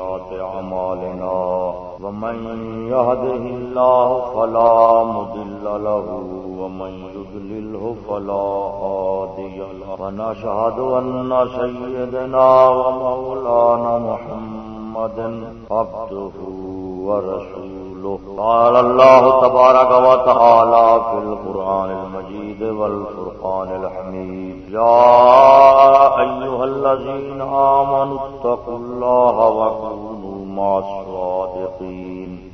أعمالنا ومن يهده الله فلا مضل له ومن يضلله فلا هادي له ونشهد أن سيدنا ومولانا محمد عبده ورسوله قال الله تبارك وتعالى في القرآن المجيد والفرقان الحميد. يا أيها الذين آمنوا اتقوا الله وكونوا مع الصادقين.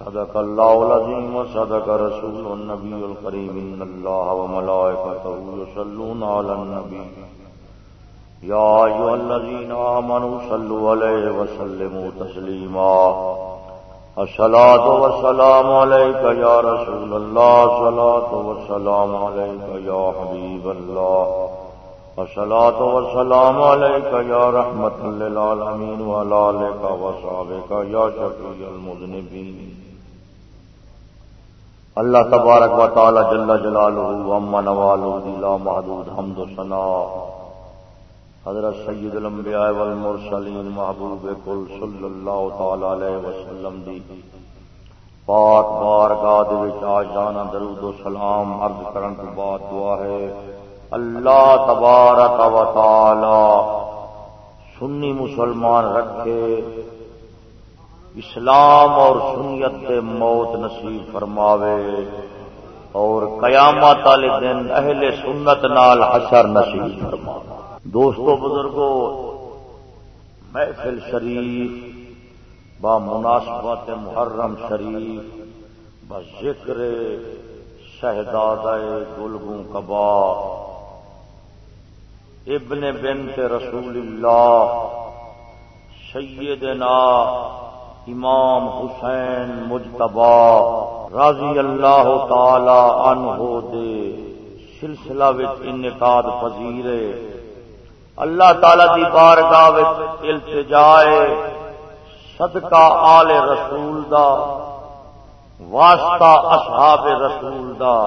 صدق الله العظيم وصدق رسول النبي الكريم. إن الله وملائكته يصلون على النبي. يا أيها الذين آمنوا صلوا عليه وسلموا تسليما. الصلاة والسلام عليك يا رسول الله صلاة والسلام عليك يا حبيب الله. الصلاة والسلام عليك يا رحمة للعالمين وعلى آلك وصحبك يا شفيع المذنبين. اللہ تبارک و تعالی جل جلالہ و نوالہ دی لا محدود حمد و ثنا حضرت سید الانبیاء والمرسلین محبوب کل صلی اللہ تعالی علیہ وسلم دی پاک بارگاہ دے وچ آ جانا درود و سلام عرض کرن تو بعد دعا ہے۔ اللہ تبارک و تعالی سنی مسلمان رکھے، اسلام اور سنیت دے موت نصیب فرماوے اور قیامت والے دن اہل سنت نال حشر نصیب فرماوے۔ دوستو بزرگوں محفل شریف با مناسبت محرم شریف با ذکر شہداد گلگوں کبا، ابن بنت رسول اللہ، سیدنا امام حسین مجتبا رضی اللہ تعالی عنہ دے سلسلہ انعقاد پذیر اللہ تعالی دی بارگاہ التجائے صدقہ آل رسول دا، واسطہ اصحاب رسول دا۔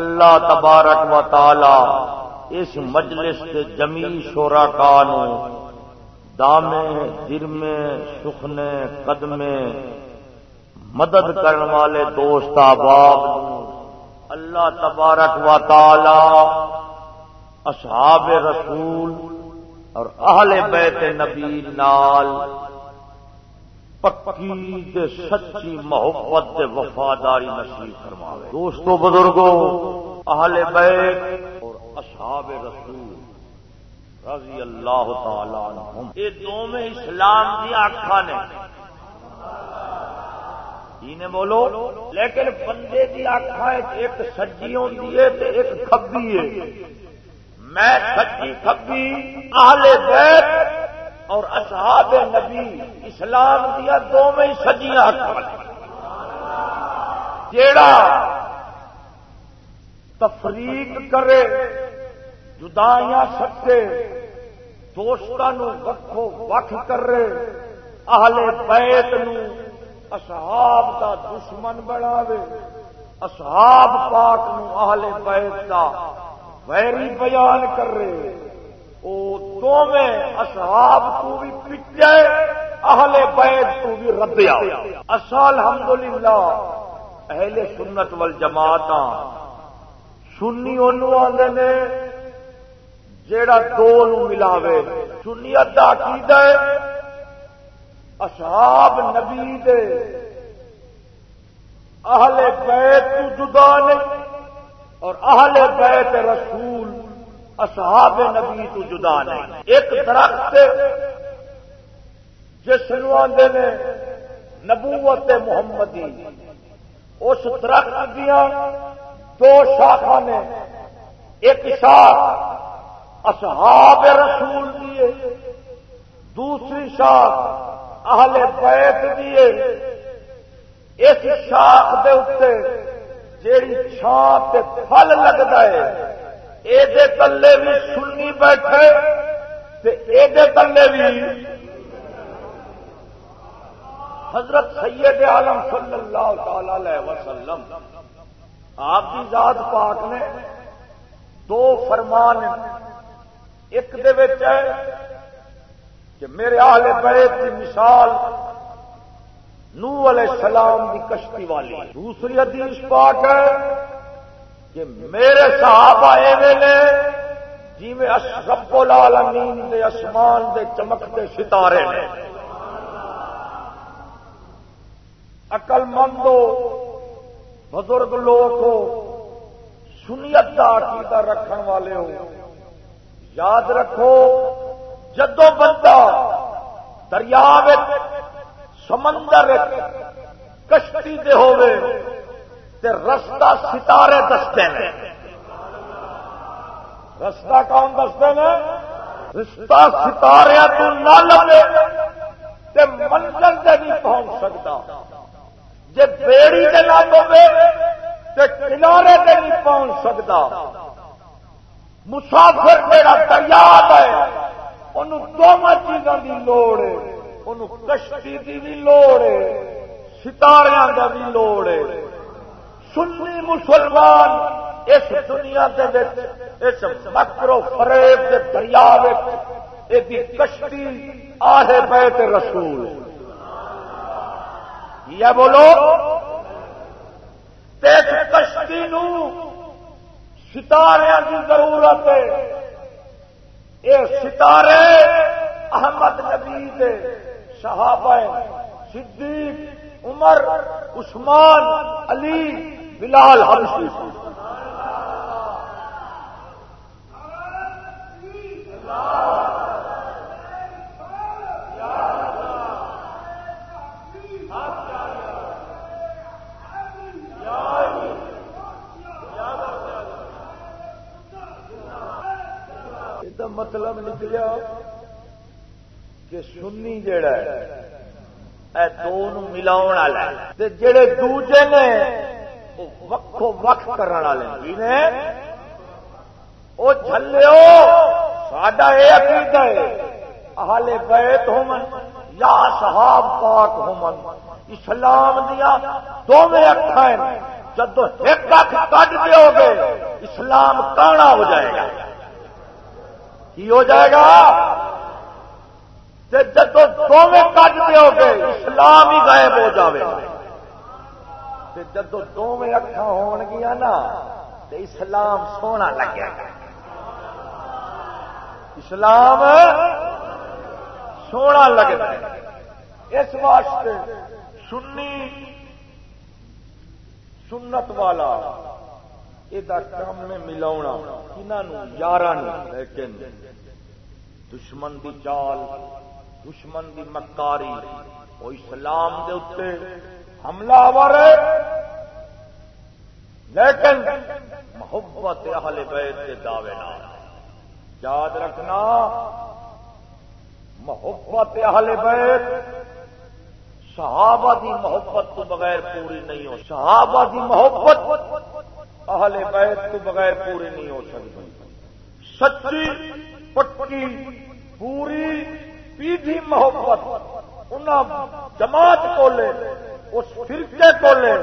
اللہ تبارک و تعالی اس مجلس کے جمیل شورا کانو دامے درمے سخنے، قدمے مدد کرنے والے دوست آباب اللہ تبارک و تعالی اصحاب رسول اور اہل بیت نبی نال پکی سچی محبت دے وفاداری نصیب فرماوے۔ دوستو بزرگوں اہل بیت اور اصحاب رسول رضی اللہ تعالی عنہم۔ یہ دونوں اسلام دی آخا نے۔ بولو۔ لیکن بندے کی آخا ایک سجی ہوتی ہے ایک کبھی ہے۔ میں سچی کبھی اہل بیت اور اصحاب نبی اسلام دیا دو میں سجیاں جیڑا تفریق کرے، جدائیاں سکے دوستان وقو وقت کرے، اہل بیت نو اصحاب دا دشمن بناوے، اصحاب پاک نو اہل بیت دا ویری بیان کر رہے وہ دونوں اصحاب تو بھی پچے اہل بیت تو بھی ردیا اصا الحمدللہ، اہل سنت وال جماعت سنی آدھے نے، جیڑا دو ملاوے۔ سنیت کا عقید ہے۔ اصحاب نبی دے۔ اہل بیت تو جدا نہیں۔ اور اہل بیت رسول اصحاب نبی تو جدا نہیں۔ ایک درخت جس آدھے نے نبوت محمدی، اس درخت دیا دو شاخا نے، ایک شاخ اصحاب رسول دیے دوسری شاخ اہل بیت دیے اس شاخ دے اتنے جیڑی چھان پھل لگتا ہے یہ تلے بھی سننی بیٹھے یہ تلے بھی حضرت سید عالم صلی اللہ تعالی علیہ وسلم۔ آپ کی ذات پاک نے دو فرمان ایک دے ہے کہ میرے آل بیت کی مثال نو علیہ السلام کی کشتی والی۔ دوسری حدیث پاک ہے کہ میرے صحابہ ایوے جی میں رب العالمین دے اسمان دے چمکتے ستارے نے۔ عقل مند ہو بزرگ لوگ ہو سنیت کا عقیدہ رکھن والے ہو۔ یاد رکھو جدو بندہ دریا سمندر کشتی دے ہوئے تے رستہ ستارے دستے ہیں رستہ کون دستے ہیں رستہ ستارے تو نہ لگے تے منزل سے نہیں پہنچ سکتا۔ جی بیڑی کے نہ ہوے تے کنارے سے نہیں پہنچ سکتا۔ مسافر جڑا دریا ہے انہوں دونوں چیزوں کی لوڑ ہے۔ انہوں کشتی کی بھی لوڑ ہے ستاروں کا بھی لوڑ ہے سنی مسلمان اس دنیا کے اس مکرو فریب کے دریا یہ کشتی آہے بیت رسول یہ بولو کشتی نو ستارے کی ضرورت ہے یہ ستارے احمد نبی دے صحابہ صدیق عمر عثمان علی بلال حبشی۔ مطلب نکلیا۔ کہ سنی جڑا ہے دونوں ملاؤ والا جڑے دوجے نے وقو وقت کرنے والے جی نے؟ وہ چلو ساڈا یہ عقید ہے۔ اہل بیت ہومن یا صحاب پاک ہومن اسلام دیا دونوں اکھا جب ایک اکھ کٹ دو گے اسلام کانا ہو جائے گا۔ کی ہو جائے گا؟ جب دونوں کٹ دو گے اسلام ہی غائب ہو جائے جدو دونوں اکھا ہون گیا نا تو اسلام سونا لگے۔ گا اسلام سونا لگتا ہے اس واسطے سنی سنت والا یہ کام میں ملا یار لیکن دشمن دی چال دشمن دی مکاری وہ اسلام دے اتنے حملہ آور لیکن محبت اہل بیت کے دعوے یاد رکھنا، محبت اہل بیت صحابہ دی محبت تو بغیر پوری نہیں ہو، صحابہ دی محبت اہل بیت تو بغیر پوری نہیں ہو سکتی۔ سچی، پکی، پوری پیڑھی محبت ان جماعت کو لے اس فرقے کو لے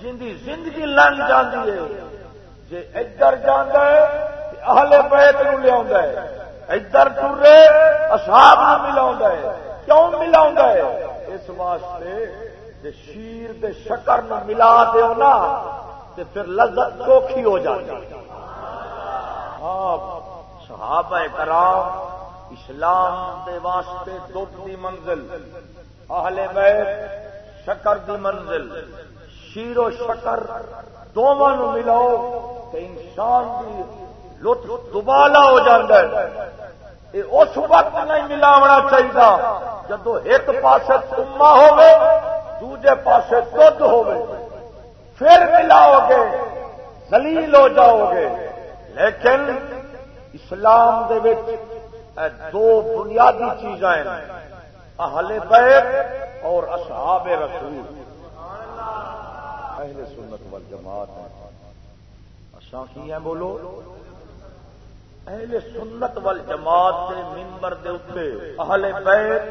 جن کی زندگی لنگ جاتی ہے۔ جی ادھر جانا ہے اہل بیت نو لیا ادھر ٹرے اصحاب نو ملا کیوں ملا اس واسطے جی شیر دے شکر نو ملا دیو نا، تے پھر لذت چوکھی ہو جاتی ہاں صحابہ کرام اسلام دے واسطے دودھ دی منزل، اہل بیت شکر دی منزل، شیر و شکر دونوں ملاؤ کہ انسان دی لطف دوبالا ہو جاتا ہے۔ اس وقت نہیں ملاونا چاہیے جدو ایک پاس تما دوجے پاسے دھد پھر ملاؤ گے دلیل ہو جاؤ گے لیکن اسلام دے دو بنیادی چیزاں اہل بیت اور اصحاب رسول۔ اہل سنت والجماعت ہیں۔ اچھا، کی ہیں بولو؟ اہل سنت وال جماعت کے ممبر دے اتنے اہل بیت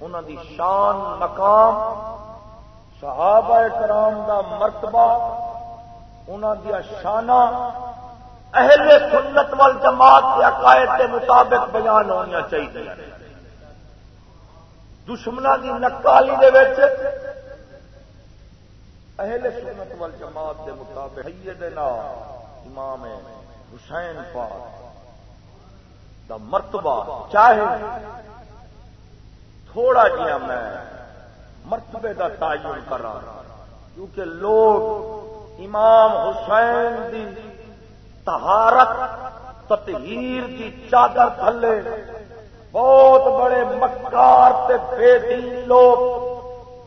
انہوں دی شان مقام، صحابہ کرام دا مرتبہ انہوں دیا شانہ اہل سنت وال جماعت کے عقائد کے مطابق بیان ہونی چاہیے۔ دشمنا کی نکالی دے اہل سنت وال جماعت کے مطابق سیدنا امام حسین پاک دا مرتبہ چاہے تھوڑا جہا میں مرتبے کا تعین کرا کیونکہ لوگ امام حسین دی تہارت تطہیر کی چادر تھلے۔ بہت بڑے مکار تے بے دین لوگ،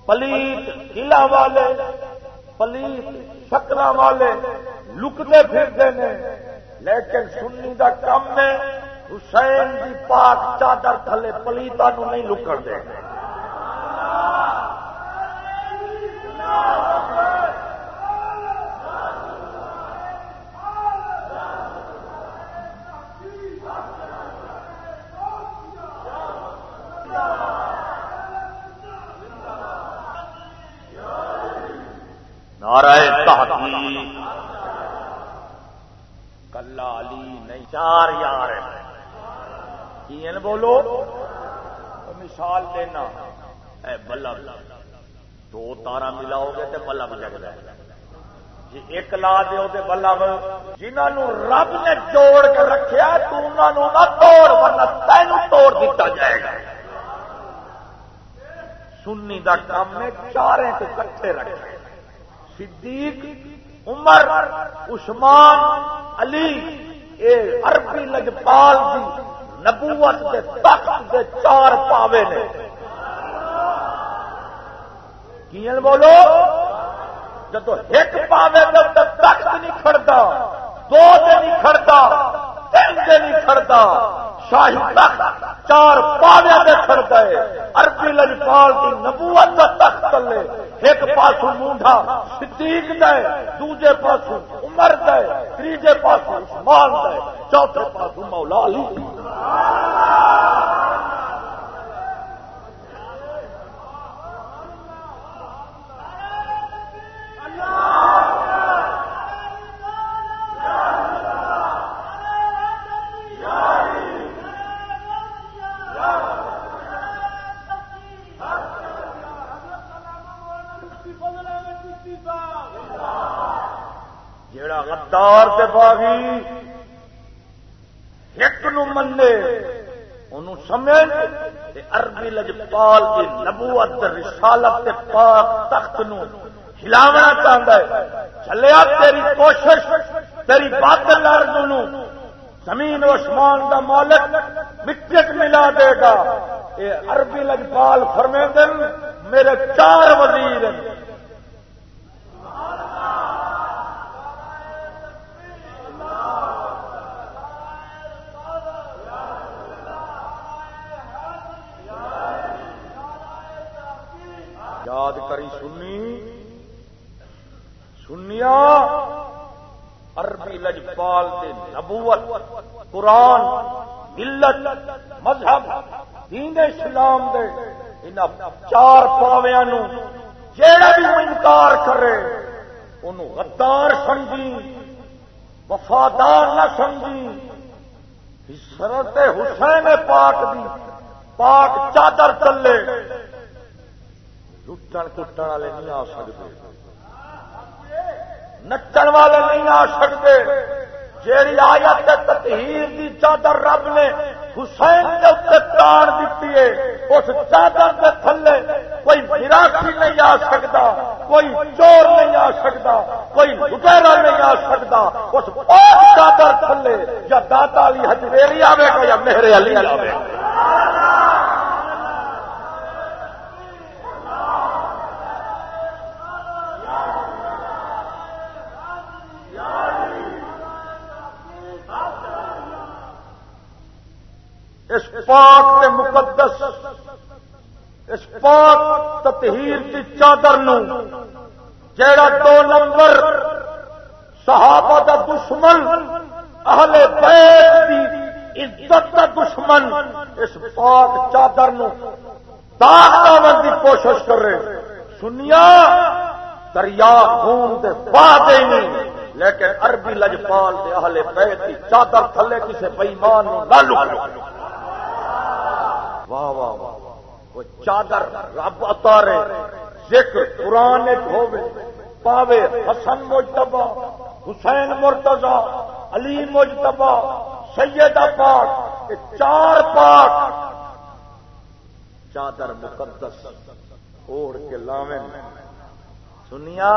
پلیت قلع والے، پلیت شکل والے لکتے پھرتے ہیں لیکن سنی دا کم ہے، حسین دی پاک چادر تھلے پلیتا نو نہیں لکڑ دے نعرہ تحقیق۔ کلا علی نہیں، چار یار کی بولو؟ مثال دینا۔ اے بلب، دو تارا ملاؤ گے تو بلب جگ رہا جی ایک لا دو تو بلب جنہوں رب نے جوڑ کے رکھا تو انہوں نہ توڑ، ورنہ تینوں توڑ دیتا جائے گا۔ سنی دا کام میں چارے تو کٹھے رکھے صدیق، عمر، عثمان، علی، اے عربی لجپال دی نبوت دے تخت دے چار پاوے نے۔ کیل بولو؟ جدو ایک پاوے دے تخت نہیں کھڑتا دو دے نہیں کھڑتا تین دے نہیں کھڑتا شاہی تخت، چار پاوے دے کھڑتا ہے عربی لجپال کی نبوت دا تخت لے ایک پاسو مونڈا صدیق دے، دوجے پاسو عمر دے تیجے پاسو عثمان دے، چوتھے پاسو مولا علی۔ غدار سے باغی۔ ایک نو منے ان سمجھ عربی لجپال کی نبوت رسالت پاک تخت نو ہلاونا چاہتا ہے۔ چلیا تیری کوشش، تیری بات لرد زمین عثمان کا مالک وکٹ ملا دے گا۔ یہ عربی لجپال فرمے دن میرے چار وزیر عربی لجپال کے نبوت، قرآن، ملت، مذہب، دین اسلام دے ان چار پاویا جہاں بھی انکار کرے ان غدار سمجھی، وفادار نہ سمجھی۔ حسرت حسین پاک دی پاک چادر چلے لٹن کٹن والے نہیں آ سکتے۔ نچن والے نہیں آ سکتے۔ جیڑی آیت تطہیر دی چادر رب نے حسین کے اتنے تان دیتی ہے، اس چادر کے تھلے کوئی وراسی نہیں آ سکتا، کوئی چور نہیں آ سکتا، کوئی لٹیرا نہیں آ سکتا۔ اس چادر تھلے، یا داتا علی ہجویری آئے گا یا میرے علی آئے گا اس پاک کے مقدس، اس پاک تطہیر کی چادر نو، جیڑا دو نمبر صحابہ دا دشمن، اہل بیت دی عزت کا دشمن، اس پاک چادر نو داغ کی کوشش کر رہے سنیا، دریا خون دے بعد نہیں، لیکن عربی لجپال دے اہل بیت دی چادر تھلے کسی بئیمان نہ لو۔ واہ واہ واہ. وہ چادر رب اتارے ذکر قرآن ہوے پاوے حسن مجتبا حسین مرتضی، علی مجتبا سیدہ پاک چار پاک. چادر مقدس اوڑ کے لاویں۔ سنیا،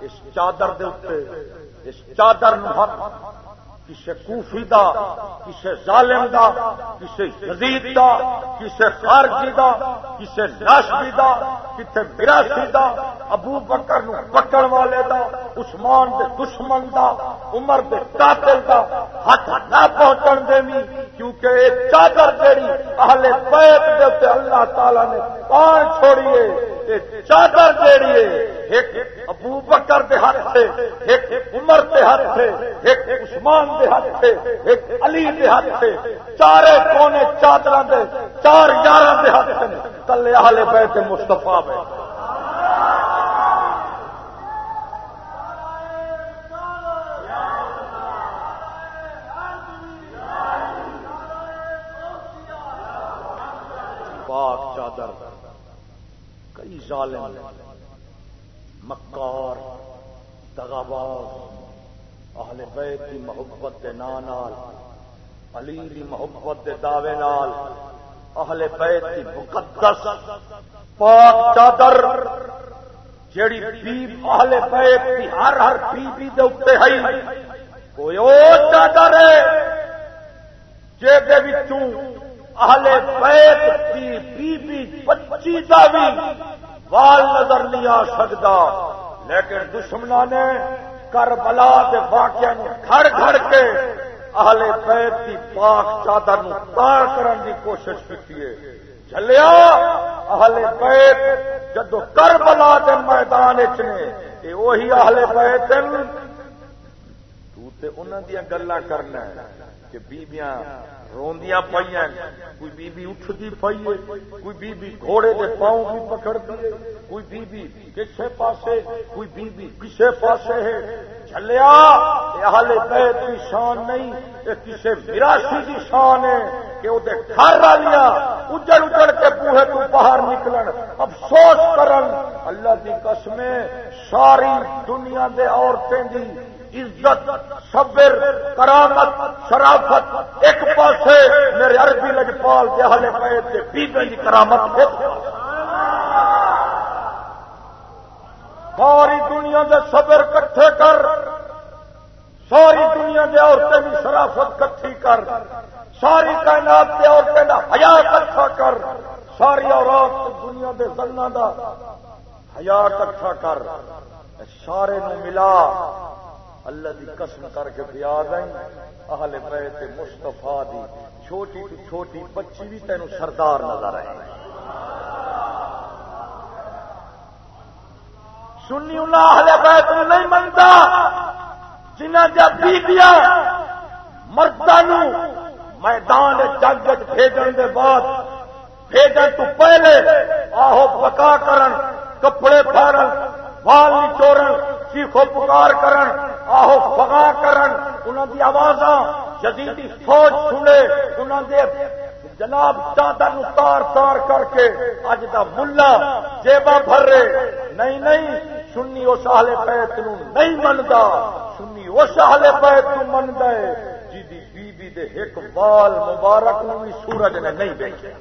اس چادر دے اس چادر نت کسے کوفی دا، کسے ظالم دا، کسے یزید دا، کسے خارجی دا، کسے ناشوی دا، کسے مراسی دا، ابو بکر نو پکڑ والے دا، عثمان دے دشمن دا، عمر دے قاتل دا، ہاتھ نہ پہنچن دے می کیونکہ یہ چادر جیڑی اہل بیت دے اللہ تعالی نے پان چھوڑیے چادر جیڑی ایک ابو بکر دے ہاتھ سے، ایک عمر دے ہاتھ سے، ایک عثمان دے ہاتھ سے، ایک علی دے ہاتھ سے، چارے کونے چادر دے، چار یار دے ہاتھ سے، کلے اہل بیت مستفا میں پاک چادر۔ کئی ظالم، مکار، دغاباز، اہل بیت کی محبت دے نال، علی دی محبت دے دعوے نال، اہل بیت کی مقدس پاک چادر، جیڑی بی اہل بیت کی ہر ہر بی بی دے اوپر ہے، کوئی اور چادر ہے جے دے وچوں اہل بیت کی بی بی بچی دا بھی وال نظر نہیں آ سکتا لیکن دشمنا نے کر بلا کے واقعہ گھڑ گھڑ کے اہل بیت کی پاک چادر تار کرنے کی کوشش کی چلیا اہل بیت جدو کر بلا کے میدان چنے وہی اہل بیت تو تے انہوں دیا گلا کرنا کہ بیبیاں روندیاں پائیا کوئی بی بی اٹھتی پئی کوئی بی بی گھوڑے کے پاؤں بھی پکڑ دیے کوئی بی بی کسے پاسے، کوئی بی بی کسے پاسے ہے۔ چلیا اہل بیت کی شان نہیں یہ کسے وراسی کی شان ہے کہ وہ گھر والیا اجڑ اجڑ کے بوہے تو باہر نکلن۔ افسوس کرن، اللہ کی قسمیں، ساری دنیا دے عورتیں دی عزت، صبر، کرامت، شرافت، ایک پاسے میرے عربی لجپال کے حل پے کرامت ساری دنیا دے صبر کٹھے کر، ساری دنیا دے عورتیں بھی شرافت کٹھی کر، ساری کائنات کے عورتیں کا حیا کٹھا کر، ساری عورت دنیا دے زلنا دا حیا کٹھا کر، سارے نو ملا۔ اللہ دی قسم کر کے یاد آئی اہل بیت مستفا دی۔ چھوٹی تو چھوٹی، بچی بھی تینوں سردار نظر آئے۔ سنی انہیں اہل بیت نہیں منتا جنہ دیا بیبیاں مردان میدان جنگ بھیجن دے بعد، بھیجن تو پہلے آہو پکا کرن، کپڑے پھارن وال نچوڑن چیخو پکار کرن، آہو فگا کرن انہوں دی آواز جدیدی فوج سنے انہوں دے جناب چادر تار تار کر کے اج دا ملا جیبا بھر رہے۔ نہیں نہیں، سنی اس آلے پیت نہیں منتا سنی اس آلے پیت من دے جی دی بی بی دے ایک بال مبارک نو سورج نے نہیں دیکھے۔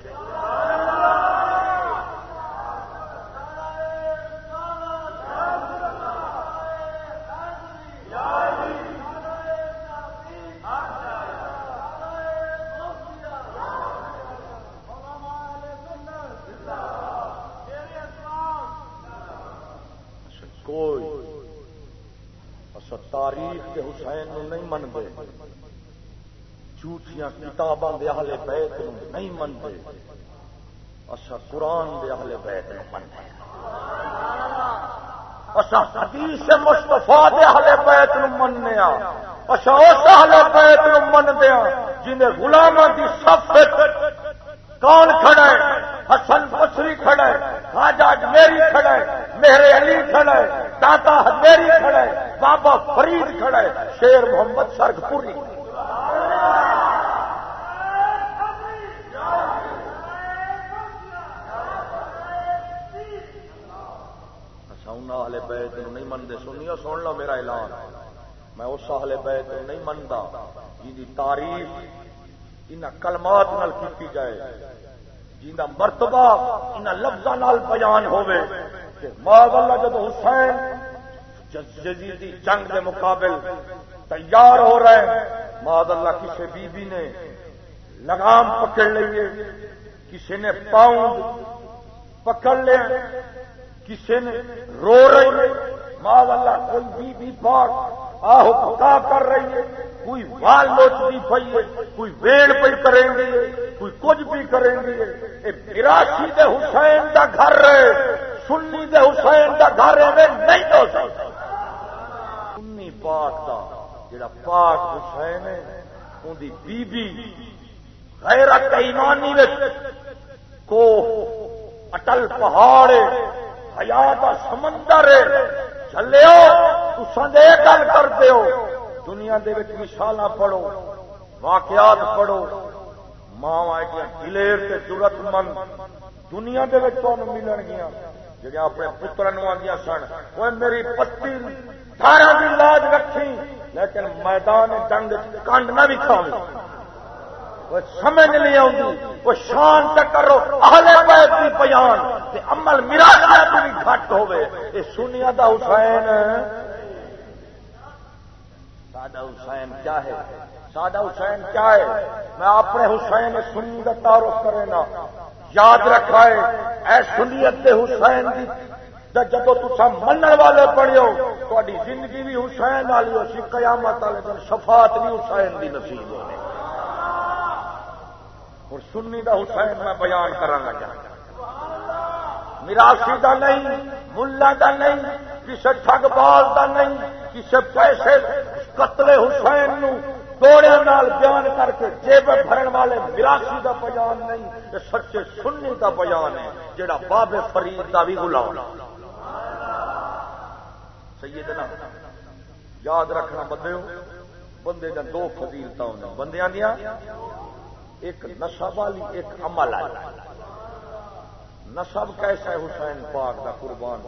تاریخ کے حسین نو نہیں منتے جھوٹیاں کتاباں دے اہل بیت نو نہیں منتے اچھا قرآن دے اہل بیت نو منتے اچھا حدیث مستفا دے اہل بیت نو مننے اچھا ہاں۔ اس اہل بیت نو منتے ہاں جنہیں غلاماں دی صف کون کھڑا ہے؟ حسن بسری کھڑا ہے، خواجہ میری کھڑا ہے میرے علی کھڑا ہے تاتا میری کھڑا ہے، بابا فرید کھڑا ہے، شیر محمد سرگ پوری والے اچھا، بیت نو نہیں منتے سنیو، سن لو میرا اعلان۔ میں اس والے بیت نو نہیں منتا جی تاریخ ان کلمات نال کی جائے۔ جا مرتبہ ان لفظوں بیان ہوئے کہ اللہ جب حسین جزیدی جنگ کے مقابل تیار ہو رہے ہیں ماد اللہ کسی بی بی نے لگام پکڑ لیے کسی نے پاؤنڈ پکڑ لیا کسی نے رو رہی ماد اللہ کوئی بی بی پاک آہو پکا کر رہی ہے، کوئی وال لوچتی پی ہے، کوئی ویڑ پہ کریں گے کوئی کچھ بھی کریں گے براسی دے حسین دا گھر رہے سنی دے حسین دا گھر ہے نہیں ہو سکتا۔ سنی پاک دا جڑا پاک حسین ہے ان کی بی بی غیرت ایمانی کو اٹل پہاڑ ہے حیات سمندر ہے۔ چلے یہ گل کرتے ہو۔ دنیا دے مثال پڑھو، واقعات پڑھو۔ ماں دلیر ضرورت مند۔ دنیا کے ملن گیا جہاں اپنے پتر آدیا سن وہ میری پتی سارا بھی لاج رکھی، لیکن میدان جنگ کنڈ نہ بھی کھاؤ وہ سمجھ نہیں آتی وہ شان سے کرو، اہل بیت کی بیان۔ عمل میرا بھی گھٹ ہوے سنیا دا حسین۔ ساڈا حسین کیا ہے؟ ساڈا حسین کیا ہے؟ میں اپنے حسین سنی کا تعارف کرے نا۔ یاد رکھا ہے اے سنیت حسین کی جب تصا من والے پڑھو تاری زندگی بھی حسین والی ہو سی قیامت والے دن شفات بھی حسین کی نصیب ہو اور سنی دا حسین میں بیان کرا گا مراسی دا نہیں، ملا دا نہیں کسی ٹگ بال دا نہیں کسی پیسے، قتل حسین نو دوڑے نال بیان کر کے جیب بھرن والے مراسی دا بیان نہیں، یہ سچے سنی دا بیان ہے، جڑا باب فرید دا بھی غلام۔ سیدنا، یاد رکھنا بندے ہو بندے کا دو فضیلت ہوں۔ بندیاں دیا ایک نسب والی ایک عمل والی نسب کیسا ہے حسین پاک کا قربان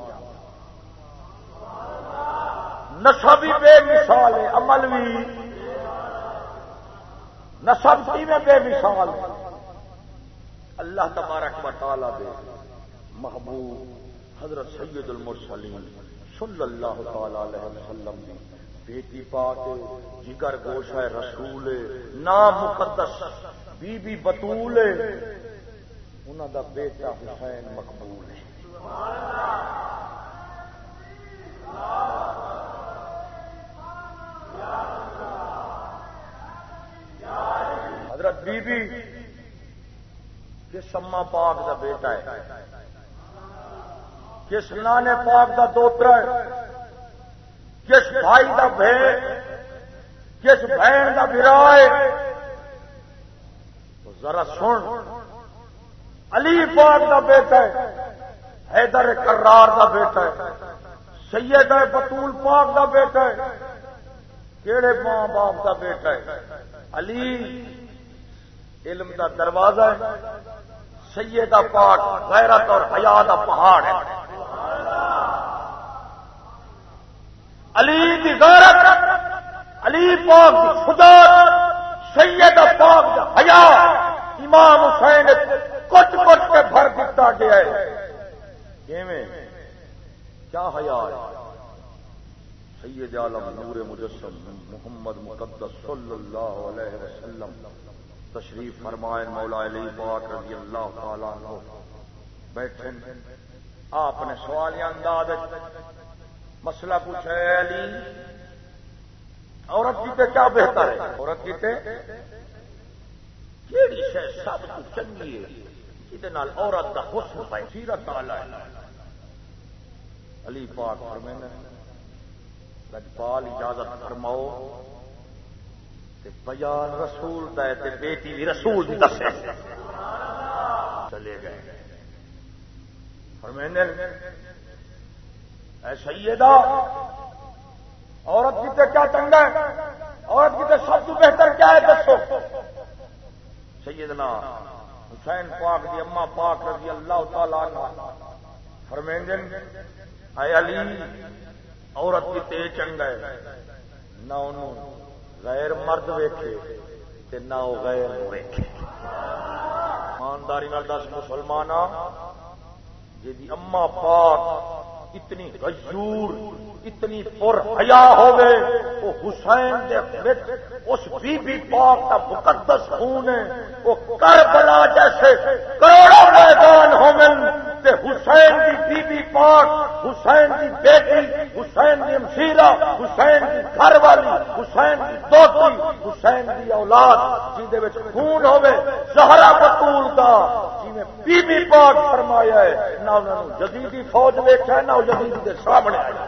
نسب بھی بے مثال ہے، عمل بھی۔ نسب کی میں بے مثال ہے۔ اللہ تبارک و تعالی دے محبوب حضرت سید المرسلین صلی اللہ تعالی علیہ وسلم دی۔ بیٹی پاک جگر گوش ہے، رسول نام مقدس۔ بی بی بطول انہوں دا بیٹا حسین مقبول ہے۔ حضرت بی بی کس سما پاک دا بیٹا ہے؟ کس نانے پاک کا دوتر کس بھائی کا بھین کس بہن کا برائے ذرا سن۔ علی پاک کا بیٹا ہے، حیدر کرار کا بیٹا ہے۔ سید ہے بطول پاک کا بیٹا ہے۔ کہڑے ماں باپ کا بیٹا ہے۔ علی علم کا دروازہ ہے۔ سیدہ پاک غیرت اور حیا کا پہاڑ ہے۔ علی کی غیرت، علی پاک کی خدا سید پاک کا حیا۔ امام حسین کچھ کچھ کے بھر دیتا گیا ہے۔ کیا حیا سید عالم نور مجسم محمد مقدس صلی اللہ علیہ وسلم، تشریف فرمائے مولا علی پاک رضی اللہ تعالیٰ بیٹھے آپ نے سوال انداز؟ مسئلہ پوچھا علی۔ عورت جیتے کیا بہتر ہے؟ عورت جیتے کیڑی شہ سب کو چنگی ہے جہد عورت کا حسن پائے سیرت آلہ ہے علی پاک فرمین رجپال اجازت فرماؤ بیان رسول دے تے بیٹی بھی رسول دسے۔ چلے گئے۔ فرمین اے سیدہ، عورت کی تو کیا چنگا ہے؟ عورت کی تو سب سے بہتر کیا ہے، دسو۔ سیدنا حسین پاک دی اما پاک رضی اللہ تعالی فرمین اے علی، عورت کی تے چنگا ہے، نہ انہوں غیر مرد ویکھے نہ وہ غیر ویکھے۔ ایمانداری دس مسلمان جی اما پاک اتنی غیور اتنی پر حیا ہوگے وہ حسین دے اس بی بی پاک کا مقدس خون ہے، وہ کربلا جیسے کروڑوں میدان ہومن تے حسین دی بی بی پاک، حسین دی بیٹی، حسین دی امشیرہ حسین دی گھر والی حسین دی دوتی، حسین دی اولاد جی خون ہوے سہارا بطول کا جی بی بی پاک فرمایا ہے، نہ انہوں نے جدیدی فوج ویچا ہے نہ جدیدی دے سامنے آیا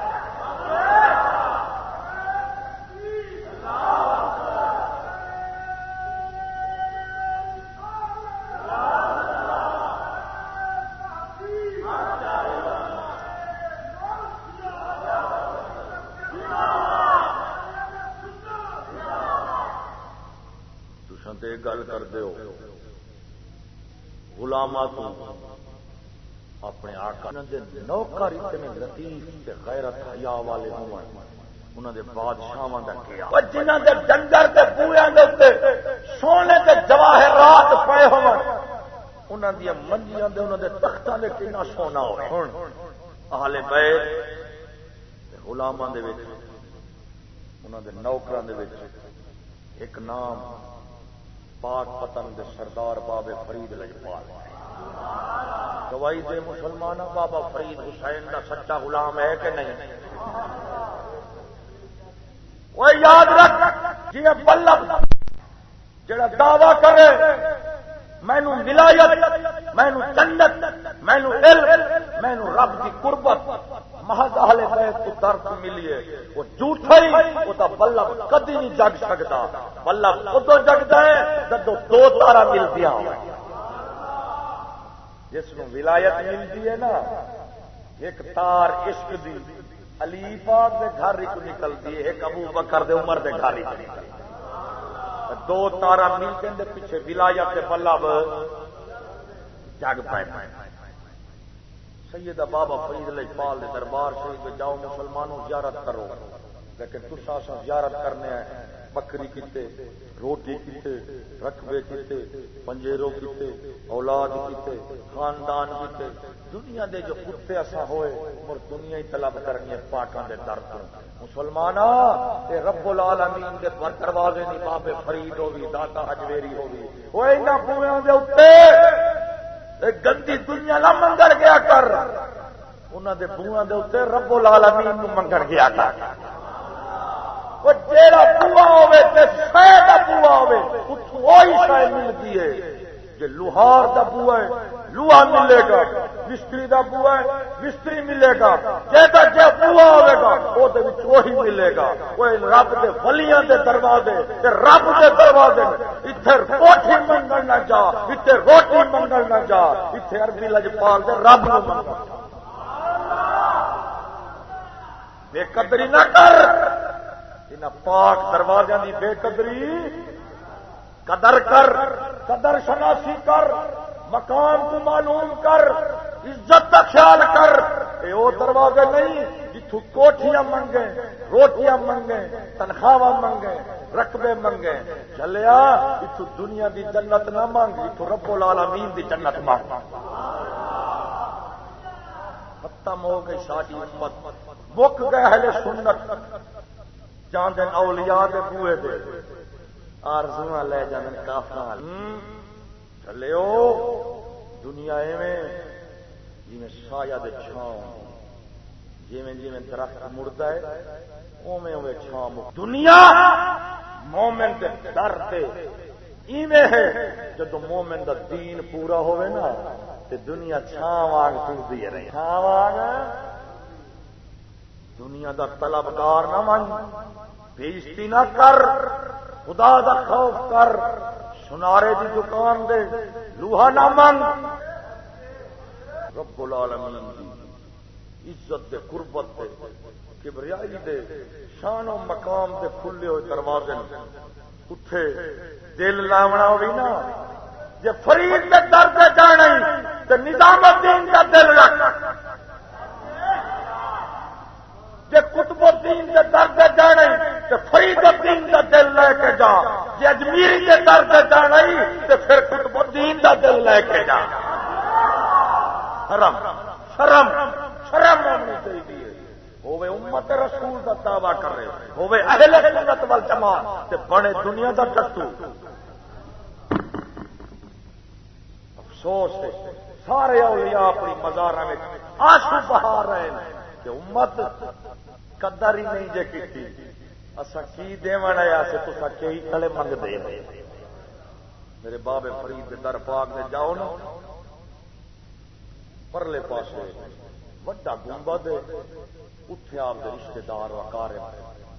گل کر دو اپنے آقا دے نوکر اتنے لطیف تے غیرت حیا والے ہوں۔ انہاں دے بادشاہاں دا بادشاہ جنہ دے ڈنگر کے پورے سونے کے جواہرات پے ہو دیا منجیاں دے انہوں دے تختوں دے کنا سونا ہو حال پے گلاما دے انہوں دے نوکران دے وچ ایک نام پاک پتن دے سردار بابے فرید لجپال ہے۔ گوائی دے مسلمان بابا فرید حسین کا سچا غلام ہے کہ نہیں؟ وہ یاد رکھ جی بلب جڑا دعوی کرے، مینو ولایت، مینو جنت، مینو علم، مینو رب کی قربت، محض اہل بیت کو درد ملیے وہ جھوٹا ہی، وہ تو بلب کدی نہیں جگ سکتا۔ بلب ادو جگتا ہے جب دو تارا ملتی جس کو ولایت ملتی ہے نا، ایک تار عشق دی علی پاک دے گھر ہی نکلتی ہے، ایک ابو بکر دے عمر دے گھر ہی نکلتی دو تارا ملتے ہیں، پیچھے ولایت کے بلب جگ پائے۔ سیدہ بابا فرید لجپال دے دربار شریف جاؤ، مسلمانوں زیارت کرو۔ لیکن تسا زیارت کرنے ہیں بکری کیتے، روٹی کیتے، رقبے کیتے پنجیرو کیتے، اولاد کیتے، خاندان کیتے۔ دنیا دے جو کتے ایسا ہوئے اور دنیا ہی طلب کرنی ہے پاکاں دے در تو۔ مسلمان اے رب العالمین دے پر دروازے نہیں بابے فرید ہوگی داتا حجویری ہوگی وہ انہاں بویاں دے اوتے گندی دنیا نہ منگڑ گیا کر۔ انہاں دے بویاں دے اوتے رب العالمین نو منگڑ گیا کر۔ جیڑا بوا ہوے بوا ہوے وہی شاید ملتی ہے۔ کہ لوہار کا بوا ہے، لوہا ملے گا، مستری کا بوا ہے، مستری ملے گا۔ جیسا جی بوا ہوے گا وہی ملے گا۔ وہ رب کے فلیاں دے دروازے رب کے دروازے۔ اتنے کوٹھی منگل نہ جا اتنے روٹی منگل نہ جا۔ اتنے اربی لجپال دے رب نہ منگل بے قدری نہ کر۔ ان پاک دروازے کی بے قدری۔ قدر کر، قدر شناسی کر مقام کو معلوم کر، عزت کا خیال کر۔ یہ وہ دروازے نہیں جتوں کوٹیاں منگے روٹیاں منگے تنخواہ منگے رقبے منگے چلیا اتو دنیا دی جنت نہ مانگ اتو رب العالمین دی جنت مانگ۔ ختم ہو گئی ساری امت۔ مک گئے سنت۔ چاند اولیاء دے بوئے دے۔ آرزو لے جان کافر چلے دنیا ایویں جی سایا دے چھاؤں۔ جیویں جیویں درخت مڑتا ہے اوے اوے چھاؤں دنیا مومن دے در تے ایویں ہے جدو مومن دا دین پورا ہوئے نا تے دنیا چھاں وانگ ٹرتی رہی۔ چھاں وانگ؟ دنیا دا طلبگار نہ من بےزتی نہ کر خدا دا خوف کر سنارے دی دکان دے لوہا نہ من رب العالمین دی عزت دے قربت دے کبریائی دے شان و مقام دے کھلے ہوئے دروازے اٹھے دل لاونا ہوئی نا جی فرید کے درد جانا تو نظام الدین کا دل رکھ جی کتب الدین کے درد جانے تو فرید الدین کا دل لے کے جا۔ جی اجمیری کے درد جانا تو پھر کتب الدین کا دل لے کے جا۔ شرم شرم شرم ہونی چاہیے۔ ہوے امت رسول کا دعوی کر رہے ہوے اہل سنت وال جماعت تے بڑے دنیا کا ٹٹو افسوس ہے، سارے اولیاء اپنی مزار میں آنسو بہا رہے ہیں کہ امت قدر ہی نہیں جے کی اصا کی دیون آیا سے تو کئی کلے منگ دے میرے بابے فرید کے در پاک نے جاؤ نا۔ پرلے پاس وڈا گنبد اتے آپ کے رشتے دار وکار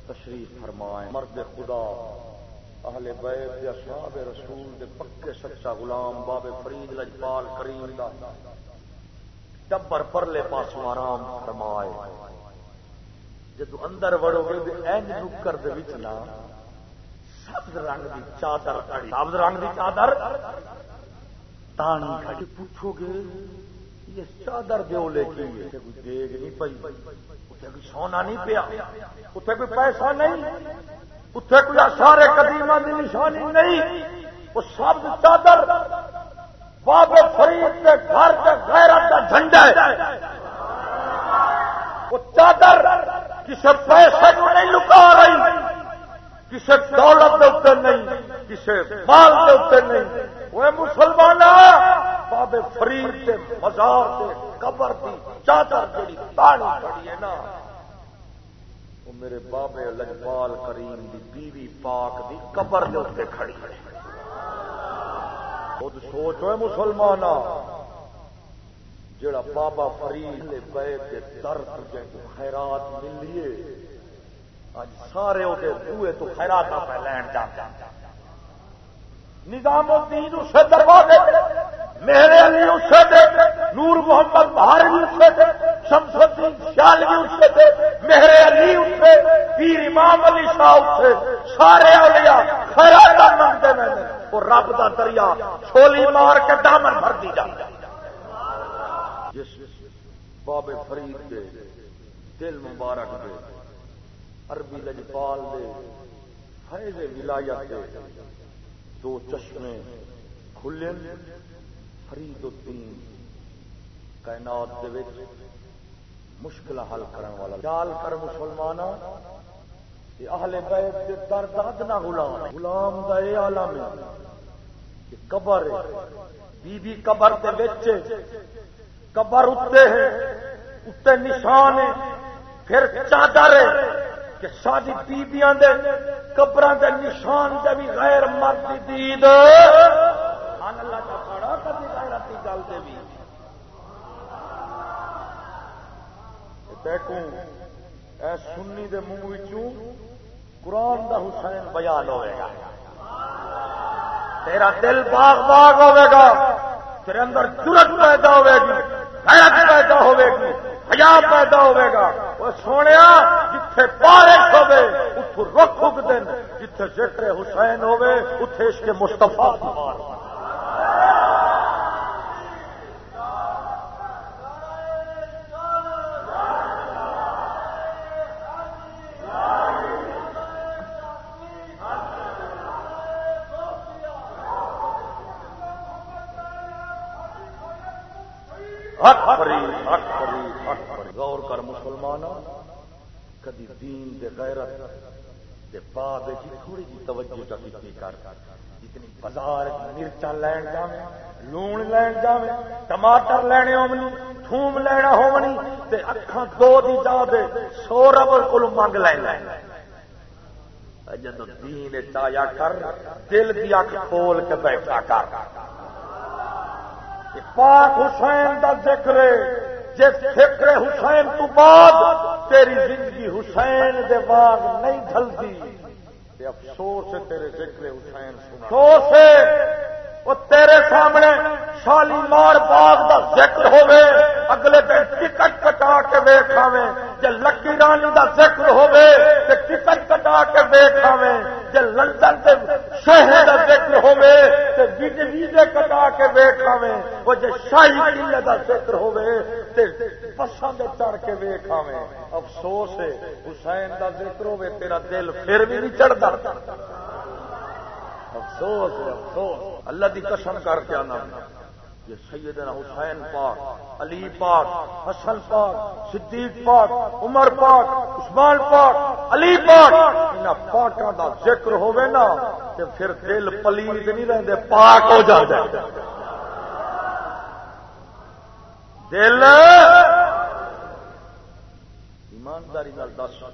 تشریف فرمائے مرد خدا، اہل بیت یا صحاب رسول دے پکے سچا غلام بابے فرید لجپال کریم دا۔ ٹبر پرلے پاس آرام فرمائے۔ جدو اندر وڑو گے اینج نکر دے سبز رنگ دی چادر سبز رنگ دی چادر؟ تانی کھڑی پوچھو گے۔ یہ چادر دیو لے کے دیگ نہیں پئی۔ اتنے کوئی سونا نہیں پیا۔ اتنے کوئی پیسہ نہیں۔ اتنے کوئی سارے قدیم کی نشانی نہیں۔ وہ سب چادر باب فرید کے گھر کے غیرت کا جھنڈا ہے۔ وہ چادر کسی پیسے کو نہیں لکا رہی کسی دولت کے اتنے نہیں کسی مال کے اتنے نہیں۔ وہ مسلمان بابے فرید سے مزار سے قبر کی چادر جڑی تانی پڑی ہے نا۔ وہ میرے بابے لجپال کریم دی بیوی پاک دی قبر کے اتنے کھڑی ہے۔ خود سوچو مسلمان جڑا بابا فرید کے درد خیرات ملیے۔ اج سارے وہ بوئے تو خیرات پہ لین جاتے نظام الدین اسے دروازے میرے علی اسے دے۔ نور محمد بہار بھی اسے دے۔ شمس الدین شال بھی اسے دے۔ میرے علی اسے، پیر امام علی شاہ اسے۔ سارے اولیاء خیرات منگتے میں اور رب دا دریا چھولی مار کے دامن بھر دی جائے جس بابے فرید کے دل مبارک دے، عربی لجپال دے، فیض ولایت دے، دو چشمے کھلے فرید الدین کائنات دے وچ مشکل حل کرن والا۔ خیال کر مسلمان اہل بیت دے درد ادنا غلام غلام دا اے عالم ہے کہ قبر بی بی قبر دے وچ قبر اتے ہے، اتے نشان ہے۔ پھر چادر ہے کہ ساری بیبیاں دے قبر دے نشان دے بھی غیر مرد دید۔ اللہ کا کھڑا کبھی غیرتی گل دے بھی۔ دیکھوں اے سنی دے منہ قرآن دا حسین بیان ہوئے گا۔ تیرا دل باغ باغ ہوئے گا، تیرے اندر جرت پیدا ہوئے گی۔ غیرت پیدا ہوئے گی حیا پیدا ہوئے گا۔ وہ سونے جتھے بارش ہوے اتو رخ اگ دن جتھے ذکر حسین ہوے اتے اس کے مستفا کدی دین دے غیرت دے باب جی تھوڑی جی توجہ چکی کر۔ جتنی بازار مرچا لین جاوے لون لین جاوے ٹماٹر لینے ہونی، تھوم لینا ہونی، تے اکھاں دو دی جا دے، سو ربر کو منگ لے لین جب دین چایا کر، دل کی اکھ کھول کے بیٹھا کر۔ پاک حسین دا ذکر جس فکر حسین تو بعد تیری زندگی حسین دے باغ نہیں ڈلتی افسوس تیرے ذکر حسین سنا۔ افسوس ہے۔ وہ تیرے سامنے شالی مار باغ دا ذکر ہوے اگلے دن ٹکٹ کٹا کے ویخاوے جی لکی رانی دا ذکر ہوے تو ٹکٹ کٹا کے ویخاوے جی لندن کے شہر دا ذکر ہوے تو ویزے کٹا کے ویخاوے وہ جی شاہی قلعے دا ذکر ہوے پسند چڑھ کے ویخ آوے افسوس ہے، حسین کا ذکر ہوے تیرا دل پھر بھی نہیں چڑھتا۔ افسوس افسوس۔ اللہ کی قسم کر کے آنا۔ یہ سیدنا حسین پاک، علی پاک، حسن پاک، صدیق پاک، عمر پاک، عثمان پاک، علی پاک۔ ان پاکوں کا ذکر ہوئے نا تو پھر دل پلیت نہیں رہتے پاک ہو جاتا دل۔ ایمانداری دس۔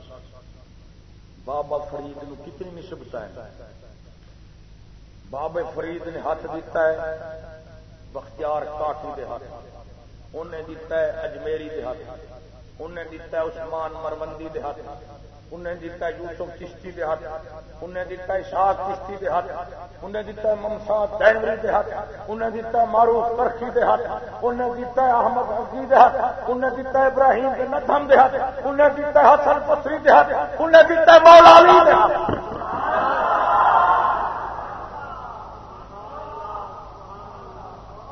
بابا فرید نو کتنی نسبت ہے۔ بابے فرید نے ہاتھ دیتا ہے بختیار کاٹی دے ہاتھ انہیں دیتا ہے اجمیری دے ہاتھ انہیں دیتا ہے عثمان مرمندی دے ہاتھ انہیں دیتا ہے یوسف چشتی دے ہاتھ انہیں دیتا ہے شاہ چشتی دے ہاتھ انہیں دیتا ہے ممساد دینوری دے ہاتھ انہیں دیتا ہے معروف کرخی دے ہاتھ انہیں دیتا ہے احمد حقی دے ہاتھ انہیں دیتا ہے ابراہیم کے ندم دے ہاتھ انہیں دیتا ہے حسن پتری دے ہاتھ انہیں دیتا ہے مولا علی دے ہاتھ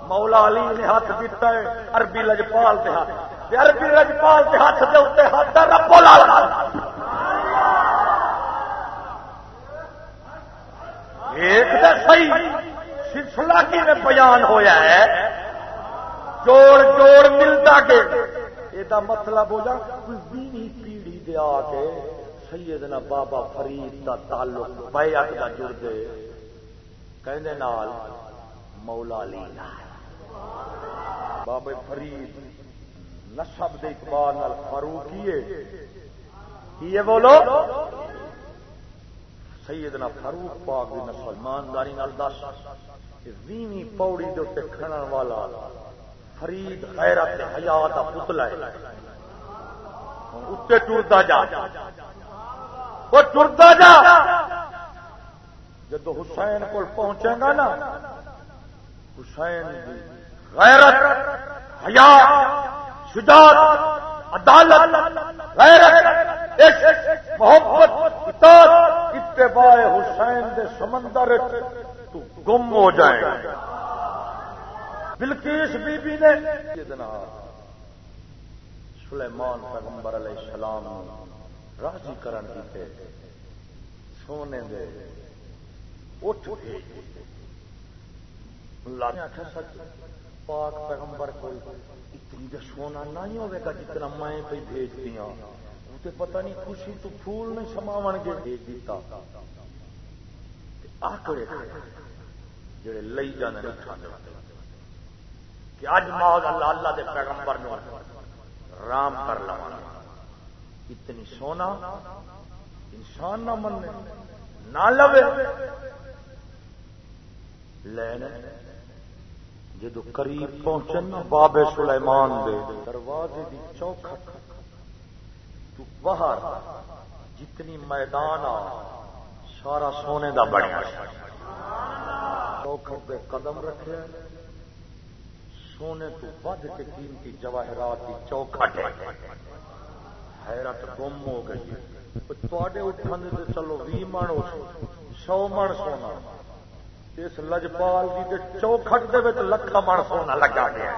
مولا علی نے ہاتھ دیتا ہے، عربی لجپال کے ہاتھ۔ عربی لجپال کے ہاتھ کے اتنے ہاتھ رب ایک تو صحیح سلسلہ کی میں بیان ہویا ہے۔ جوڑ جوڑ ملتا کے یہ مطلب ہو جا، کوئی بیوی پیڑھی دے آ کے سیدنا بابا فرید کا تعلق بیعت کا جڑ دے۔ کہنے نال مولا علی نال۔ بابے فرید، نسب دے اقبال فاروقیے کیے بولو؟ سیدنا فاروق پاک دی نسل، ایمانداری نال دس ویویں پوڑی دے اتنے کھڑن والا فرید غیرت حیا کا پتلا ہے۔ اتنے ٹرتا جا۔ وہ ٹرتا جا۔ جدو حسین کو پہنچے گا نا، حسین غیرت، حیا، شجاعت، عدالت، غیرت، عشق، محبت، اطاعت، اتباع حسین دے سمندر تو گم ہو جائے گا۔ بلکیس بی بی نے سلیمان پیغمبر علیہ السلام راضی کرن کیتے سونے دے اٹھ اللہ نے آخر سچ؟ پاک پیغمبر کوئی اتنی جو سونا نہیں ہوئے گا جتنا میں پہ بھیج دیا۔ وہ تو پتہ نہیں خوشی تو پھول نہیں سماو گے۔ بھیج دیتا۔ آکڑے جڑے لئی جانے کہ اج ماغ اللہ اللہ دے پیغمبر نو رام کر لوا اتنی سونا انسان نہ من نہ لوے۔ لینے جدو قریب پہنچے نا بابے سلیمان دے، دروازے دی چوکھٹ، تو باہر جتنی میدان آ، سارا سونے دا بنیا چوکھٹ پہ قدم رکھے، سونے تو ود کے قیمتی جواہرات کی چوکھٹ حیرت گم ہو گئی۔ تے اٹھنے چلو بھی من سو من سونا۔ اس لجپال کی چوکھٹ کے لکھا من سونا لگا گیا۔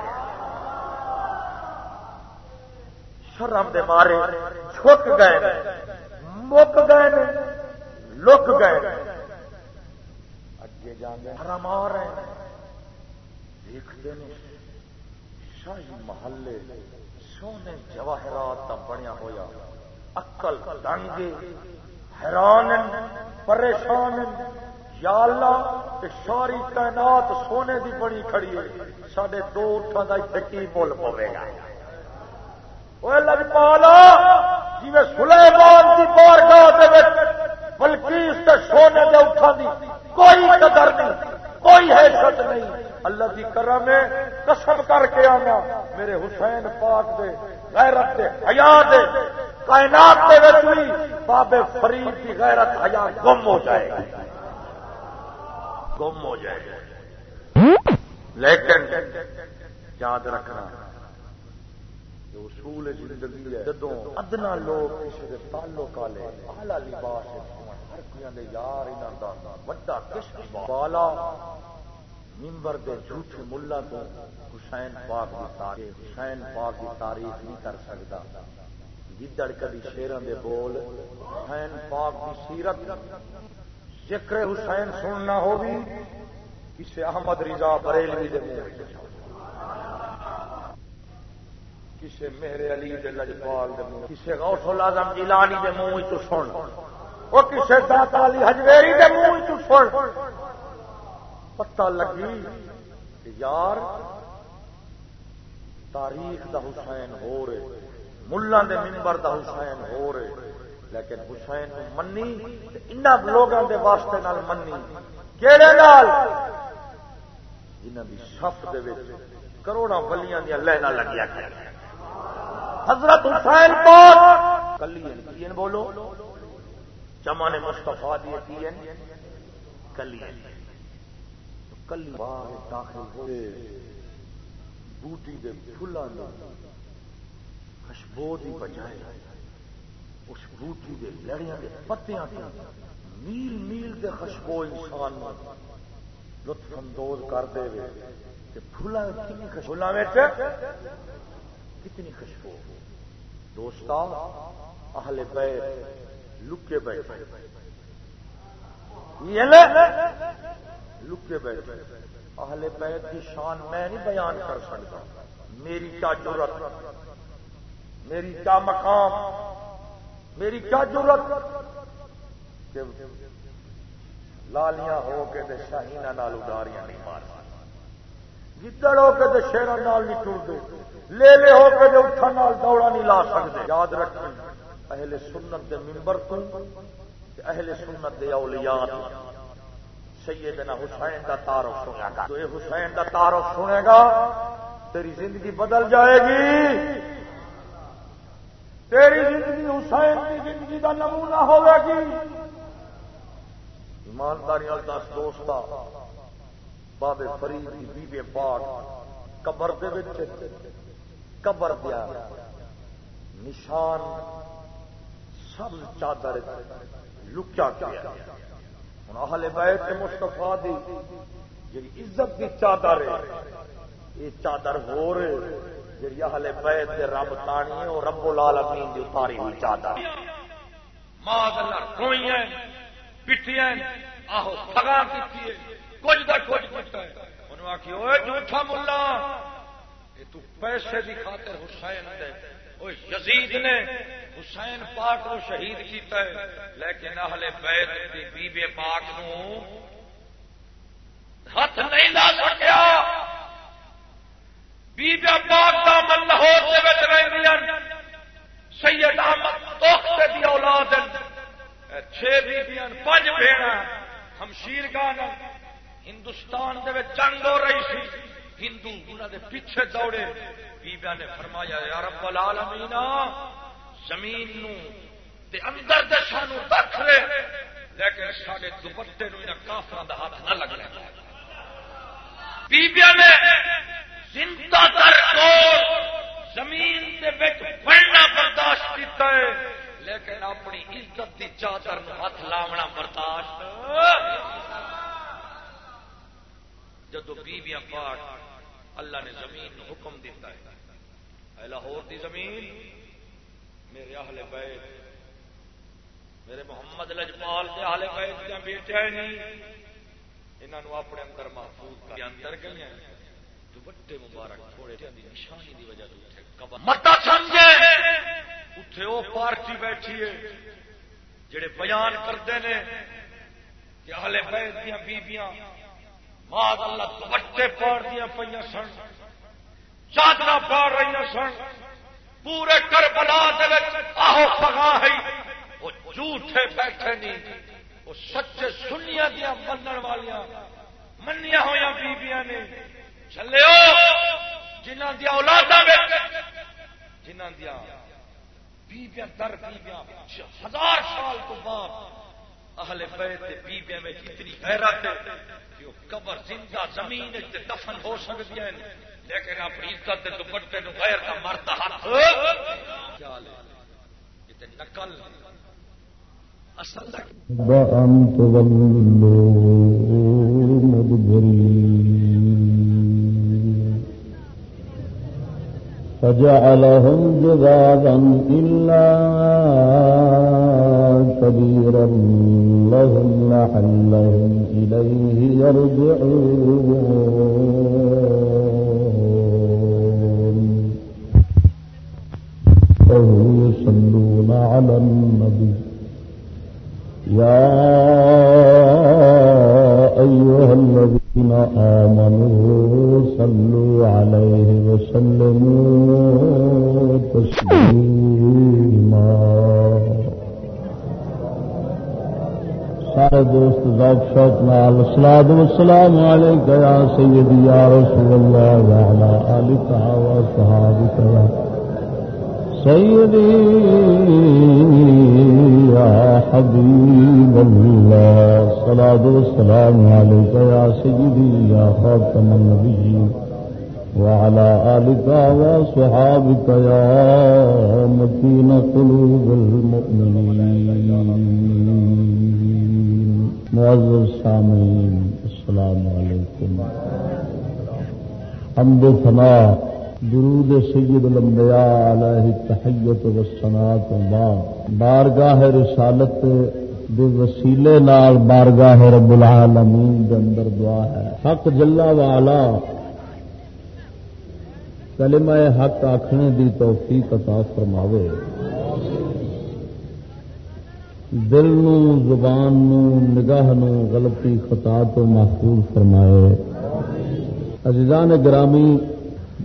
شرم دے مارے چھک گئے مک گئے لک گئے اگے جانے حرم آ رہے ہیں۔ دیکھتے ہیں شاہی محلے، سونے جواہرات کا بنیا ہوا اکل دنگے، حیران پریشان یا اللہ ساری تعینات سونے دی بڑی کھڑی ہے سڈے دو اٹھا کا اتنے کی مل پوے گا لگ پالا جی سلیمان کی بار گاہ بلکہ سونے کے اٹھا دی کوئی قدر نہیں، کوئی حیثیت نہیں۔ اللہ کی کرم میں قسم کر کے آنا۔ میرے حسین پاک دے، غیرت دے حیا دے۔ کائنات دے بابے فرید کی غیرت حیا گم ہو جائے۔ گا گم ہو جائے۔ گا لیکن یاد رکھنا جو اصول زندگی ہے۔ جدو ادنا لوگ کسی کے تعلق والے آلہ لباس ہر کوئی یار انہوں کا وڈا کس بالا ممبر دے جھوٹے ملا تو حسین پاک کی تاریخ، حسین پاک کی تاریخ نہیں کر سکتا۔ گدڑ کدی شیران دے بول، حسین پاک کی سیرت۔ ذکر حسین سننا ہوگی کسی احمد رضا بریلوی دے منہ کسی میرے علی دے لجپال دے منہ کسی غوث العظم جیلانی دے منہ تو سن۔ وہ کسی داتا علی حجویری دے منہ تو سن۔ پتہ لگی کہ یار، تاریخ دا حسین ہو رہے ملا دے ممبر دا حسین ہو رہے۔ لیکن حسین منی ان لوگوں دے واسطے نال منی۔ کہڑے نال؟ جنہ دی شف دے کروڑا ولیاں دیا لائن لگیا حضرت حسین پاک، کلی بولو۔ چما نے مستفا دیے کی کلی باہر داخل ہوئے بوٹی دے پھلا خوشبو دی بجائے اس بوٹی دے لڑیاں دے پتیاں میل میل دے خوشبو انسان لطف اندوز کر دے پھولا کتنی خوشبو وچ؟ کتنی خوشبو دوست اہل بیت لکے بیٹھے لکے بیٹھے اہل بیت کی شان میں نہیں بیان کر سکتا۔ میری کیا ضرورت میری کیا مقام۔ میری کیا ضرورت لالیاں ہو کے شاہینہ نال اڈاریاں نہیں مار گدڑ ہو کے شیران نال نہیں ٹرتے لے لے ہو کے اٹھا نال دوڑا نہیں لا سکتے۔ یاد رکھیں، اہل سنت دے ممبر تو اہل سنت دے اولیاء سیدنا حسین دا تعارف سنے گا تو یہ حسین دا تعارف سنے گا، تیری زندگی بدل جائے گی۔ تیری زندگی حسین کی زندگی کا نمونہ ہوگا گی۔ ایمانداری دس دوست بابے فرید کی بیبے پاک قبر دے قبر دیا نشان سب چادر لکیا کیا ہوں اہل بیت مستفا دی جی عزت کی چادر یہ چادر ہو رہے۔ جی اہل بیت کے رب تانی ہے، وہ رب العالمین دی اتاری ہوئی چادر۔ ماں کوئی ہے پٹیاں آہو سگا کی کچھ دا کچھ پتا ہے۔ انہوں آخی وہ جھوٹا ملا۔ یہ تو پیسے دی خاطر حسین دے۔ وہ یزید نے حسین پاک کو شہید کیتا ہے۔ لیکن اہل بیت دی بی بی پاک نو ہاتھ نہیں لا سکیا۔ بی پاک دا من لاہور دے وچ رہندیاں سید احمد توخت دی اولاد چھ بیبیاں پانچ بھیڑا ہمشیر گان ہندوستان دے جنگ ہو رہی سی۔ ہندو انہوں دے پیچھے دوڑے۔ بیبیا نے فرمایا، یا رب العالمین، زمین نو تے اندر دے سانو رکھ لے۔ لیکن سارے دوپٹے نو انہیں کافر دا ہاتھ نہ لگ لگا بیبیا نے زندہ در کو زمین دے بچ بڑھنا برداشت کیتا ہے۔ لیکن اپنی عزت کی چادر ہاتھ لاونا برداشت۔ جدو بیبیاں پاٹ اللہ نے زمین حکم دیتا ہے۔ لاہور دی زمین، میرے اہل بیت، میرے محمد لجپال کے اہل بیت کے بیٹے نہیں انہوں اپنے اندر محفوظ کر اندر گئے دوپٹے مبارک تھوڑے نشانی دی وجہ سے متا سمجھے! اتے وہ پارٹی بیٹھی ہے جڑے بیان کرتے ہیں کہ ہلے بیت دیا بیبیاں ماں اللہ دوپٹے پاڑ دیا پہ سن چادر پاڑ رہی سن پورے کر بلا آہو پگا ہے وہ جھوٹے بیٹھے نہیں وہ سچے سنیا دیا من والیا منیا ہوا بیبیاں نے۔ چلے جنہ دیا اولادا جنہ دیا بیبیاں در بیبیاں ہزار سال تو بعد اہل بیت بیبیاں میں اتنی غیرت ہے کہ وہ قبر زندہ زمین دفن ہو سکتی ہیں۔ لیکن اپنی عزت کے دوپٹے نو غیر کا مرتا ہاتھ۔ خیال ہے یہ نقل۔ اصل مدبرین فجعلهم جذابا إلا كبيرا لهم لعلهم إليه يرجعون. وهو يصلون على النبي. يا أيها الذين آمنوا صلوا عليه وسلموا تسلیما. سارے دوست ذوق شوق نال سلاد سلام علیکہ یا سیدی، یا رسول اللہ وعلا آلکہ و صحابکہ سيدي يا حبيب الله. صلاة والسلام عليك يا سيدي، يا خاتم النبيين. وعلى آلك وصحابك يا متين قلوب المؤمنين. معزز السامعين السلام عليكم. حمد و ثناء درود سید الانبیاء علیہ تحیت و سنات بعد بارگاہ رسالت دے وسیلے نال بارگاہ رب العالمین دے اندر دعا ہے۔ حق جلا والا کلمہ حق آخنے دی توفیق عطا فرماوے۔ دل نو زبان نو نگاہ نو غلطی خطا تو محفوظ فرمائے۔ عزیزان گرامی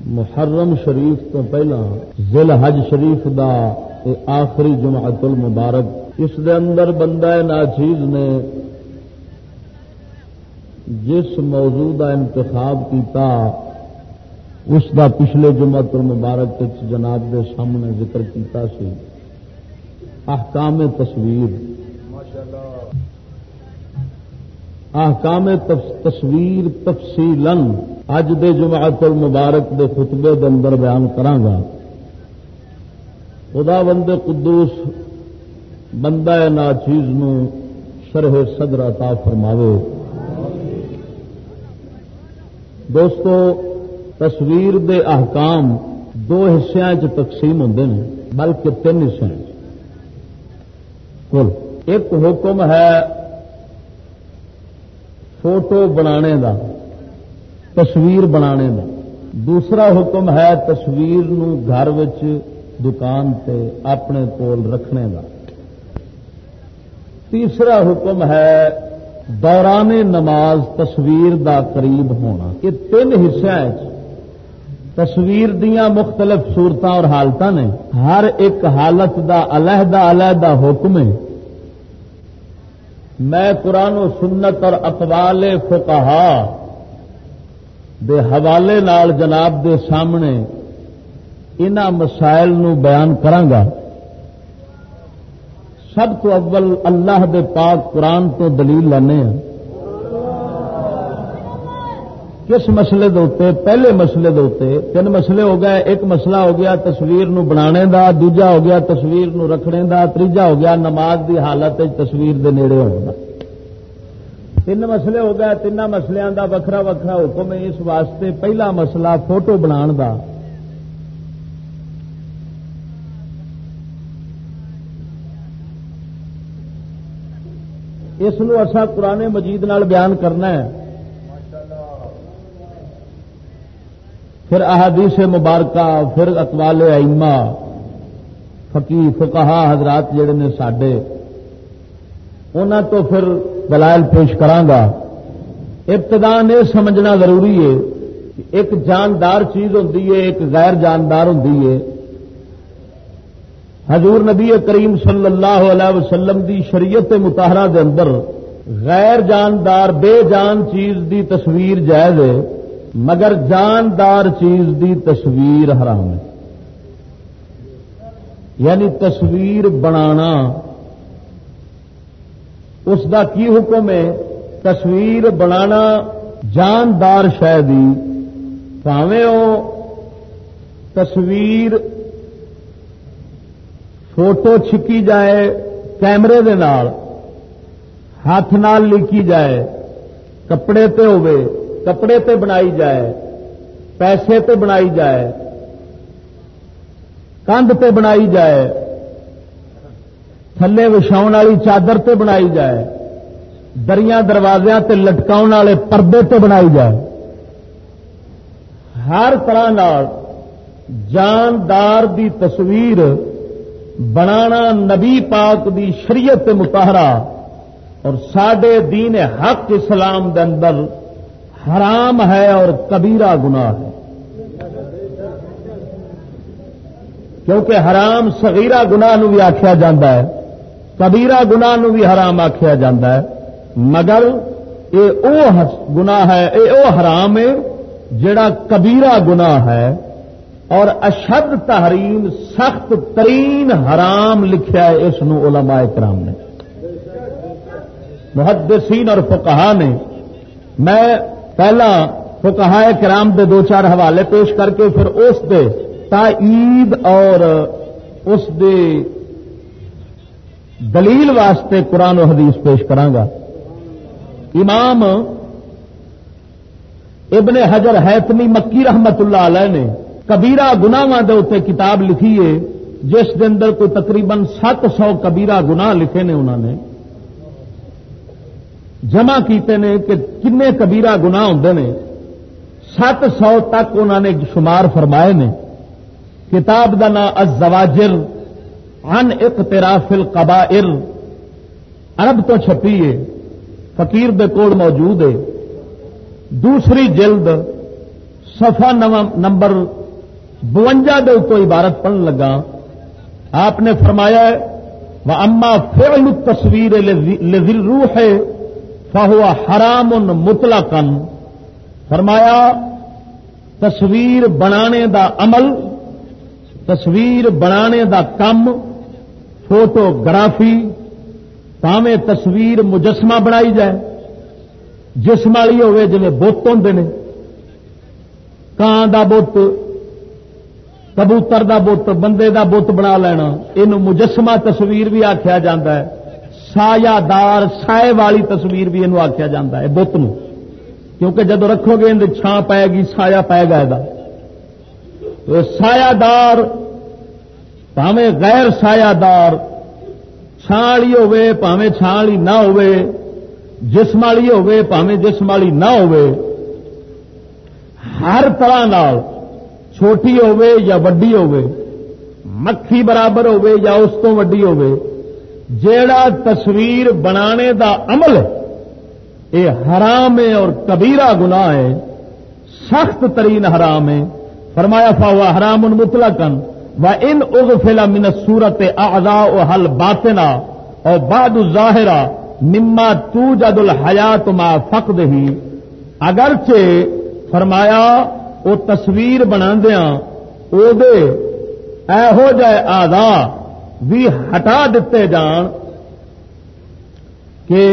محرم شریف تو پہلا ذل حج شریف دا اے آخری جمعت المبارک۔ اس دے اندر بندہ ناچیز نے جس موضوع دا انتخاب کیتا، اس دا پچھلے جمعت المبارک جناب دے سامنے ذکر کیتا سی۔ احکام تصویر۔ احکام تصویر تفصیلن اج دے جماعت المبارک دے خطبے دے اندر بیان کرانگا خدا بند قدوس، بندہ نا چیز شرح صدر عطا فرماوے۔ دوستو، تصویر دے احکام دو حصوں چ تقسیم ہوں بلکہ تین حصے کل ایک حکم ہے فوٹو بنانے کا تصویر بنا دوسرا حکم ہے تصویر نو گھر دکان تے اپنے کول رکھنے کا تیسرا حکم ہے دوران نماز تصویر دا قریب ہونا۔ یہ تین حصے تصویر دیا مختلف صورت اور حالت نے۔ ہر ایک حالت دا علیحدہ علیحدہ حکم ہے۔ میں قرآن و سنت اور اقوال فقہا دے حوالے نال جناب دے سامنے ان مسائل نو بیان کرانگا۔ سب تو اول اللہ دے پاک قرآن تو دلیل لانے ہیں کس مسئلے دے پہلے مسئلے دے تین مسئلے ہو گئے، ایک مسئلہ ہو گیا تصویر نو بنانے دا، دوجا ہو گیا تصویر نو رکھنے دا تیجا ہو گیا نماز دی حالت تصویر دے نیڑے ہونا تین مسئلے ہو گئے تین مسلیاں دا وکھرا وکھرا حکم ہے، اس واسطے پہلا مسئلہ فوٹو بنا دا۔ اس اصا قرآن مجید نال بیان کرنا ہے۔ پھر احادیث مبارکہ، پھر اقوال ایما فقی فقہا حضرات جڑے نے سڈے انہوں تو پھر دلائل پیش کرانگا۔ ابتدان یہ سمجھنا ضروری ہے ایک جاندار چیز ہوں ایک غیر جاندار ہوں حضور نبی کریم صلی اللہ علیہ وسلم دی شریعت متحرہ دے اندر غیر جاندار، بے جان چیز دی تصویر جائز ہے، مگر جاندار چیز دی تصویر حرام ہے۔ یعنی تصویر بنانا اس دا کی حکم ہے؟ تصویر بنانا جاندار شہری پاوے وہ تصویر فوٹو چھکی جائے کیمرے دے نال، ہاتھ نال لکھی جائے، کپڑے تے ہوئے کپڑے تے بنائی جائے، پیسے تے بنائی جائے، کندھ تے بنائی جائے۔ تھلے وچھاؤ والی چادر تے بنائی جائے دریا دروازے تے لٹکاؤ والے پردے تے بنائی جائے۔ ہر طرح جاندار دی تصویر بنانا نبی پاک دی شریعت متحرہ اور سڈے دین حق اسلام دے اندر حرام ہے اور کبیرہ گناہ ہے۔ کیونکہ حرام سگیرا گنا بھی آخیا جا ہے۔ کبیرا گنا بھی حرام آخیا جا مگر یہ او گنا ہے یہ او حرام ہے جڑا کبیرا گنا ہے۔ اور اشد تحریم سخت ترین حرام لکھیا ہے اس علماء کرام نے۔ محدثین اور فقہا نے، میں پہلا فقہا کرام دے دو چار حوالے پیش کر کے پھر اس دے عید اور اس دے دلیل واسطے قرآن و حدیث پیش کرانگا۔ امام ابن حجر حیتمی مکی رحمت اللہ علیہ نے کبیرا گناواں اتنے کتاب لکھی ہے، جس کے اندر کوئی تقریباً سات سو کبیرا گنا لکھے نے انہوں نے۔ جمع کیتے نے کہ کنے کبیرا گنا ہوں نے، سات سو تک انہوں نے شمار فرمائے نے۔ کتاب کا نام ازواجر ان اقتراف القبائر۔ عرب تو چھپی ہے فقیر دے کوڑ موجود ہے۔ دوسری جلد سفا نمبر بونجا دے تو عبارت پڑھن لگا۔ آپ نے فرمایا وہ اما فعل تصویر روح ہے فہو حرام ان فرمایا، تصویر بنانے دا عمل، تصویر بنانے دا کم فوٹوگرافی پاویں تصویر مجسمہ بنائی جائے۔ جسم والی ہوے جی بت ہوں نے۔ کان دا بت؟ کبوتر دا بت، بندے دا بت بنا لینا۔ یہ مجسمہ تصویر بھی آخیا جا سایہ دار سائے والی تصویر بھی یہ آخیا جا بت کیونکہ جب رکھو گے چھان پائے گی، سایہ پائے گا یہ سایہ دار پاوے غیر سایہ دار چھالی ہوے پاوے چھالی نہ ہوے جسم والی ہوے پاوے جسم والی نہ ہوے ہر طرح نال چھوٹی ہوے یا وڈی ہوے مکھی برابر ہوے یا اس تو وڈی ہوے جیڑا تصویر بنانے دا عمل یہ حرام ہے اور کبیرہ گناہ ہے، سخت ترین حرام ہے۔ فرمایا فاوا حرام ان مطلقن و ان اغفلا من سورت آزا حل باتنا اور باد ظاہرا مما تو جد الحیات ما فقد ہی اگرچہ فرمایا وہ تصویر بنا دیا دے ایہو جائے آزا بھی ہٹا دیتے جان کہ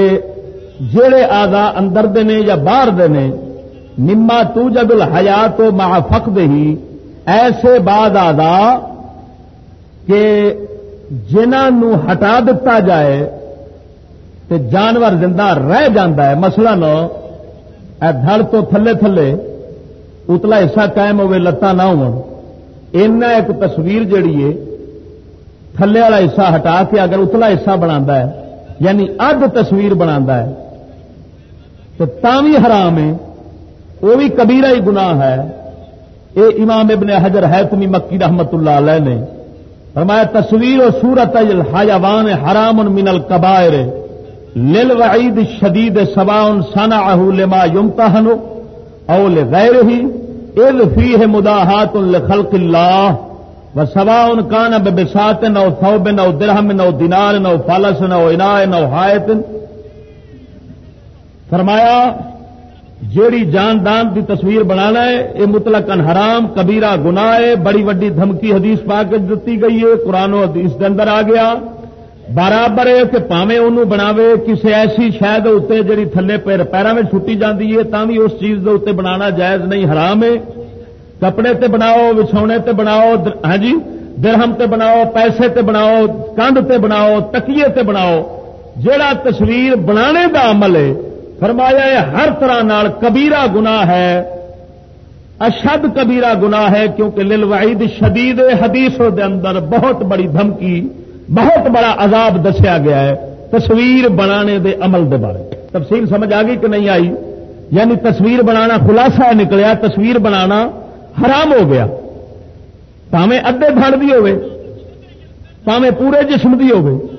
جڑے آزا اندر دے نے یا باہر دے نے، مما تو جد الحیات ما فقد ہی ایسے بعد آدھا کہ جنہوں ہٹا دتا جائے تو جانور زندہ رہ جاندہ ہے، مسئلہ نو، اے دھڑ تو تھلے تھلے اتلا حصہ قائم ہوئے لتا نہ ہو ایک تصویر جڑی ہے، تھلے والا حصہ ہٹا کے اگر اتلا حصہ بنا ہے یعنی اد تصویر بنا ہے، تو تاوی حرام ہے۔ وہ بھی کبیرہ ہی گناہ ہے۔ اے امام ابن حجر ہے مکی رحمت اللہ علیہ نے فرمایا، تصویر و سورت الحیوان حرام من القبائر. للوعید شدید سواؤن سنا لما یمتہن او لغیر ہی اذ فیہ مداحات لخلق اللہ، و سواؤن کان ببسات نو ثوب نو درہم نو دینار نو فالس نو انائے نو حائط. فرمایا جیڑی جاندان کی تصویر بنانا ہے یہ مطلق حرام، کبیرہ گناہ ہے، بڑی وڈی دھمکی حدیث پا کے دتی گئی ہے، قرآن و حدیث کے اندر آ گیا۔ برابر ہے کہ پاوے انہوں بناوے کسی ایسی شاید اتنے جی تھلے پیر پیروں میں چھٹی جاتی ہے تھی اس چیز کے اتنے بنا جائز نہیں، حرام ہے۔ کپڑے تے بناؤ، وچھونے تے بناؤ ہاں جی درہم تے بناؤ، پیسے تے بناؤ کنڈ تے بناؤ، تکیے تے بناؤ۔ جڑا تصویر بنانے دا عمل ہے فرمایا یہ ہر طرح نال کبیرہ گنا ہے۔ اشد کبیرہ گناہ ہے کیونکہ لل وعید شدید حدیثوں دے اندر بہت بڑی دھمکی، بہت بڑا عذاب دسیا گیا ہے۔ تصویر بنانے دے عمل دے بارے۔ تفصیل سمجھ آ گئی کہ نہیں آئی؟ یعنی تصویر بنانا خلاصہ نکلیا، تصویر بنانا حرام ہو گیا۔ پاوے ادے بڑ بھی ہوے پاوے پورے جسم دی ہوے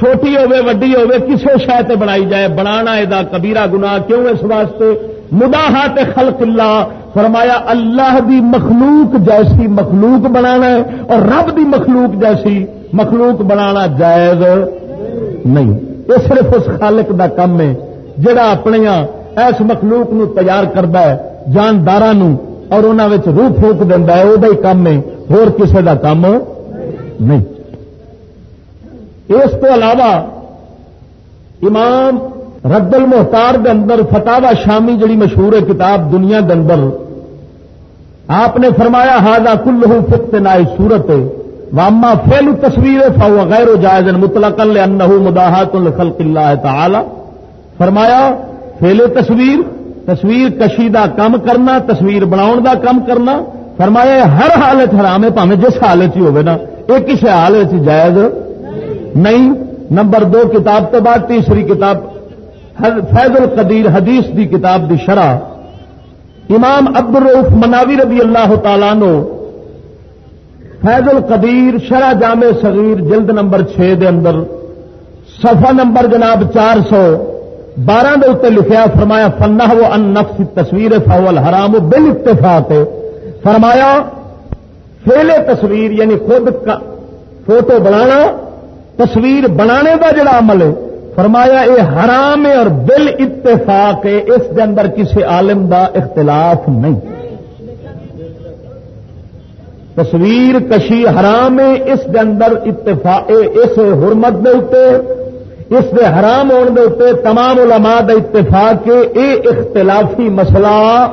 چھوٹی ہوے، وڈی ہوے، کسے شہ بنائی جائے؟ بنانا یہ کبیرہ گناہ کیوں اس واسطے؟ مداحت خلق اللہ، فرمایا اللہ دی مخلوق جیسی مخلوق بنانا ہے اور رب دی مخلوق جیسی مخلوق بنانا جائز نہیں۔ یہ صرف اس خالق دا کم ہے جڑا اپنے اس مخلوق نو تیار کرتا ہے جاندار اور انہوں روح پھونک دینا ہے وہ کام ہے۔ کسی کا کام نہیں۔ اس کو علاوہ امام رد المحتار دے اندر فتوا شامی جڑی مشہور ہے کتاب دنیا دے اندر، آپ نے فرمایا ہاضا کل فکت نائی سورت واما فیل تصویر فاؤ غیر و جائز مطلق انہ مداحت الخلق اللہ تعالی۔ فرمایا فیل تصویر تصویر کشی دا کام کرنا، تصویر بناؤ دا کام کرنا۔ فرمایا، ہر حالت حرام ہے پاوے جس حالت ہی ہوگی نا یہ کسی حالت جائز۔ نہیں، نمبر دو کتاب تو بعد تیسری کتاب فیض القدیر حدیث دی کتاب دی شرح۔ امام عبد الروف مناوی رضی اللہ تعالیٰ نو فیض القدیر شرح جامع صغیر جلد نمبر چھ دے اندر، صفحہ نمبر جناب چار سو بارہ دے اتنے لکھیا، فرمایا فنا وہ ان نفس تصویر فاول حرام بل اتفاق فرمایا فیلے تصویر یعنی خود کا فوٹو بنانا تصویر بنانے کا جڑا عمل ہے، فرمایا یہ حرام ہے اور بل اتفاق ہے، اس کے اندر کسی عالم دا اختلاف نہیں۔ تصویر کشی حرام ہے، اس کے اندر اتفاق اس حرمت دے اتنے اس دے حرام ہونے دے اتنے تمام علماء دا اتفاق کے اے اختلافی مسئلہ۔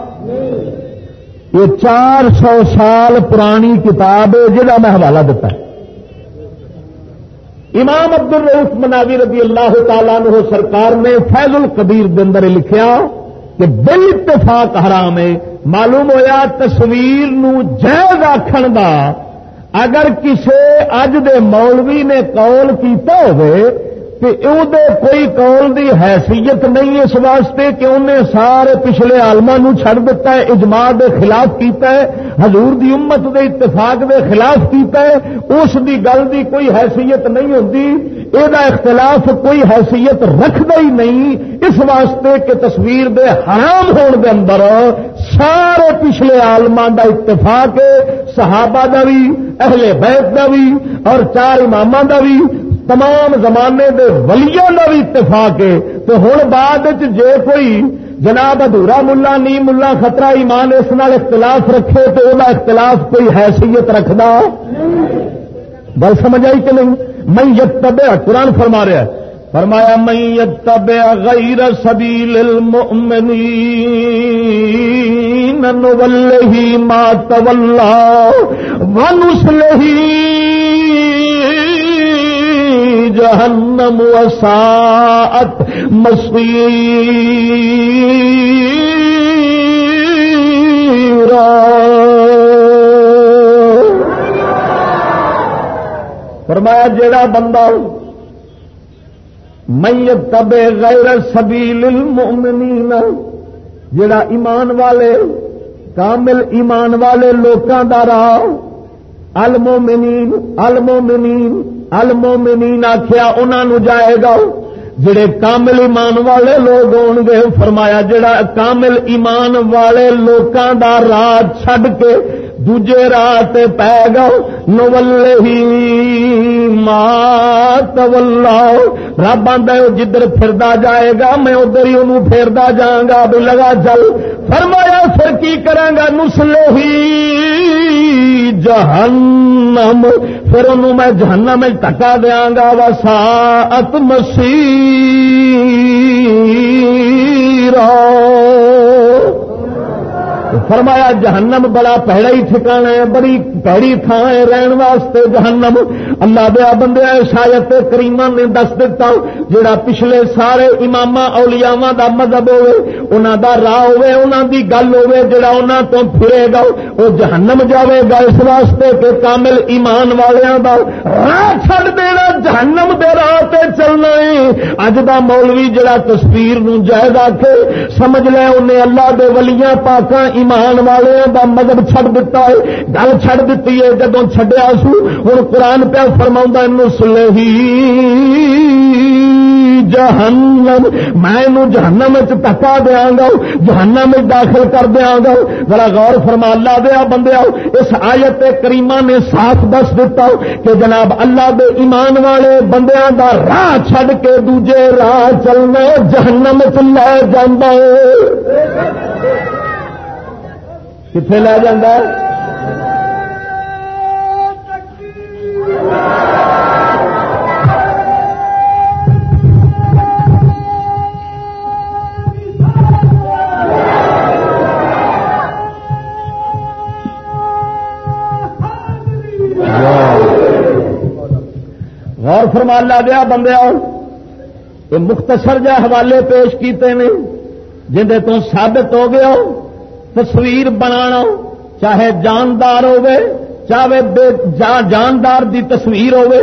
یہ چار سو سال پرانی کتاب ہے جہاں میں حوالہ دیتا ہے امام عبد الروف مناوی رضی اللہ تعالیٰ نے سرکار نے فیض القبیر کے لکھیا کہ بل اتفاق حرام ہے۔ معلوم ہویا تصویر نو جائز آخر دا۔ اگر کسے اج دے مولوی نے قول کیتا ہوئے کوئی قول دی حیثیت نہیں اس واسطے کہ انہیں سارے پچھلے آلما چھڑ دیتا ہے، اجماع دے خلاف کیتا ہے، حضور دی امت دے اتفاق دے خلاف کیتا ہے، اس دی گل دی کوئی حیثیت نہیں ہوتی یہ اختلاف کوئی حیثیت رکھتا ہی نہیں، اس واسطے کہ تصویر دے حرام ہون دے اندر سارے پچھلے آلما دا اتفاق ہے، صحابہ دا بھی، اہل بیت دا بھی، اور چار امام دا بھی تمام زمانے دے ولیوں کا بھی اتفاق ہے۔ تو ہوں بعد جے کوئی جناب ادھورا ملا نی ملا، خطرہ ایمان اس نال اختلاف رکھے تو وہ اختلاف کوئی حیثیت رکھدا؟ گل سمجھ آئی کہ نہیں؟ میں یتب قرآن فرما رہا ہے۔ فرمایا میں یتب غیر سبیل المؤمنین، نولہی ما تولا ونسلہی جہنم وساعت مسیرا فرمایا جڑا بندہ میت تبے غیر سبیل المؤمنین جڑا ایمان والے، کامل ایمان والے لوکاں دا راہ المومنین المومنین المومنین آخیا انہوں جائے گا جڑے کامل ایمان والے لوگ ہون گے، فرمایا جڑا کامل ایمان والے لوکاں دا راہ چھڈ کے دوجے راہ پی گا نول ہی مات رب آدھا جدھر پھردا جائے گا، میں ادھر ہی انہوں پھیردا جاگا بھی لگا چل فرمایا، پھر کی کریں گا؟ نسلے ہی جہنم۔ پھر انہوں میں جہنم میں ٹکا دیا گا، وساعت مسیح فرمایا، جہنم بڑا پہڑا ہی ٹھکانا ہے، بڑی پیڑی تھان ہے رہن واسطے جہنم۔ اللہ دیا بندے شاید کریما نے دس دتا جڑا پچھلے سارے امام اولیاوا دا مذہب ہوے انہوں دا راہ ہوے انہوں دی گل ہوے جڑا انہوں تو پھرے گا، وہ جہنم جاوے گا۔ اس واسطے کہ کامل ایمان والوں دا راہ چھڑ دینا، جہنم دے راہ تے چلنا ہے۔ اج دا مولوی جڑا تصویر نو جائز آ کے سمجھ لے انہیں اللہ دے ولیاں پاکاں ایمان والوں دا مذہب چھڑ دیتا ہے، گل چھڑ دیتی ہے جدو چھڈیا سو ہوں قرآن پہ فرما نسلہی جہنم۔ میں جہنم ٹکا دیا گا، جہنم داخل کر دیا گا۔ ذرا غور فرما، اللہ دیا بندے اس آیت کریمہ نے صاف دس دیتا کہ جناب اللہ دے ایمان والے بندیاں دا راہ چھڈ کے دوجے راہ چلنا جہنم چ لے جانا کتنے لے جانا غور فرما لا دیا بندے یہ مختصر جہ حوالے پیش کیتے ہیں جہد تو ثابت ہو گیا تصویر بنانا چاہے جاندار ہوے چاہے جاندار دی تصویر ہوے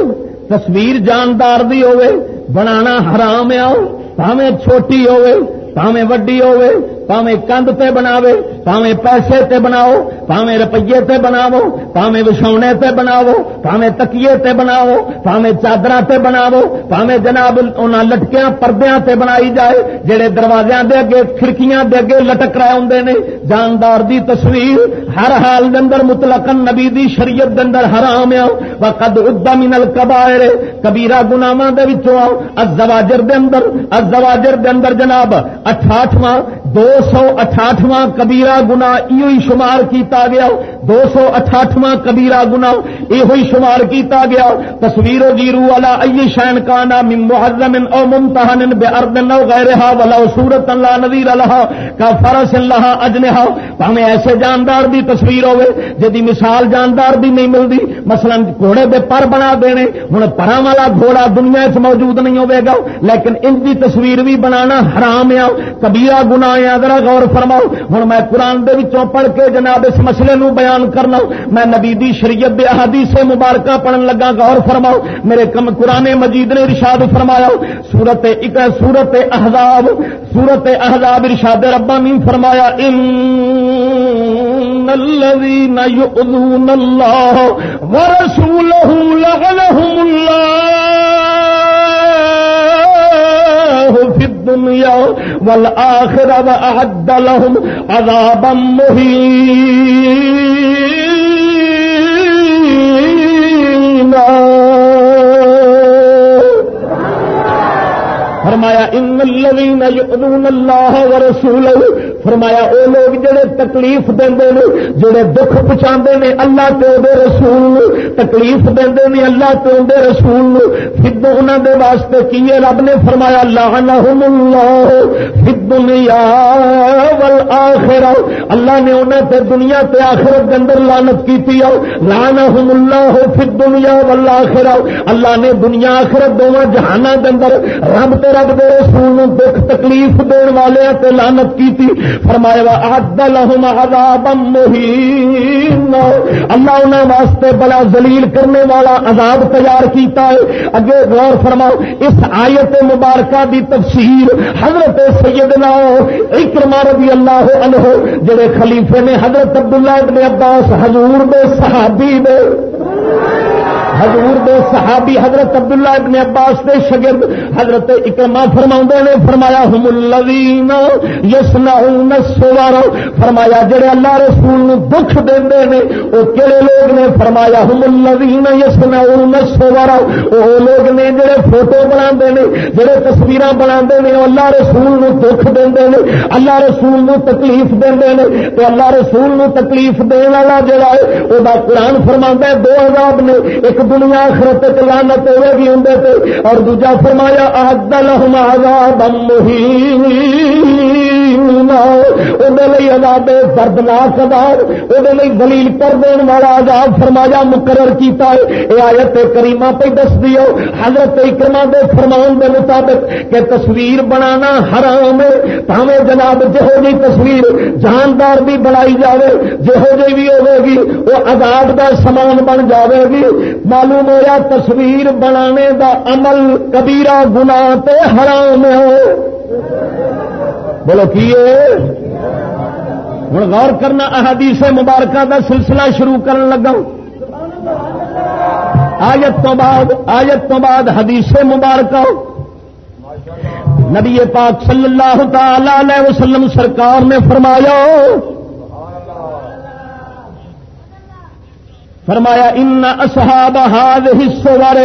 تصویر جاندار دی ہوے بنانا حرام آؤ پاویں چھوٹی ہوے پاویں وڈی ہوے پاویں کندھ تے بناوے پاویں پیسے تے بناؤ، پاویں روپیے تے بناو پاویں وچھونے تے بناو پاویں تکیے تے بناو پاویں چادر تے بناو پاویں جناب انہاں لٹکیاں پردیاں تے بنائی جائے، جڑے دروازیاں دے اگے، کھڑکیاں دے اگے لٹک رہے ہوندے نے۔ جاندار دی تصویر ہر حال دے اندر مطلق نبی دی شریعت دے اندر حرام ہے۔ وقد عد من الکبائر۔ کبیرہ گناہاں دے وچوں الزواجر دے اندر، الزواجر دے اندر جناب 68واں دو سو اٹھاٹواں کبیرا گنا یہ شمار کیتا گیا دو سو اٹھاٹواں کبیرا گنا یہ شمار کیتا گیا تصویر و جیرو والا ائی شین کا نام محرم او ممتحن بے اردن او غیرہا ولا صورت اللہ نذیر اللہ کا فرس اللہ اجنہا۔ ہمیں ایسے جاندار دی تصویر ہوے جدی مثال جاندار دی نہیں ملدی۔ مثلا گھوڑے دے پر بنا دینے۔ ہن پراں والا گھوڑا دنیا وچ موجود نہیں ہوے گا۔ لیکن ان دی تصویر بھی بنانا حرام ہے۔ کبیرہ گناہ ہے۔ ذرا غور فرماؤ۔ ہوں میں قرآن دے وچوں پڑھ کے جناب اس مسئلے نو بیان کرنا، میں نبی دی شریعت دے احادیث مبارکہ پڑھن لگا، غور فرماؤ، میرے کم قرآن مجید نے ارشاد فرمایا، سورت ایک سورت احزاب سورت احزاب ارشاد ربانی فرمایا، ان الذين يؤذون الله ورسوله لعنهم الله فی الدنیا والآخرة وأعد لهم عذابا مهينا. فرمایا ان الذين يؤذون الله ورسوله فرمایا، او لوگ جڑے تکلیف دیندے نے، جڑے دکھ پہنچاندے نے اللہ تے دے رسول نو تکلیف دیندے نے اللہ تے دے رسول نو پھر انہاں دے واسطے کیے رب نے فرمایا لعنهم الله فی الدنيا والآخرہ. اللہ نے انہاں تے دنیا تے آخرت دے اندر لعنت کیتی ہے. لعنهم الله فی الدنيا والآخرہ. اللہ نے دنیا آخرت دوواں جہاناں دے اندر رب تے رب دے رسول دکھ تکلیف دین والے تے لعنت کیتی فرمایا اعد لهم عذابا مهین اللہ انہاں واسطے بڑا ذلیل کرنے والا عذاب تیار کیتا ہے۔ اگے غور فرماؤ، اس آیت مبارکہ دی تفسیر حضرت سیدنا اکرمہ رضی اللہ عنہ، جڑے خلیفے نے حضرت عبداللہ ابن عباس حضور دے صحابی دے۔ حضور دے صحابی حضرت عبداللہ ابن عباس دے شگرد حضرت اکرما فرما نے فرمایا، ہم الذین یسنعون الصور. فرمایا، جڑے اللہ رسول نو دکھ دیندے نے، او کیڑے لوگ نے؟ فرمایا، ہم الذین یسنعون الصور. او لوگ نے جڑے فوٹو بناندے نے، جڑے تصویراں بناندے نے اللہ رسول نو دکھ دیندے نے، اللہ رسول نو تکلیف دیندے نے، تے اللہ رسول نو تکلیف دین والا جڑا ہے، او دا قرآن فرماندا ہے، دو عذاب نے، ایک دنیا آخرت لانت ہوے گی ہوں اور دوجا فرمایا آد لہم عذاب مہین عذاب دردناک عذاب وہ دلیل کر دین والا عذاب فرمایا، مقرر کیتا ہے۔ اے آیت کریمہ پہ دس دیو، حضرت اکرما دے فرمان دے مطابق کہ تصویر بنانا حرام ہے۔ پاوے جناب، جہو جی تصویر جاندار بھی بنائی جاوے، جہو جی بھی ہوے گی، وہ عذاب دا سامان بن جاوے گی۔ معلوم ہوا تصویر بنانے دا عمل کبیرہ گنا حرام ہو۔ بولو کی ہوں غور کرنا، احادیث مبارکہ دا سلسلہ شروع کرن لگا آیت تو بعد، آیت تو بعد حدیث مبارکہ۔ نبی پاک صلی اللہ تعالی علیہ وسلم سرکار نے فرمایا فرمایا ان اصحاب هذه الصور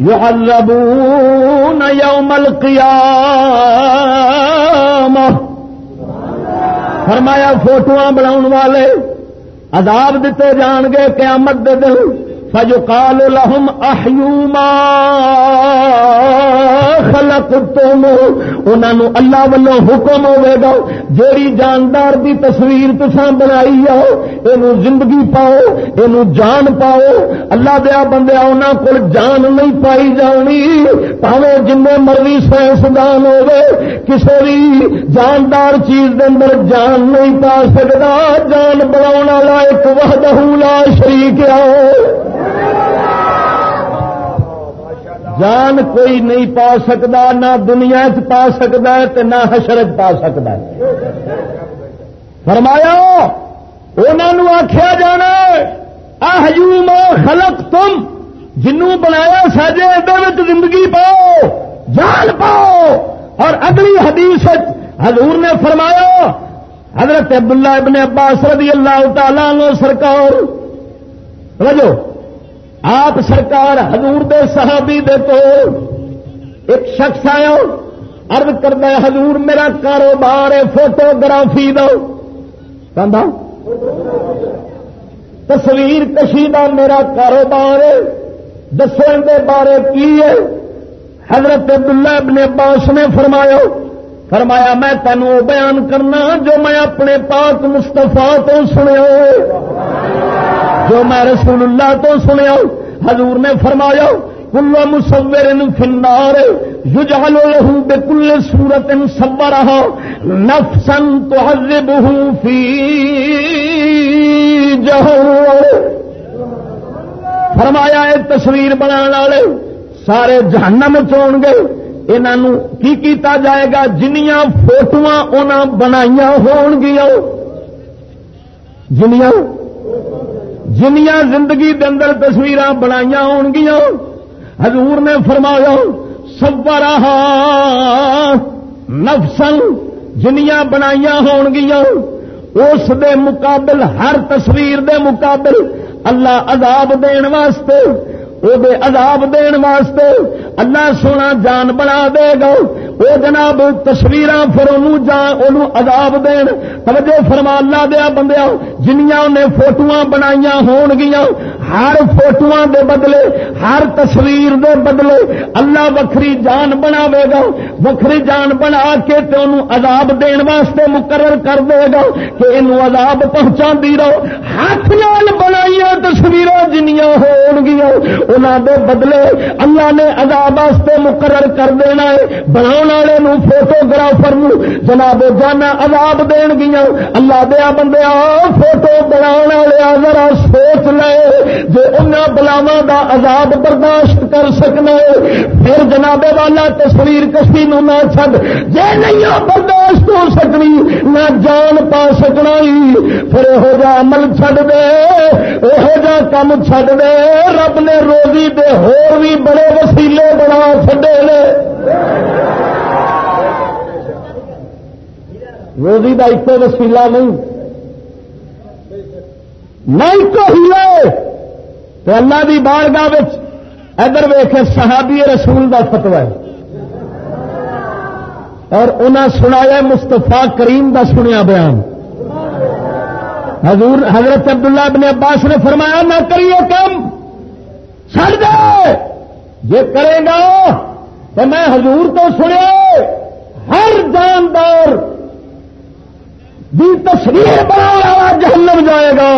يعذبون يوم القيامه فرمایا فوٹو بنا والے عذاب دیتے جان گے قیامت دے دل فجقال لهم احيوا ما خلقتم۔ انہاں نو اللہ والوں حکم ہوے گا۔ جیڑی جاندار دی تصویر تساں بنائی آؤ اینو زندگی پاؤ، اینو جان پاؤ۔ اللہ دیا بندے انہاں کول جان نہیں پائی جانی۔ پاوے جن مرضی سائنسدان ہوے کسے بھی جاندار چیز دے اندر جان نہیں پا سکدا۔ جان بناون والا ایک وحدہ لا شریک آؤ جان کوئی نہیں پا سکتا نہ دنیا چ پا سکتا ہے نہ حشرت پا سکتا ہے۔ فرمایا انہوں آخیا جانا ہجوم خلق تم جنوں بنایا ساجے، ادھر زندگی پاؤ جان پاؤ۔ اور اگلی حدیث حضور نے فرمایا، حضرت عبداللہ ابن عباس رضی اللہ تعالی سرکار، رجو آپ سرکار حضور دے صحابی دے تو ایک شخص آیا ارد کرتا ہے، حضور میرا کاروبار ہے، فوٹوگرافی دو تصویر کشی کا میرا کاروبار ہے۔ دسن دے بارے کی ہے؟ حضرت عبداللہ ابن عباس نے فرمایا فرمایا، میں تینوں بیان کرنا جو میں اپنے پاک مستفا تو سنیا۔ جو میں رسول اللہ تو سنیا حضور نے فرمایا کلو مسور فنار یجعل له بكل صورت صورها نفسا تعذبه في جهنم فرمایا ایک تصویر بنا والے، سارے جہنم چون گے انہوں کی کیتا جائے گا؟ جنیاں فوٹو انہاں بنائی ہون گیا جنیاں جنیا زندگی دے اندر تصویر بنائی ہون گیا حضور نے فرمایا سب رہا نفسن جنیا بنائی ہون گیا اس دے مقابل، ہر تصویر دے مقابل اللہ عذاب دین واسطے وہ عذاب دین واسطے اللہ سونا جان بنا دے گا۔ وہ جناب تصویر پھر جان عذاب دین۔ توجہ فرما، اللہ دیا بندیا جنیاں انہیں فوٹو بنائی ہون گیا ہر فوٹو دے بدلے، ہر تصویر دے بدلے اللہ وکری جان بنا گا۔ وکری جان بنا کے تو عذاب دین واسطے مقرر کر دے گا کہ یہ عذاب پہنچا دی رہو۔ ہاتھ نال بنائی تصویر جنیاں ہون گیا انہوں دے بدلے اللہ نے عذاب واسطے مقرر کر دینا ہے۔ بنا والے فوٹوگرافر جناب جانا عذاب دین گیا اللہ دیا بندے فوٹو بنا والے ذرا سوچ لے۔ جو ان بلاوا دا عذاب برداشت کر سکنا ہے پھر جناب والا تصویر کشتی نو نہ چڈ جی نہیں برداشت ہو سکنی، نہ جان پا سکنا پھر یہو جا عمل چڈ دے یہو جا کام چڈ دے۔ رب نے روزی دے ہو بھی بڑے وسیلے بنا چڈے روزی کا ایک وسیلا نہیں۔ نہیں تو ہیلے اللہ کی بارگاہ ادھر ویخ صحابی رسول کا فتوا ہے۔ اور انہیں سنایا مستفا کریم کا سنیا بیان۔ حضور حضرت عبداللہ ابن عباس نے فرمایا نہ کریے کم چڑ دے۔ یہ کرے گا تو میں حضور تو سنیا۔ ہر جاندار دی تصویر بنا والا جہنم جائے گا؟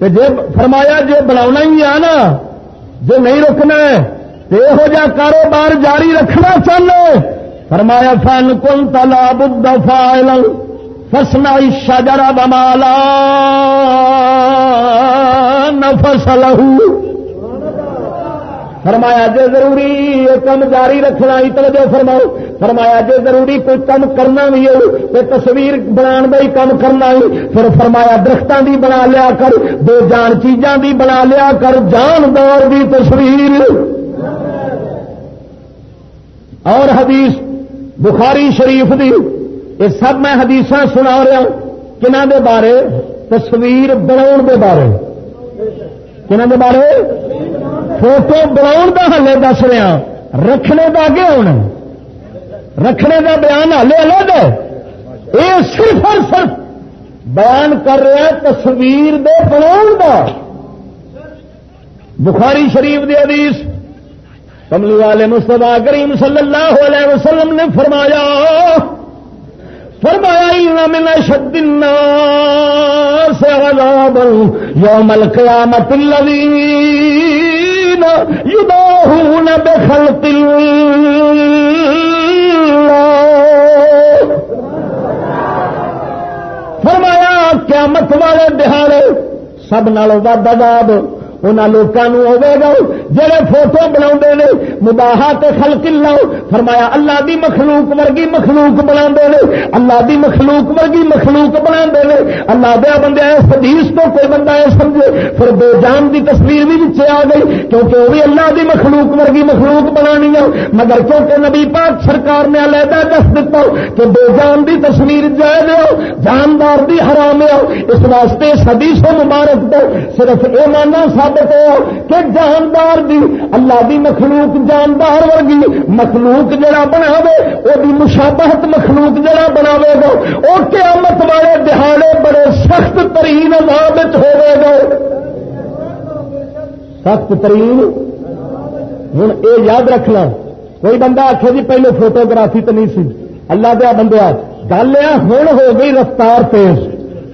جی فرمایا جی بنا ہی ہے نا جو نہیں رکنا یہو جا کاروبار جاری رکھنا چاہو فرمایا فن کن تلا بدھ فائل فسنا شجرا بمالا نہ فصل فرمایا جے ضروری یہ کم جاری رکھنا ہی توجہ فرماؤ۔ فرمایا جے ضروری کوئی کم کرنا بھی ہو تو تصویر بنا ہی کم کرنا ہی۔ پھر فرمایا درختوں دی بنا لیا کر، دو جان چیزاں دی بنا لیا کر جاندار دی تصویر۔ اور حدیث بخاری شریف دی، یہ سب میں حدیث سنا رہا کنہ دے بارے؟ تصویر بنا دے بارے۔ کنہ دے بارے؟ فوٹو بنا کا ہلے دس رہا ہاں۔ رکھنے کا اگے ہونا رکھنے کا بیان ہلے الگ ہے یہ صرف اور صرف بیان کر رہا تصویر دے بنا بخاری شریف دے حدیث کملی والے مستفا کریم صلی اللہ علیہ وسلم نے فرمایا فرمایا من شد الناس عذاب یوم القیامت الذين يضاهون بخلق الله. فرمایا قیامت والے دہاڑے سب نالوں ود عذاب لوگوں ہوے گا جہے فوٹو بنا مباہا خلق لاؤ فرمایا اللہ دی مخلوق ورگی مخلوق بنا اللہ دی مخلوق ورگی مخلوق بنا اللہ دیا بندے حدیث تو کوئی بندہ یہ سمجھے، پھر بے جان دی تصویر بھی نیچے آ گئی، کیونکہ وہ بھی اللہ دی مخلوق ورگی مخلوق بنانی ہے، مگر کیونکہ نبی پاک سرکار نے علیحدہ دس دیتا کہ بے جان دی تصویر جائے دو جاندار دی حرام آؤ اس واسطے حدیث مبارک دو صرف یہ ماننا سب ثابت ہو کہ جاندار دی، اللہ دی مخلوق جاندار ورگی۔ مخلوق جڑا بنا وہ مشابہت مخلوق جڑا بنا گا۔ وہ قیامت والے دہاڑے بڑے سخت ترین عذاب ہوئے گا۔ سخت ترین؟ ہوں یہ یاد رکھنا۔ کوئی بندہ آخے جی پہلے فوٹوگرافی تو نہیں سی۔ اللہ دیا بندہ گل ہوں ہو گئی رفتار تیز۔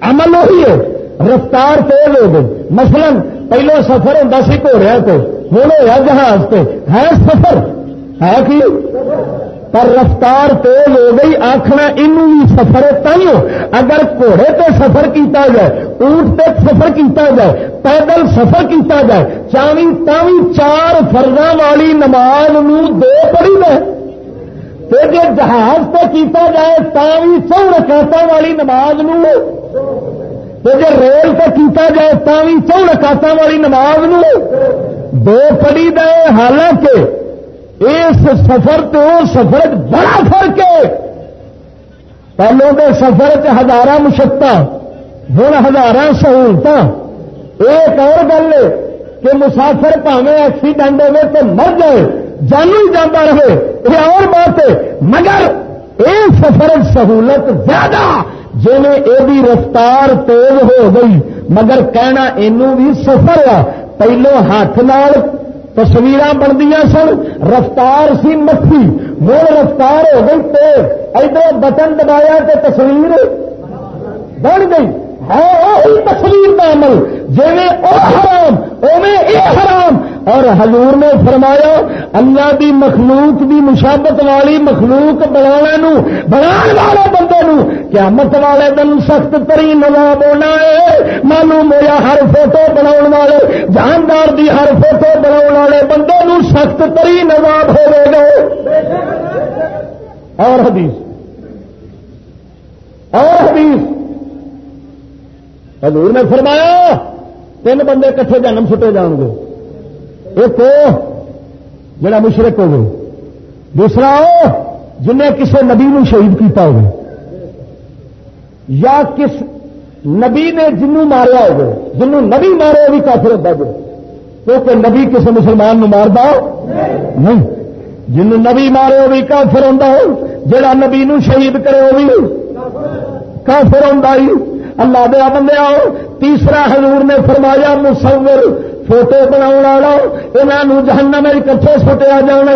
عمل وہی ہے، رفتار تیز ہو گئی۔ مثلا پہلو سفر ہوں سی گھوڑیا تو ہوں ہوا جہاز تو ہے سفر؟ ہے کی؟ پر رفتار تیز ہو گئی آخنا یہ سفر تھی اگر گھوڑے تے سفر کیتا جائے، اونٹ تے سفر کیتا جائے، پیدل سفر کیتا جائے چاوی تاوی چار فرضاں والی نماز دو پڑی میں۔ جی جہاز تے کیتا جائے تاوی چو رکاطا والی نماز نو۔ تو جی ریل سے کیتا جائے تا بھی چو رکاطا والی نماز نو دو پڑی دے، حالانکہ اس سفر تو سفر بڑا فرق ہے۔ پہلوں کے سفر چ ہزار مشقت ہوں ہزار سہولت ایک اور گل ہے کہ مسافر پاوے ایکسیڈنٹ ہوئے تو مر جائے جانو ہی جانا رہے۔ یہ اور بات ہے، مگر یہ سفر سہولت زیادہ۔ جی یہ رفتار تیز ہو گئی، مگر کہنا یہ بھی سفر آ پہلو ہاتھ نال تصویر بنتی سن، رفتار سی مکھی وہ رفتار ہو گئی تیز۔ ادھر بٹن دبایا تو تصویر بن گئی۔ ہے تصویر کا عمل جی حرام اوے یہ حرام۔ اور حضور نے فرمایا، اللہ دی مخلوق دی مشابت والی مخلوق بنا بنا والے بندے نو۔ کیا مت والے دن سخت ترین نواب ہونا ہے۔ معلوم ہوا ہر فوٹو بنا والے، جاندار دی ہر فوٹو بنا والے بندے نو سخت ترین نواب ہو گئے اور حدیث اور حدیث۔ حضور نے فرمایا، تین بندے کٹھے جنم چھٹے جان گے۔ ایک جڑا مشرق ہوگی دوسرا وہ جنہیں کسی نبی نو شہید کیتا ہوگا۔ یا کس نبی نے جنو ماریا ہوگا۔ جنوں نبی مارے وہ بھی کافر ہوتا ہے۔ کیونکہ نبی کسی مسلمان نو مار دو نہیں۔ جنوں نبی مارے وہ بھی کافر ہوتا ہو، جڑا نبی نو شہید کرے وہ بھی کافر ہوتا ہی۔ اللہ دیا بندے آؤ، تیسرا حضور نے فرمایا، مصور، فوٹو بنا یہاں جہنم کٹھے سٹیا جانا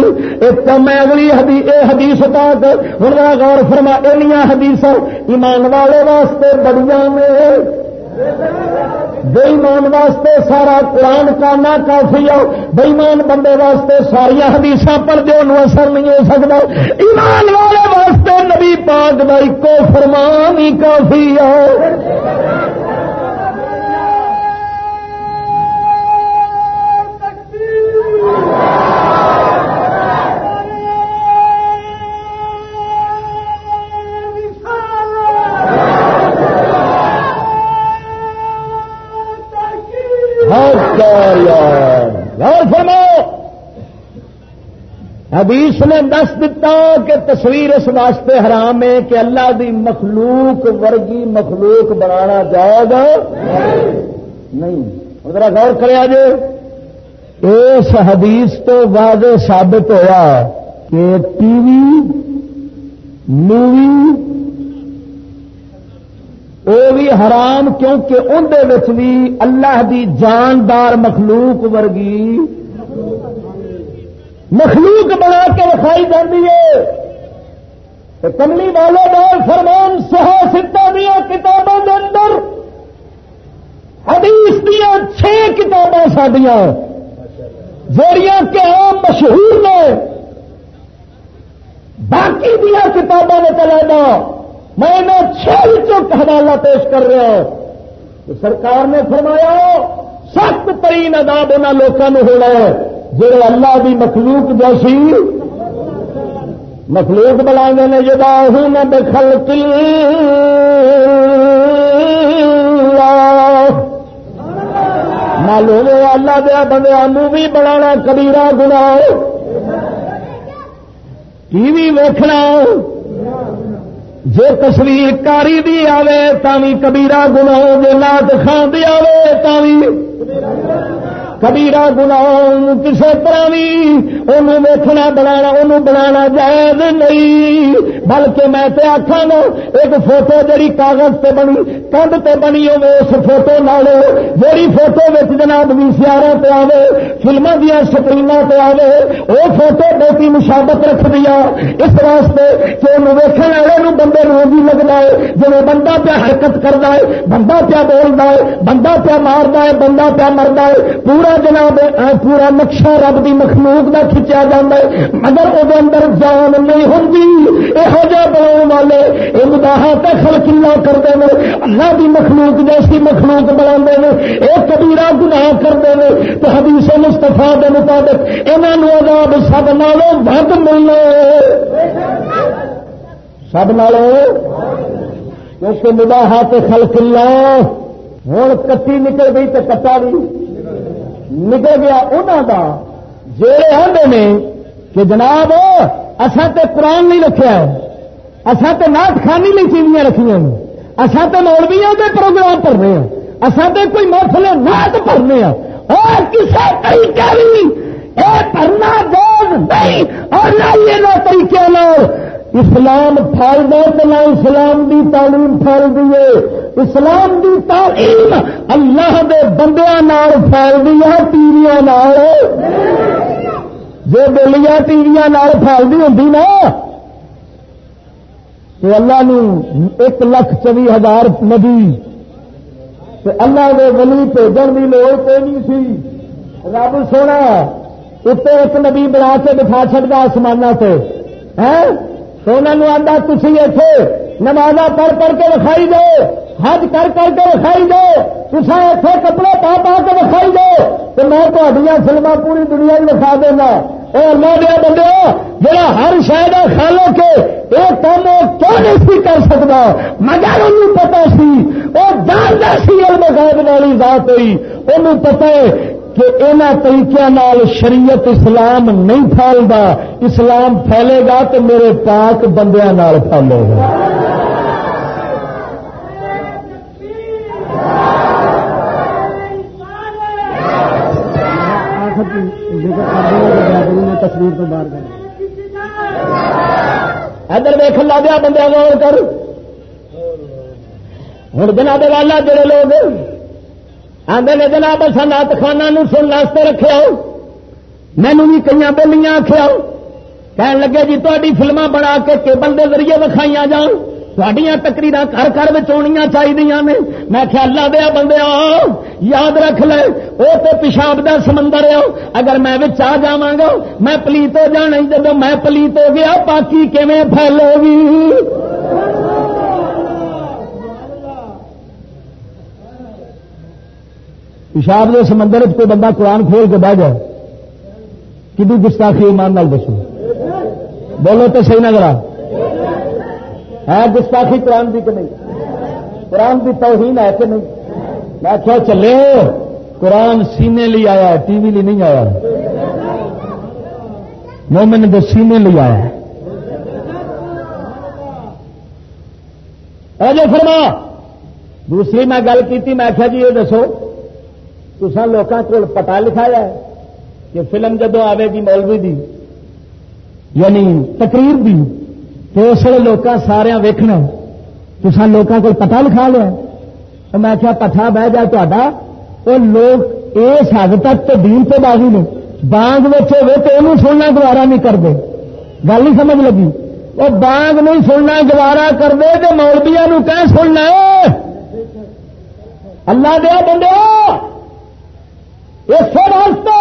ایک میں اگلی حدیث پاک ہوں غور فرما حدیث ایمان والے واسطے بڑی بےمان واسطے سارا قرآن کانا کافی آؤ بےمان بندے واسطے ساریا حدیث پڑھ دے، انہوں اثر نہیں ہو سکتا۔ ایمان والے واسطے نبی پاک کا ایک فرمان ہی کافی آؤ حدیث نے دس دتا کہ تصویر اس واسطے حرام ہے کہ اللہ دی مخلوق ورگی مخلوق بنانا جائے گا؟ نہیں. ذرا غور کرے جی اس حدیث تو واضح ثابت ہوا کہ ٹی وی مووی وہ بھی حرام کیونکہ اندر بھی اللہ دی جاندار مخلوق ورگی مخلوق بنا کے رکھائی جاتی ہے۔ کملی والے دار فرمان سہا ستا دیا کتابوں کے اندر، حدیث دیا چھ کتابیں سڈیا جڑیاں کہ عام مشہور نے۔ باقی دیا کتابوں میں چلا جا، میں چھ حوالہ پیش کر رہا ہوں۔ سرکار نے فرمایا، سخت ترین عذاب انہوں لوگوں ہونا ہے۔ جڑے اللہ دی مخلوق جیسی مخلوق بلا نے جدا ہوں بخل کل معلوم اللہ دیا بندے مووی بنا کبیرا گنا ٹی وی ویکنا جی تصویر کاری دی آوے تھی کبیرا گنا جی نات خان دی آوے تھی کبیرا گنا کسی طرح بھی انہوں ویکنا بنا بنا جائز نہیں بلکہ میں تے آخا نا ایک فوٹو جڑی کاغذ تے بنی کندھ تے بنی ہوے اس فوٹو نال جیڑی فوٹو وچ جناب بھی سیاروں پہ آوے فلموں دیا سکرین پہ آوے وہ فوٹو بہت مشابت رکھ دیا اس واسطے کہ انہوں ویکن والے بندے روز ہی لگتا ہے جب بندہ پیا حرکت کرتا ہے بندہ پیا بولتا ہے بندہ پیا مارتا ہے بندہ پیا مرد ہے پورا جناب پورا نقشہ رب کی مخلوق کا کھچیا جا مگر وہ اندر جان نہیں ہوتی یہو جہ بنا والے یہ گاہ دخل کلا کرتے ہیں اللہ کی مخلوق جیسی مخلوق بنا یہ کبیرا گناہ کرتے ہیں تو حدیث مستفا کے مطابق یہاں آزاد سب نالوں ود ملے۔ سب نالوں؟ کیونکہ مداحا خلق اللہ ہوں کتی نکل گئی تو کٹا بھی نکل گیا انہوں کا جڑے آدھے نے کہ جناب اصا تے قرآن نہیں رکھا اصا تے ناٹ خانی لی چیزیں رکھیا اصا تو مولویا کے پروگرام پڑھنے ہیں اصا تے کوئی محفل ناٹ پڑھنے ہیں۔ اور کسی طریقے بھی یہ پڑھنا بوجھ نہیں، اور نہ یہ طریقے اسلام پھیل دے تو نہ اسلام دی تعلیم پھیل دیے اسلام دی تعلیم اللہ دے بندیاں نال پھیل دی ہے ٹی وی جو بولیا ٹی وی ہوں نا، تو اللہ نو ایک لاکھ چوی ہزار نبی اللہ دے ولی بھیجن کی لوڑ کوئی نہیں سی۔ رب سونا اتنے ایک نبی بنا کے بٹھا چڑتا آسمان سے تو انہوں آتا تھی اتنے نماز پڑھ پڑھ کے لکھائی دو، حج کر کر کے لکھائی دو تصا اتنے کپڑے پا پا کے لکھائی دو تو میں تھوڑی فلما پوری دنیا میں لکھا دینا۔ وہ اللہ دیا بندے جہاں ہر شہر خالو کے یہ کام کیوں نہیں سی کر سکتا مگر انہوں پتا سی وہ جانتا سی علم غائب والی ذات ہوئی انہوں پتا ہے کہ یہاں طریقے شریعت اسلام نہیں پھیلتا اسلام پھیلے گا تو میرے پاک بندیا پھیلے گا۔ تصویر تو باہر ادھر ویخ لا دیا بندے غور کر۔ ہوں جناب والا جڑے لوگ آدھے نے جناب اصا نات خانہ سن واسطے رکھے آؤ مینو بھی کئی بولیاں آخیا کہن لگے جی تاری فلما بنا کے کیبل کے ذریعے وکھائی جان۔ تھوڑیاں تکریر گھر گھر بچایا چاہیے نے۔ میں خیال دیا بندے یاد رکھ لے۔ وہ تو پیشاب کا سمندر ہے۔ اگر میں آ جا گا، میں پلیت ہو جانا۔ جب میں پلیت ہو گیا باقی کیون پھیلو گی؟ پیشاب کے سمندر کوئی بندہ قرآن کھول کے بہ جائے کہ گستاخی ایمان نال دسو؟ بولو تو صحیح نہ کرا ہے گستاخی قرآن کی کہ نہیں؟ قرآن کی توہین ہے کہ نہیں؟ میں کیا چلے، قرآن سینے لی آیا ٹی وی لی نہیں آیا۔ مومن تو سینے لی آیا جو فرما، دوسری میں گل کی میں آخیا جی یہ دسو تسا لوگوں کو پتا لکھایا ہے کہ فلم جدو آئے گی مولوی دی یعنی تقریر دی، تو اس لیے لوگ سارا ویکنا تسا لوگوں کو پتا لکھا لیا تو میں کیا پٹھا بہ جائے تا وہ لوگ اس حد تک تو دین پہ بازی نے۔ بانگ بچے ہوئے تو انہوں سننا گوارا نہیں کرتے۔ گل نہیں سمجھ لگی۔ وہ بانگ نہیں سننا گوارا کرتے تو مولبیا کہ سننا اللہ دیا بندے اس واسطے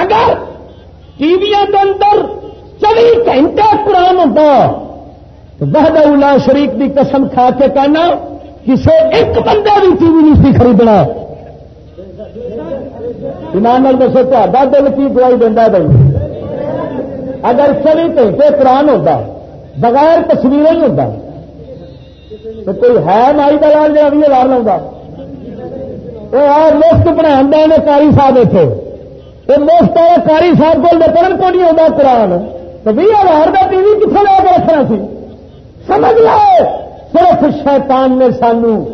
اگر ٹی وی کے اندر چوبی گھنٹے قرآن ہوتا وحد اللہ شریف کی قسم کھا کے کہنا کسی ایک بندے بھی ٹی وی نہیں سی خریدنا۔ ایمان دسو تا دل کی دوائی دینا بھائی؟ اگر چوبی گھنٹے قرآن ہوتا بغیر تصویر ہی ہوتا تو کوئی ہے مائی دلال جا بھی لال لاؤں مفت پڑھا کاری صاحب اتنے وہ مفت والا کاری صاحب کو پڑھن کو نہیں آتا قرآن۔ تو بھی ہزار کا ٹی وی کتنے لے کے رکھنا سی؟ سمجھ لو! صرف شیطان نے سانو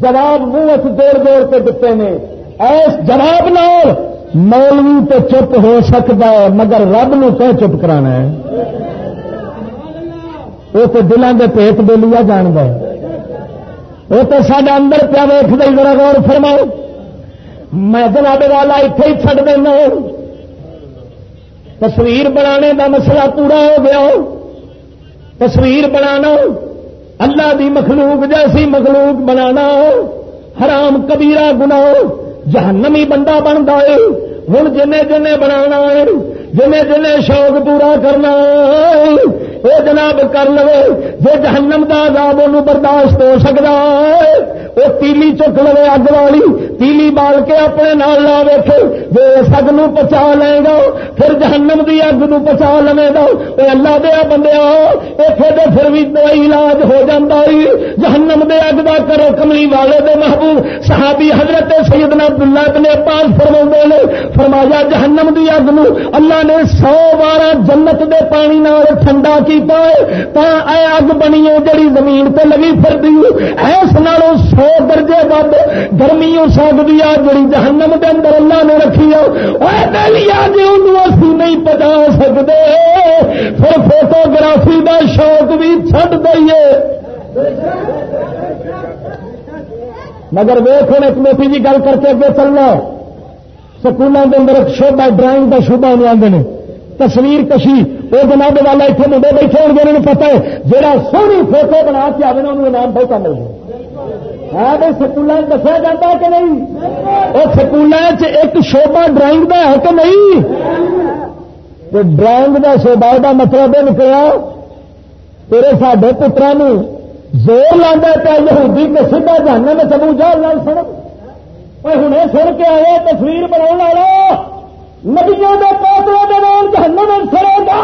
جواب منہ دوڑ دوڑ کے دیتے ہیں ایس جواب نال مولوی تو چپ ہو سکتا ہے، مگر رب نو کہ چپ کرانا ہے؟ وہ تو دلان کے پیٹ بے لیا جان ہے۔ وہ تو سارے اندر پیا ویخ دے، ذرا غور فرماؤ۔ میں جناب والا اتے ہی چڑ دینا تصویر بنانے کا مسئلہ پورا ہو گیا تصویر بنانا اللہ دی مخلوق جیسی مخلوق بنانا حرام کبیرہ گنا جہنمی بندہ بنتا ہے۔ ہوں جن جن بنا جن جن شوق پورا کرنا وہ جناب کر لو جی جہنم کا عذاب انہوں برداشت ہو سکتا ہے وہ تیلی چک لو اگ والی، تیلی بال کے اپنے نال لا ویک جو اس اگ نو پچا لے گا، پھر جہنم کی اگ نو پچا لے گا۔ وہ اللہ دیا بندے اتنے تو پھر بھی دوائی علاج ہو جاتا جہنم دے اگ کا کرو کملی والے دے محبوب۔ صحابی حضرت سیدنا عبداللہ ابن پاس فرما نے، فرمایا جہنم دی اگ نو اللہ نے سو بارہ جنت دے پانی نال ٹھنڈا کیتا ہے، تا اے اگ بنی ہے جڑی زمین تے لگی پھردی ایس نالوں سو درجے ود گرمی ہو سکتی ہے جڑی جہنم دے اندر اللہ نے رکھی ہے۔ اے دلیا جی انہوں اسی نہیں پہنچا سکتے۔ پھر فوٹوگرافی دا شوق بھی چھڈ دئیے۔ مگر ویخ ایک موٹی جی گل کر کے اگے چلنا۔ سکولوں کے اندر ایک شوبا ڈرائنگ کا شوبا آدھے تصویر کشی، وہ جناب والا اتنے منڈے بیٹھے ہو گئے پتا ہے جہاں سونی فوٹو بنا کے آئے انہوں انعام بہت مل گیا ہے ہاں بھائی، سکولوں دسیا جاتا کہ نہیں؟ وہ سکولوں ایک شوبا ڈرائنگ کا ہے کہ نہیں؟ ڈرائنگ کا شوبا کا مطلب یہ نکلا، تیرے سڈے پترا زور لانا پیا یہودی کے سیدھا جانا میں سبو جا لال سڑک ہوں سر کے آئے تصویر بنا والا ندیوں کے پوتروں کے نام جہنم سڑے گا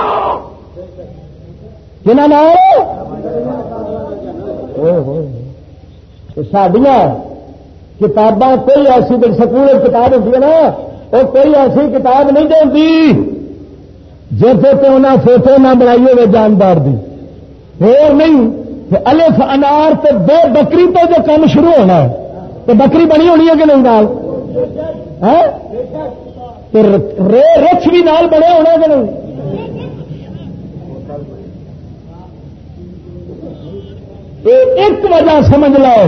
جنہوں سڈیا کتاباں کوئی ایسی سکول کتاب ہوتی ہے نا وہ کوئی ایسی کتاب نہیں دینی جیسے تو انہیں فوٹو نہ بنائی ہوئے جاندار دی اور نہیں الف انار تو دو بکری تو جو کام شروع ہونا ہے تو بکری بنی ہونی ہے کہ نہیں نال؟ رچ بھی نال بنے ہونا کہ نہیں؟ ایک وجہ سمجھ لو،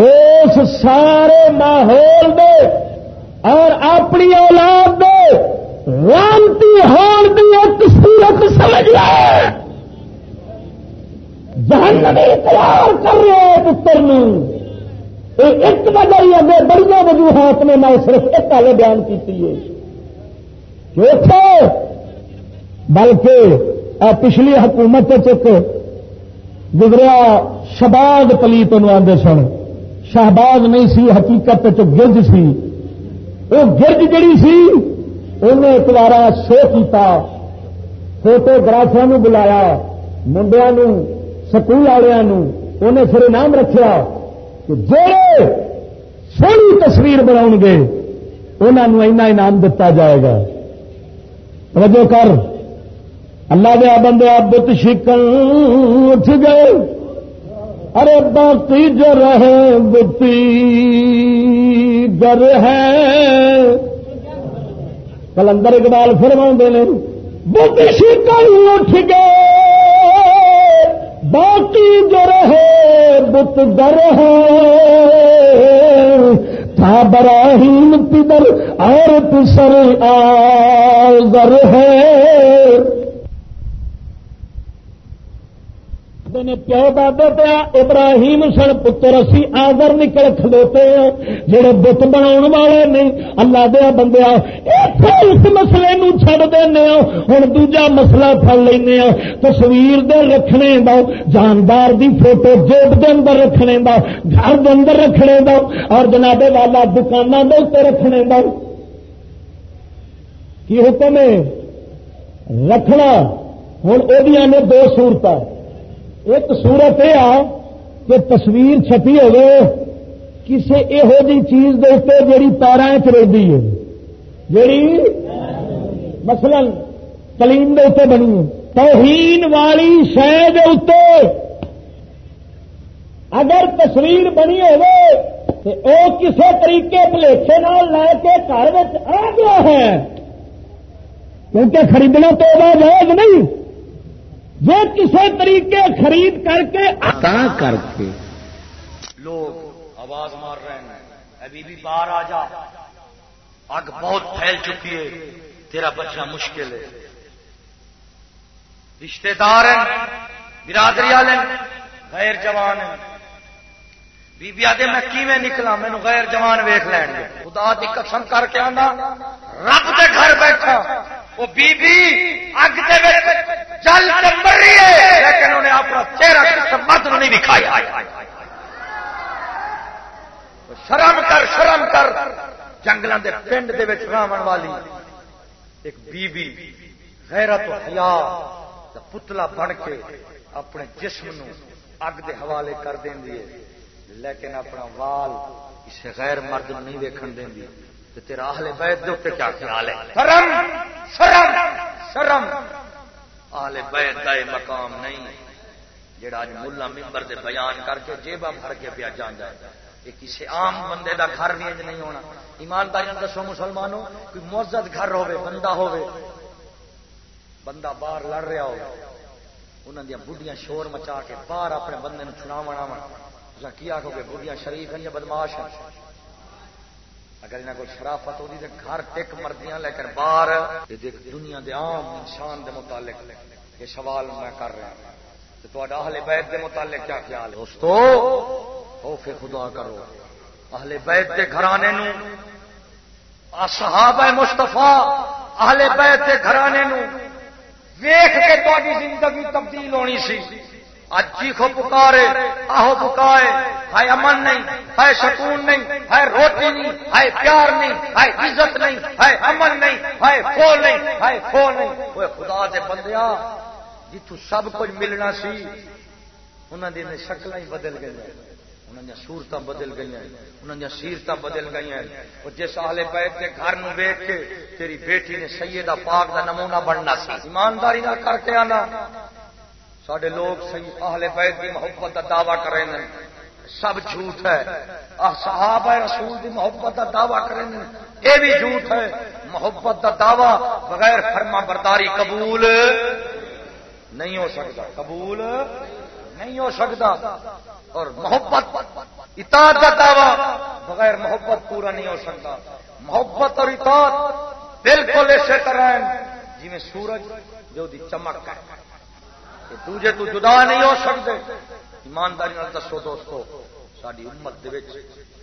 اس سارے ماحول دے اور اپنی اولاد دے رانتی ہون کی ایک سورت سمجھ لے جہنمی تیار کر رہے پتر ایک وجہ ہی اگے بڑی وجوہات نے میں صرف ایک والے بیان کی بلکہ پچھلی حکومت چک گزریا شباد پلیت آدھے سن۔ شہباز نہیں سی، حقیقت گرج سی۔ وہ گرج جڑی سی انہیں ایک بار سو کیتا۔ فوٹوگرافر بلایا منڈیا سکول والوں انہیں پھر انعام رکھا کہ جڑے سونی تصویر بنا گے انہوں انعام دتا جائے گا۔ توجہ کر۔ اللہ دیا بندے بت شکن اٹھ گئے۔ ارے باقی جو رہے، بتی گر ہے۔ کلندر اقبال فرما نے، بت شکن اٹھ گئے۔ باقی جو رہے بت در ہے۔ تھا براہیم پدر اور پسر آ ہے۔ نے پیو دادے پیا ابراہیم سن پتر اسی آدر نکل کھلوتے ہیں جہے بت بنا والے نہیں اللہ دیا بندیا اس مسئلے نو چڑ دینا ہوں دوجا مسئلہ پڑ لینا تصویر دے رکھنے دا جاندار دی فوٹو جیب دے اندر رکھنے دا گھر دے اندر رکھنے دا اور جناب والا دکانوں کے اتنے رکھنے دا کی حکم ہے رکھنا ہوں وہ نے دو سورت ایک صورت یہ آ کہ تصویر چھپی ہوگی کسی یہو جی چیز دے جیڑی پیرا چلتی ہے، جیڑی مثلا کلیم دے اتنے بنی توہین والی شہ اگر تصویر بنی ہو کسی طریقے پلیٹے لے کے گھر آ گیا ہے۔ کیونکہ خریدنا تو جائز نہیں۔ وہ کسی طریقے خرید کر کے عطا کر کے۔ لوگ آواز مار رہے ہیں۔ ابھی بھی باہر آ جا۔ اگ بہت پھیل چکی ہے۔ تیرا بچہ مشکل ہے۔ رشتے دار ہیں برادری والے غیر جوان ہیں۔ بی آدھے میں کیویں نکلا مینو غیر جوان ویخ لین گے۔ خدا کی قسم کر کے آنا رب دے گھر بیٹھا۔ وہ بی بی اگ جل مر رہی ہے، لیکن انہیں اپنا چہرہ مت نہیں دکھایا۔ شرم کر شرم کر جنگلوں کے پنڈ کے راون والی ایک بی بی غیرت حیا پتلا بن کے اپنے جسم نو اگ دے حوالے کر دیں لیکن اپنا وال اسے غیر مرد نہیں ویکن تیرا اہل بیت دے اتنے کیا خیال ہے؟ شرم شرم شرم۔ اہل بیت کا مقام نہیں جڑا اج ملا ممبر دے بیان کر کے جیبا بھر کے پیا جان جائے یہ کسی عام بندے دا گھر بھی نہیں ہونا۔ ایمانداری دسو مسلمانوں کوئی معزت گھر ہوے بندہ ہوے بندہ باہر لڑ رہا ہو انہوں دیا بڑھیاں شور مچا کے باہر اپنے بندے چھڑا منا کی آخو گے بڑھیاں شریف ہیں یا بدماش ہیں؟ اگر انہیں کوئی شرافت ہوتی تو گھر ٹک مردیاں لیکن باہر دنیا دے عام انسان دے متعلق یہ سوال میں کر رہا تو اہل بیت دے متعلق کیا خیال ہے؟ دوستو خوف خدا کرو۔ اہل بیت دے گھرانے نو صحابہ مستفا اہل بیت دے گھرانے نو ویخ کے تاری زندگی تبدیل ہونی سی۔ اج چیخو پکارے، آہو پکائے ہائے امن نہیں ہے سکون نہیں ہے روٹی نہیں ہے پیار نہیں ہے عزت نہیں ہے امن نہیں ہے پھول نہیں ہے پھول نہیں۔ وہ خدا دے بندیا جتوں سب کچھ ملنا سی انہوں نے شکل ہی بدل گئی انہوں نے سورت بدل گئی انہوں نے سیرت بدل گئی اور جس آلے پیت کے گھر نو ویک کے تیری بیٹی نے سیدہ پاک دا نمونہ بننا سی، ایمانداری نہ کر کے آنا۔ سڈے لوگ صحیح اہل بیت کی محبت کا دعوی کر رہے ہیں سب جھوٹ ہے۔ صحابہ رسول کی محبت کا دعوی کریں یہ بھی جھوٹ ہے۔ محبت کا دعوی بغیر فرما برداری قبول نہیں ہو سکتا۔ قبول نہیں ہو سکتا۔ اور محبت، اطاعت کا دعوی بغیر محبت پورا نہیں ہو سکتا۔ محبت اور اطاعت بالکل ایسے طرح جی میں سورج جو دی چمک ہے۔ دوجے تو جدا نہیں ہو سکتے. ایمانداری دسو دوستو ساری امت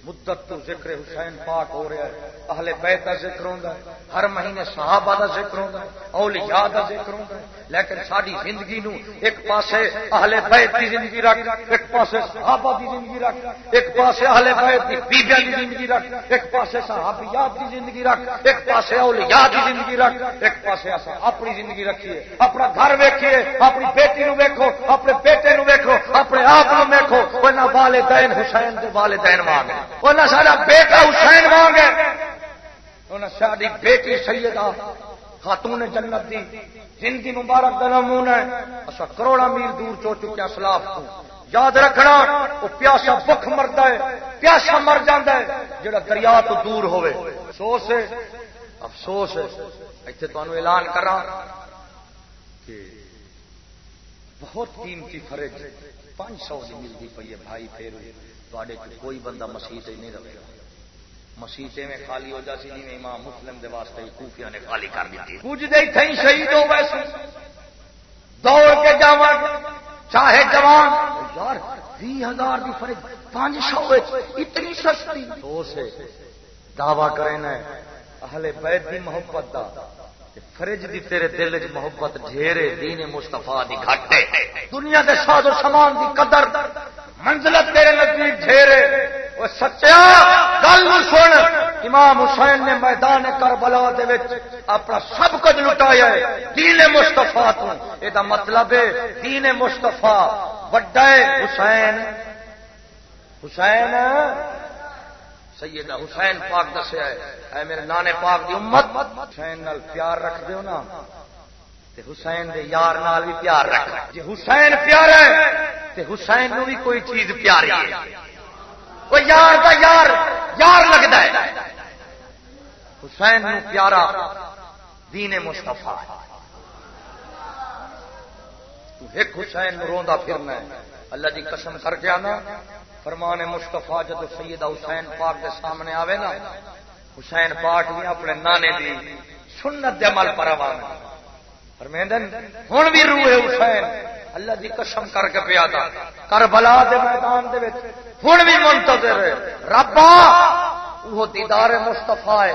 مدت تو ذکر حسین پاک ہو رہا ہے، اہل بیت کا ذکر ہوتا ہے، ہر مہینے صحابہ کا ذکر ہوتا ہے، اولیاء کا ذکر ہوتا ہے، لیکن ساری زندگی نو ایک پاسے اہل بیت کی زندگی رکھ، ایک پاسے صحابہ کی زندگی رکھ، ایک پاسے اہل بیت کی بیبیا کی زندگی رکھ، ایک پاسے صحابیات کی زندگی رکھ، ایک پاسے اولیاء کی زندگی رکھ، ایک پاسے اپنی زندگی رکھیے، اپنا گھر ویکھیے، اپنی بیٹی نو ویکھو، اپنے بیٹے نو ویکھو، اپنے آپ نو ویکھو والدین حسین والدین مانگے انہیں سارا بیٹا حسین مانگے انہیں ساری بیٹی سیدہ خاتون جنت دی زندگی مبارک کا نمونہ ہے۔ اصا کروڑا میل دور چو چکے سلاف کو یاد رکھنا، وہ پیاسا بخ مرد ہے، پیاسا مر جانا ہے، جڑا دریا تو دور ہوئے۔ افسوس ہے افسوس ہے۔ اتنے تمہیں اعلان کرا کہ بہت قیمتی فرج پانچ سو کی ملتی پی ہے، بھائی پھر تے کوئی بندہ مسیح نہیں رہے گا مسیح میں خالی ہو جاتی نہیں امام مسلم دے واسطے کوفیا نے خالی کر دی کچھ دے تھی شہید ہو ویسے دوڑ کے جا چاہے جوان۔ یار بھی ہزار کی فرق پانچ سو اتنی سستی۔ دو سے دعوی کرے نا اہل بیت کی محبت دا۔ فرج دی تیرے دل چ محبت ڈھیرے دین مستفا دی گھٹ دنیا دے ساز و سامان دی قدر۔ منزلت تیرے نزدیک ڈھیرے۔ وہ سچیا گل سن۔ امام حسین نے میدان کربلا دے وچ اپنا سب کچھ لٹایا ہے۔ دین مستفا تو۔ یہ مطلب ہے دین مستفا وڈا ہے حسین۔ حسین، سیدہ حسین پاک دسیا ہے۔ اے میرے نانے پاک دی امت۔ حسین نال پیار رکھ دیو نا۔ تے حسین دے یار نال بھی پیار رکھ جی حسین پیارا ہے، تے حسین نو بھی کوئی چیز پیاری ہے۔ وہ یار دا یار یار لگتا ہے۔ حسین نو پیارا دین مستفا ہے۔ ایک حسین نو روندا پھرنا ہے۔ اللہ دی قسم کر کے آنا۔ فرمان مستفا جب سیدہ حسین پاک کے سامنے آوے نا، حسین پاک بھی اپنے نانے دی سنت دے عمل پر فرمیندن ہوں بھی روح حسین، اللہ دی قسم کر کے پیا تھا کر بلا دے میدان دے ہوں بھی منتظر ہے۔ ربا وہ دیدار مستفا ہے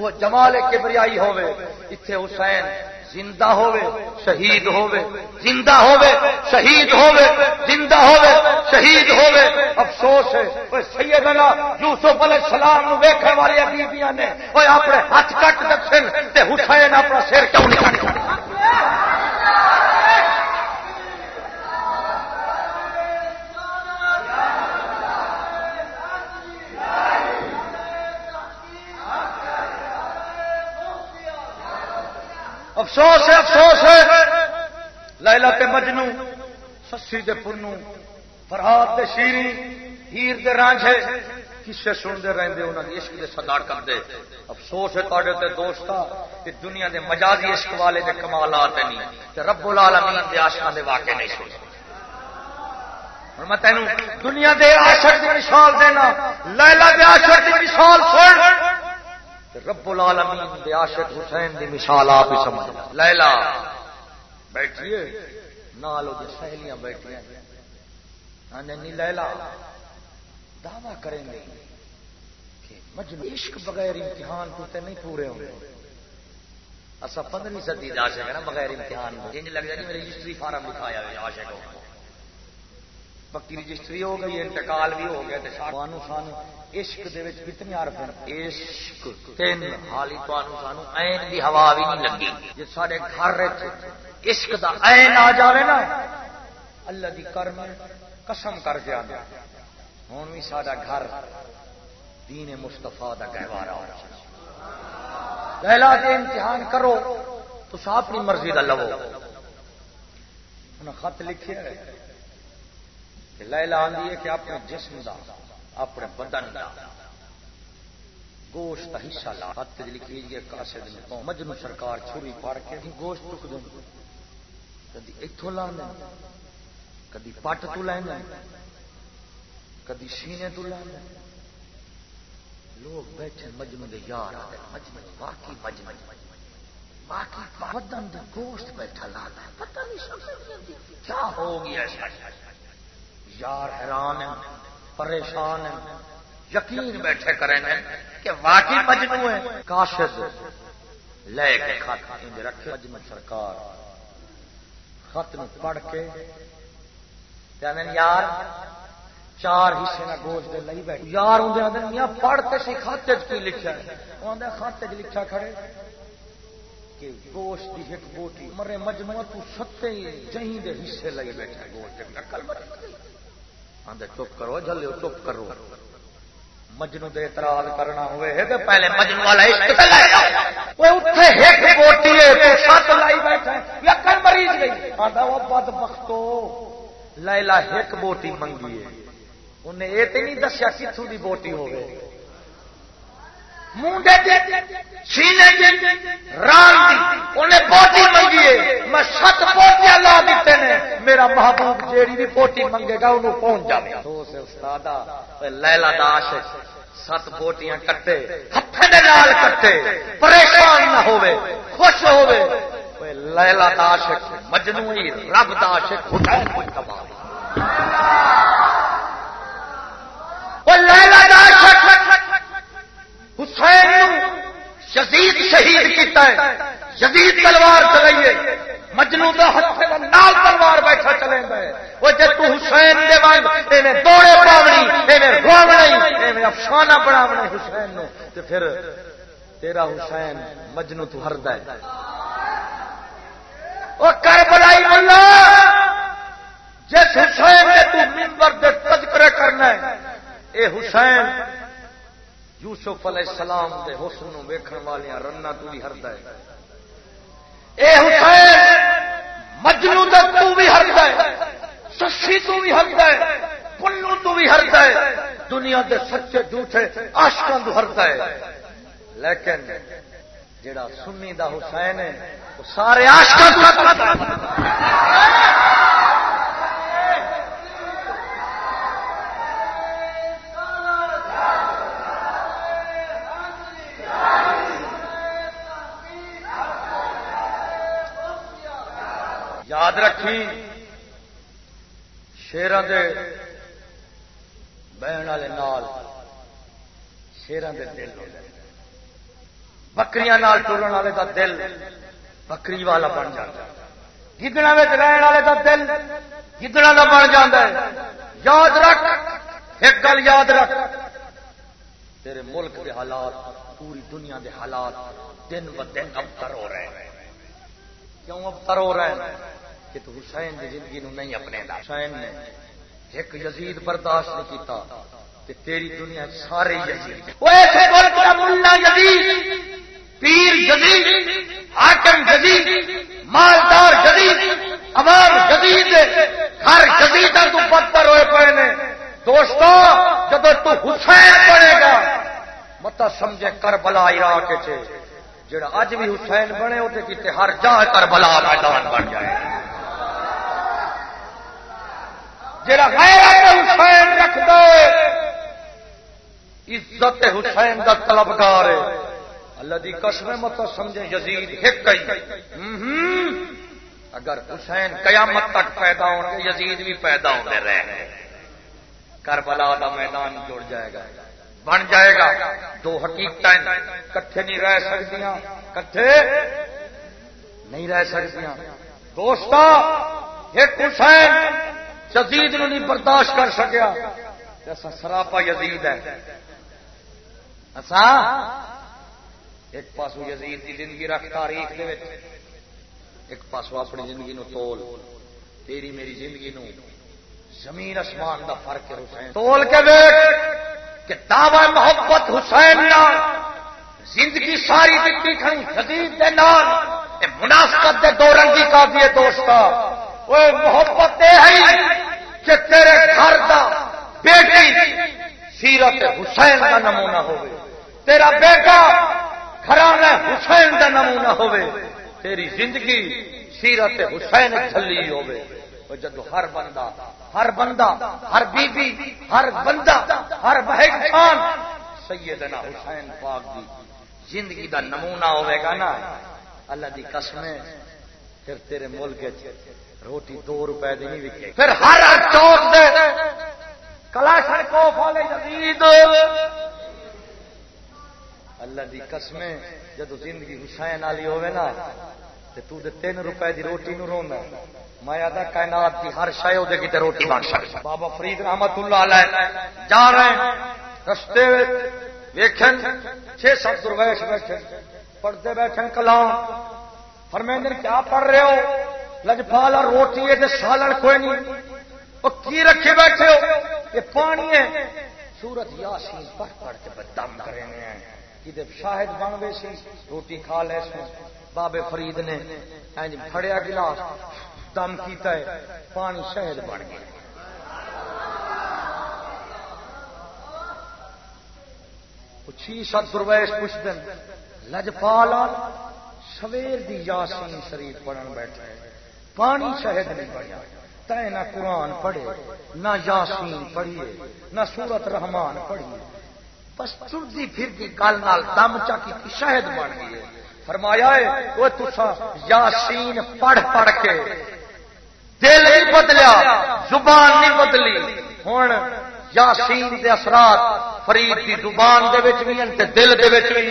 وہ جمال کبریائی ہوے اتنے حسین زندہ ہوے شہید ہوے زندہ ہوے شہید ہوے زندہ ہوے شہید ہوے افسوس ہے اوے سیدنا یوسف علیہ السلام نو ویکھن والی بیبیاں نے۔ اوے اپنے ہاتھ کٹ دسن تے حسین اپنا سر کیوں نہیں کٹ افسوس ہے افسوس ہے۔ لائلا تے مجنو سسی دے پنو فرحات دے شیری ہیر دے رانجھے۔ کسے سنتے رہتے انہوں نے عشق دے صدار کرتے افسوس ہے تے دوست کہ دنیا دے مجازی عشق والے دے کمالات نہیں۔ تے رب العالمین دے آشان دے واقع نہیں سن میں تینوں دنیا دے عاشق دی مثال دینا لیلا دے عاشق دی مثال سن۔ رب العالمین دے عاشق حسین دی مثال آپ ہی سمجھ لیلا بیٹھیے۔ نالو دے سہیلیاں بیٹھیاں۔ ہاں، نہیں لیلا دعوی کریں گے کہ مجنو عشق بغیر امتحان تو تے نہیں پورے ہوں گے۔ اصا پندرہویں صدی عاشق ہے نا، بغیر امتحان انج لگ جائے جی میرے رجسٹری فارم لکھایا ہے عاشق پکی رجسٹری ہو گئی، انتقال بھی ہو گیا سانو سانو عشق دے وچ کتنی عرف ہیں۔ عشق تین حالی تانوں سانو عین دی ہوا بھی نہیں لگی۔ جے ساڈے گھر وچ عشق دا عین آ جاوے نا، اللہ دی کرم قسم کر کے آندا ہوں بھی سارا گھر دین مستفا کا گہوارا پہلا جی امتحان کرو تو اپنی مرضی کا لو انہیں خط لکھے لیلا آدھی ہے کہ اپنے جسم دا، اپنے بدن دا۔ گوشت کا حصہ لا۔ ہاتھ لکھی گئی کاسے دن مجنو سرکار چھری پڑ کے گوشت چک دیں کدی اتوں لا کدی پٹ تو لینا کدی سینے تو لا لوگ بیٹھے مجمو دے یار آ مجمو باقی مجمو باقی بدن دے گوشت بیٹھا لا پتہ نہیں کیا ہو گیا یار حیران ہیں، پریشان ہیں۔ یقین بیٹھے کریں گے کہ واقعی مجمو ہے۔ کاشد لے کے خط رکھے۔ مجمو سرکار خط پڑھ کے یار چار حصے نہ گوشت لئی بیٹھے۔ یار ہوں آدھے میاں پڑھ کے سی خاتے کی لکھا ہے؟ آدھے خاتے چ لکھا کھڑے کہ گوشت کی ایک بوٹی۔ مرے مجموعہ تو ستے جہیں دے حصے لئی بیٹھے گوشت نقل آدھے چپ کرو جلے چپ کرو۔ مجنو دے اعتراض کرنا ہوئے ہے تو پہلے مجنو والا عشق تے لے وہ اوتھے ایک بوٹی ہے تو سات لائی بیٹھا یا کل مریض گئی۔ آندا وہ بدبختو لیلا ایک بوٹی منگی ہے۔ انہیں یہ تو نہیں دسیا کتوں کی بوٹی ہوگی سینے انہیں بوٹی منگی ہے۔ میں سات بوٹیاں لا دیتے ہیں میرا محبوب جیڑی بھی بوٹی منگے گا انہوں پہنچ جائے استاد لیلا داش سات بوٹیاں کٹے۔ ہاتھ نال کٹے۔ پریشان نہ ہوئے خوش ہوئے لیلا داش مجنوئی رب داش حسین کوئی تباہ حسین شدید شہید کیتا ہے۔ شدید تلوار چلائیے۔ مجنو کا ہاتھ نال تلوار بیٹھا چلے گئے وہ جب تو حسین دے وانگ ایویں دوڑے پاونی ایویں روونی ایویں افسانہ بناونا حسین نو۔ تے پھر تیرا حسین مجنو تو ہردا ہے۔ او کربلائی مولا، جس حسین نے تو منبر دے تذکرہ کرنا ہے۔ اے حسین، یوسف علیہ السلام دے حسن ویکھن والیاں رنا تو بھی ہردا ہے۔ اے حسین مجنو تے تو بھی ہردا ہے، سسی تو بھی ہردا ہے پنو تو بھی ہردا ہے، دنیا دے سچے جھوٹے عاشقاں تو ہردا ہے۔ لیکن جڑا سنی دا حسین ہے، وہ سارے عاشقاں تو ہردا ہے۔ یاد رکھی شیران دے بہن والے نال، شیران دے دل بکریاں نال ٹورن والے دا دل بکری والا بن جاتا گدڑا رہن والے دا دل گدڑا کا بن جاتا ہے۔ یاد رکھ، ایک گل یاد رکھ۔ تیرے ملک کے حالات، پوری دنیا دے حالات دن ب دن ابتر ہو رہے ہیں۔ کیوں ابتر ہو رہے ہیں؟ کہ تو حسین کی زندگی نو نہیں اپنے دا۔ حسین نے ایک یزید برداشت نہیں کیتا کہ تیری دنیا سارے یزید وہ ایسے بڑا ملا یزید، پیر جدید حاکم جدید مالدار جدید عوام جدید ہر جدید تو بدتر ہوئے پے نے۔ دوستو، جب تو حسین بنے گا مت سمجھے کربلا عراق چ جڑا اج بھی حسین بنے وہ ہر جا کربلا میدان بن جائے۔ جڑا غیرت حسین رکھ دے، عزت حسین دا طلبگار ہے۔ اللہ دی قسم مت سمجھے یزید ایک ہی۔ اگر حسین قیامت تک پیدا ہو گے، یزید بھی پیدا ہوتے رہے کربلا دا میدان جڑ جائے گا۔ بن جائے گا۔ دو حقیقت کٹھے نہیں رہ سکتی کٹھے نہیں رہ سکتی دوست ایک حسین یزید نو نہیں برداشت کر سکیا۔ ایسا سراپا یزید ہے اسا ایک پاسو یزید کی زندگی رکھ تاریخ دے ایک پاسو اپنی زندگی نو تول۔ تیری میری زندگی نو زمین اسمان دا فرق ہے، حسین۔ تول کے دیکھ کہ دعوی محبت حسین نال، زندگی ساری دیکھی کھڑی جدید دے نال مناسبت دے دو رنگی کافی ہے دوستا۔ وہ محبت ہے کہ تیرے گھر دا بیٹی سیرت حسین کا نمونہ ہوئے۔ تیرا بیٹا گھرانا حسین کا نمونہ ہوئے۔ تیری زندگی سیرت حسین چلی ہوئے۔ جدو ہر بندہ ہر بندہ، ہر بی بی ہر بندہ، ہر بہن سیدنا حسین پاک دی زندگی دا نمونہ ہوئے گا نا۔ اللہ دی قسمیں پھر تیرے ملک روٹی دو روپے دی نہیں وکے پھر ہر چوک دے کلاشن کو فالے جدید اللہ دی قسمیں جدو زندگی حسین والی ہوئے نا تو دے تین روپے دی روٹی نو رونا میں آدھا کائنات کی ہر شے وہ کی روٹی بن سکتا بابا فرید رحمت اللہ علیہ جا رہے ہیں رستے ویکھن چھ سات درویش بیٹھے۔ پڑھتے بیٹھے کلام۔ فرمیندر کیا پڑھ رہے ہو؟ لجپالا روٹی ہے سالن کوئی نہیں۔ وہ کی رکھے بیٹھے ہو؟ یہ پانی ہے۔ سورت یاسین پڑھ پڑھ کے بدم کرے ہیں۔ کہ شاہد بن گئے سی، روٹی کھا لے سو بابے فرید نے پھڑیا گلاس۔ دم کیتا ہے۔ پانی شہد بن گیا۔ چی ست درویش پوچھ دن لجپالا سویر دی یاسین شریف پڑھن بیٹھے پانی شہد نہیں بنیا تے نہ قرآن پڑھے، نہ یاسین پڑھیے، نہ سورت رحمان پڑھیے۔ بس چڑتی پھر گل نال دم چکی شہد بن گئی فرمایا ہے وہ تسا یاسین پڑھ پڑھ کے دل نہیں بدلیا، زبان نہیں بدلی۔ ہوں یاسین دے اثرات فرید کی زبان دے وچ بھی تے دل دے وچ بھی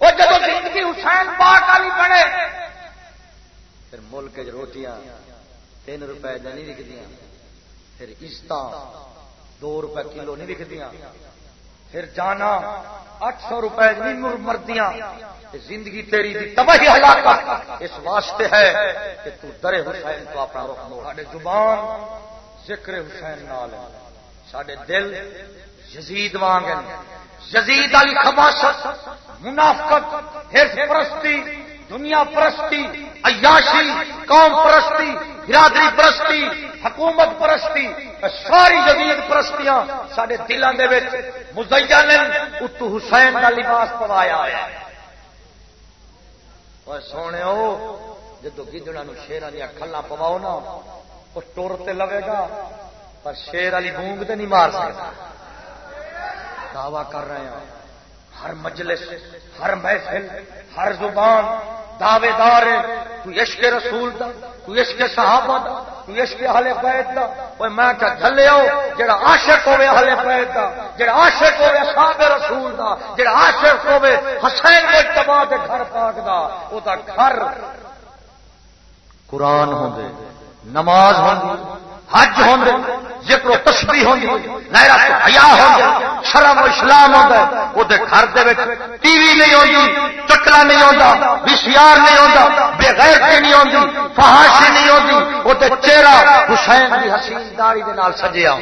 وہ جب زندگی حسین پاک والی بنے پھر ملک روٹیاں تین روپے نہیں وکدیا پھر عزت دو روپے کلو نہیں وکدیا پھر جانا اٹھ سو روپئے نہیں مردیاں زندگی تیری دی تباہی ہلاکت اس واسطے ہے کہ تو درے حسین تو اپنا رخ موڑ۔ ساڈے زبان ذکر حسین نال ساڈے دل یزید وانگ یزید علی خباست، منافقت حرف پرستی دنیا پرستی، عیاشی، قوم پرستی، برادری پرستی، حکومت پرستی ساری جدید پرستیاں سارے دلان دے مزین اتو حسین کا لباس پوایا ہے۔ سونے جدو گدڑا شیران دیا کھلا پواؤ نا وہ ٹور تے لگے گا، پر شیر والی بونگ تے نہیں مار سکتا دعوی کر رہے ہیں۔ ہر مجلس، ہر محفل، ہر زبان، دعوے دار تو عشق رسول دا، تو عشق صحابہ دا، تو عشق اہل بیت دا۔ اوے میں کہ جھلے آؤ، جڑا عاشق ہوے اہل بیت دا، جڑا عاشق ہوے اصحاب رسول دا، جڑا عاشق ہوے حسین دے تبا دے گھر پاک دا، او دا گھر قرآن ہوندے، نماز ہوندی حج ہوندے ذکر و تسبیح ہوندی غیرت حیا ہوندے شرم و اسلام ہوندا او دے گھر دے ٹی وی نہیں ہوندی چکلا نہیں ہوندا وی سی آر نہیں ہوندا بے غیرتی نہیں ہوندی فحاشی نہیں ہوندی او تے چہرہ حسین دی حسین داڑھی دے نال سجیا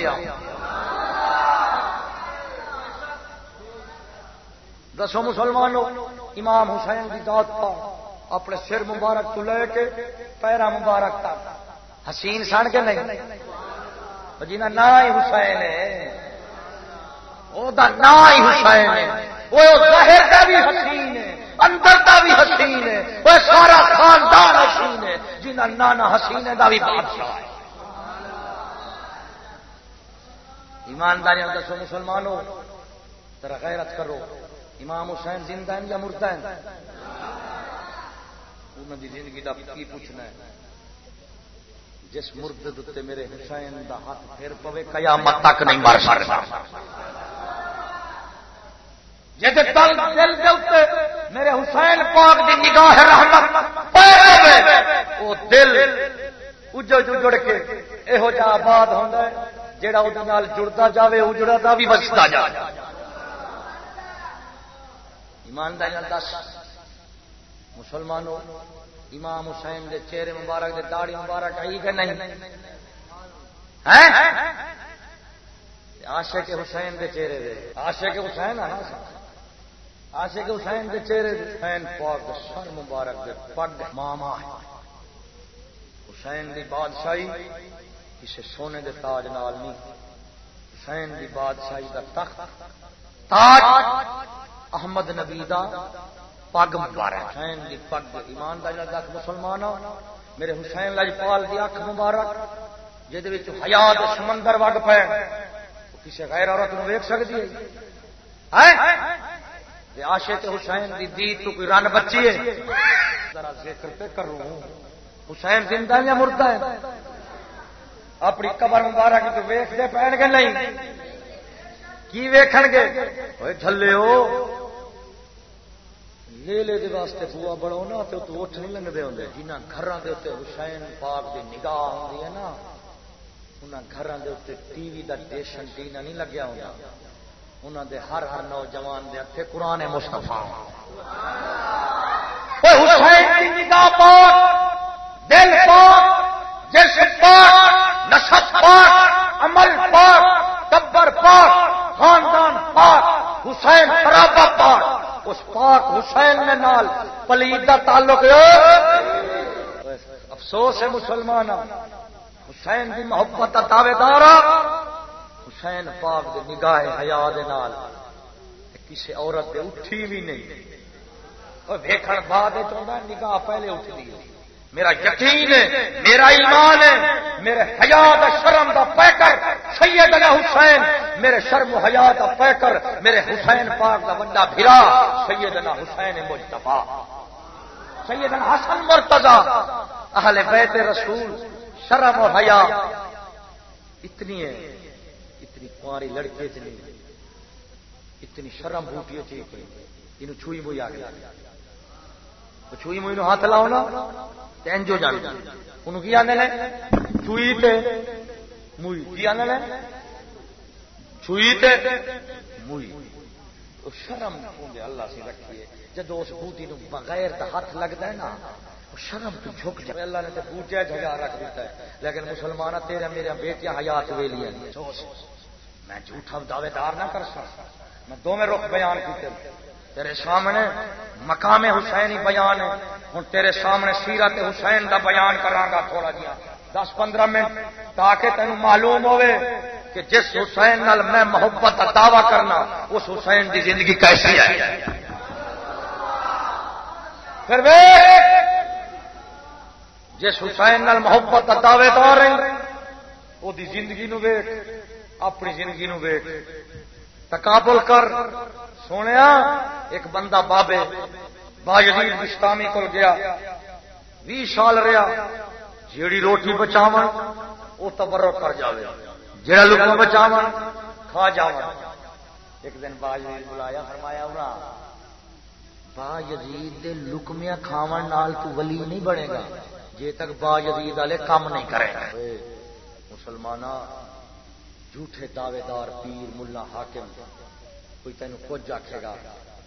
دسو مسلمانوں امام حسین کی دعوت پا اپنے سر مبارک تو لے کے پیرا مبارک تک۔ حسین سن کے نہیں؟ جنا نا ہی حسین ہے۔ وہ نا ہی حسین ہے۔ وہ ظاہر کا بھی حسین ہے۔ اندر کا بھی حسین ہے۔ وہ سارا خاندان حسین ہے۔ جنا نانا حسین ہے بھی بادشاہ ہے۔ ایمانداری دسو مسلمانوں، ذرا غیرت کرو۔ امام حسین زندہ ہیں یا مردہ ہیں؟ انہوں کی زندگی کا کی پوچھنا ہے؟ جس مرد دتے میرے حسین دا ہاتھ پھر پوے، قیامت تک نہیں مر سکتا۔ جس دل دل دے میرے حسین پاک دی نگاہ رحمت وہ دل اجڑ اجڑ کے یہو جہ آباد ہوتا ہے، جیڑا جہاں وہ جڑتا جائے اجڑا دا بھی بچتا جائے ایمانداری دس، مسلمانوں امام حسین دے چہرے مبارک دے داڑی مبارک آئی کہ نہیں؟ آشے کے حسین دے چہرے دے۔ آشے کے حسین آشے کے حسین دے چہرے دے۔ حسین پاک دے سر مبارک دے پگ ماما حسین دی بادشاہی کسی سونے دے تاج نال نہیں۔ حسین دی بادشاہی دا تخت تاج احمد نبی دا پگ مبارک۔ حسین دی پگ ایمان دا جا تک مسلمان میرے حسین لجپال کی اکھ مبارک جہد حیات سمندر وگ پے۔ کسی غیر عورت نو ویک سکتی ہے؟ آشے حسین دی دی تو کوئی رن بچی ہے؟ ذرا ذکر پہ کروں حسین زندہ یا مردہ ہے؟ اپنی قبر مبارک تو ویخ دے پہن گے نہیں۔ کی ویکھن گے؟ تھلے ہو۔ لے دے واسطے بوا بڑھو نا تو اٹھ نہیں لگتے ہوں جنہ گھر کے اتنے حسین پاک دی نگاہ آتی ہے نا انہوں گھر کے اتنے ٹی وی کا ٹیشن ٹینا نہیں لگیا ہونا انہوں دے ہر ہر نوجوان دے ہاتھ قرآن مستفا حسین کی نگاہ پاک، دل پاک، جسم پاک، نسب پاک، عمل پاک تبر پاک، خاندان پاک، حسین خرابہ پاک۔ اس پاک حسین میں نال پلید کا تعلق افسوس ہے مسلمان حسین کی محبت دعوے دار حسین پاک دے نگاہ حیا نال۔ کسی عورت دے اٹھی بھی نہیں۔ ویکھن بعد نگاہ پہلے اٹھتی ہے۔ میرا یقین ہے، میرا ایمان ہے، میرے حیات شرم دا پیکر سیدنا حسین، میرے شرم و حیات دا پیکر، میرے حسین پاک دا بندہ بھرا، سیدنا حسین مجتبا سیدنا حسن مرتضی، اہل بیت رسول، شرم و حیا۔ اتنی ہے، اتنی کاری لڑکے چلی۔ اتنی شرم بوٹی چی انہوں چھوئی موئی آ گیا چھوئی موئی نو ہاتھ لاؤ نا تینجو جان انہوں کی آنے لیں چھوئی تے۔ موئی کی آنے لیں چھوئی تے۔ موئی۔ شرم اللہ سے رکھیے۔ جب اس بوٹی نو بغیر تو ہاتھ لگتا ہے نا شرم تو جھک جائے۔ اللہ نے تو بوٹیا جگہ رکھ دیتا ہے۔ لیکن مسلمان تیرے میرے بیٹیاں حیات ویلی میں جھوٹا دعوے دار نہ کر سکتا۔ میں دو میں رخ بیان کی تیرے سامنے مقام حسینی بیان ہے۔ ہوں تیرے سامنے سیرت حسین دا بیان کرا تھوڑا جہا دس پندرہ منٹ تاکہ تینوں معلوم ہوئے کہ جس حسین نال میں محبت کا دعوی کرنا، اس حسین دی زندگی کیسی ہے۔ پھر جس حسین نال محبت کا دعوے دار وہ زندگی نو ویک اپنی زندگی نو ویک تقابل کر سونے ایک بندہ بابے با بستامی کو گیا۔ بھی سال رہا جیڑی روٹی بچاو وہ تبرک کر جائے جڑا لکما بچاو کھا جا ایک دن با بلایا، فرمایا ہونا با یزید دے لکمیا کھاو نال تو ولی نہیں بنے گا۔ جے تک با یزید والے کام نہیں کرے۔ مسلمانہ جھوٹے دعوے دار پیر، ملا حاکم کوئی تینوں کچھ آخے گا،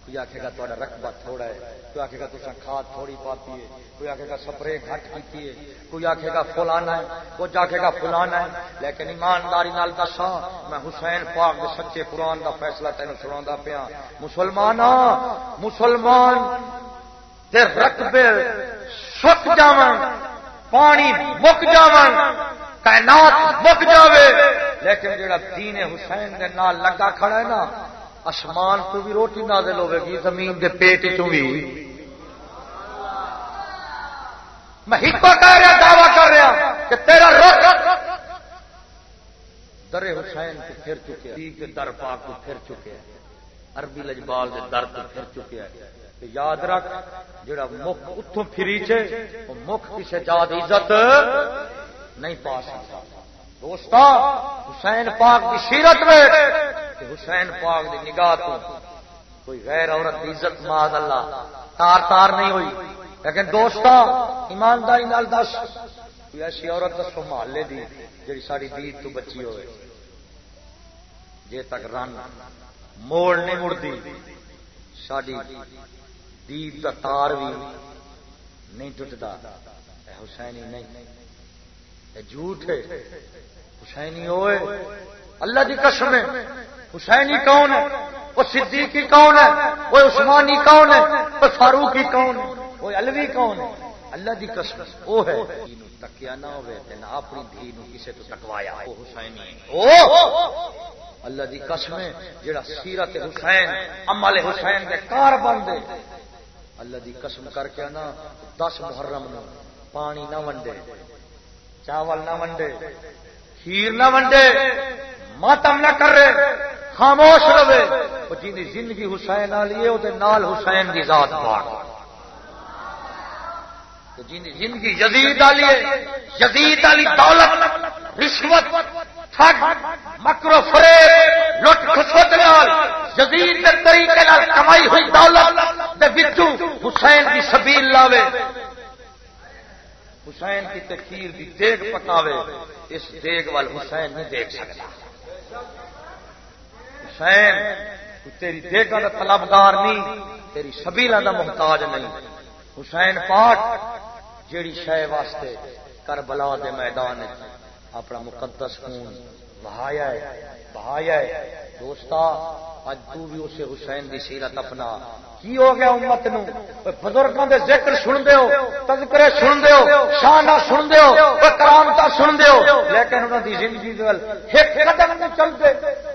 کوئی آخے گا تا رقبہ تھوڑا ہے، کوئی آخے گا تصا کھاد تھوڑی پاتی ہے، کوئی آخے گا سپرے گھٹ کی ہے، کوئی آخے گا فلانا ہے، کچھ آخے گا فلانا ہے۔ لیکن ایمانداری نال دسا میں حسین پاک دے سچے قرآن دا فیصلہ تینوں سنا پیا۔ مسلمان مسلمان دے رقبے سک جا پانی مک جا کائنات مک جاوے۔ لیکن جڑا دین حسین دے نال لگا کھڑا ہے نا آسمان تو بھی روٹی نازل ہوے گی، زمین دے پیٹ چ بھی میں ہکا کر رہا، دعوی کر رہا کہ تیرا رخ در حسین کو پھر چکے در پاک کو پھر چکے، عربی لجبال دے در کو پھر چکے۔ یاد رکھ، جڑا مکھ اتوں پھری چے وہ مکھ کسی جات عزت نہیں پا سکتا۔ دوست حسین پاک کی سیرت میں حسین پاک کی نگاہ تو کوئی غیر عورت کی عزت ماد اللہ، تار تار نہیں ہوئی۔ لیکن دوست ایمانداری نال دس۔ کوئی ایسی عورت دسو محلے دی جی ساری دید تو بچی ہوئے۔ جے تک رن موڑ نہیں مڑتی ساری دید کا تار بھی نہیں ٹوٹتا حسینی نہیں۔ جھوٹ ہے حسینی ہوئے۔ اللہ کی قسم ہے۔ حسینی کون ہے؟ وہ صدیقی کون ہے؟ وہ عثمانی کون ہے؟ وہ فاروقی کون ہے؟ وہ الوی کون ہے؟ اللہ کی قسم وہ ہے۔ تکیا نہ ہوئے نہ اپنی دھی کسی تو تکوایا وہ حسینی اللہ کی قسم ہے۔ جڑا سیرت حسین عمل حسین کے کار بن دے اللہ کی قسم کر کے نا دس محرم پانی نہ ونڈے۔ چاول نہ ونڈے۔ کھیر نہ ونڈے، ماتم نہ کر رہے خاموش رہے۔ جی زندگی حسین والی ہے نال حسین کی ذات پاک۔ جن زندگی یزید والی ہے، یزید والی دولت، رشوت، ٹھگ مکرو فرے لٹ خسوت نال، یزید کے طریقے نال کمائی ہوئی دولت دے وچوں حسین کی سبیل لاوے۔ حسین کی تخیر کی دیگ پکاوے اس دیگ وال حسین نہیں دیکھ سکتا۔ حسین تیری دیگا کا طلبگار نہیں، تیری سبیلا کا محتاج نہیں۔ حسین پاک، جیڑی شہ واسطے کربلا دے میدان اپنا مقدس خون بہایا ہے بہایا ہے۔ دوستا اج تو بھی اسے حسین دی سیرت اپنا۔ کی ہو گیا امت نو؟ بزرگوں کے ذکر سن دے تذکرے سن دے شانہ سن دے کرامتا سن دے لیکن انہوں دی زندگی ایک قدم نہیں چلتے۔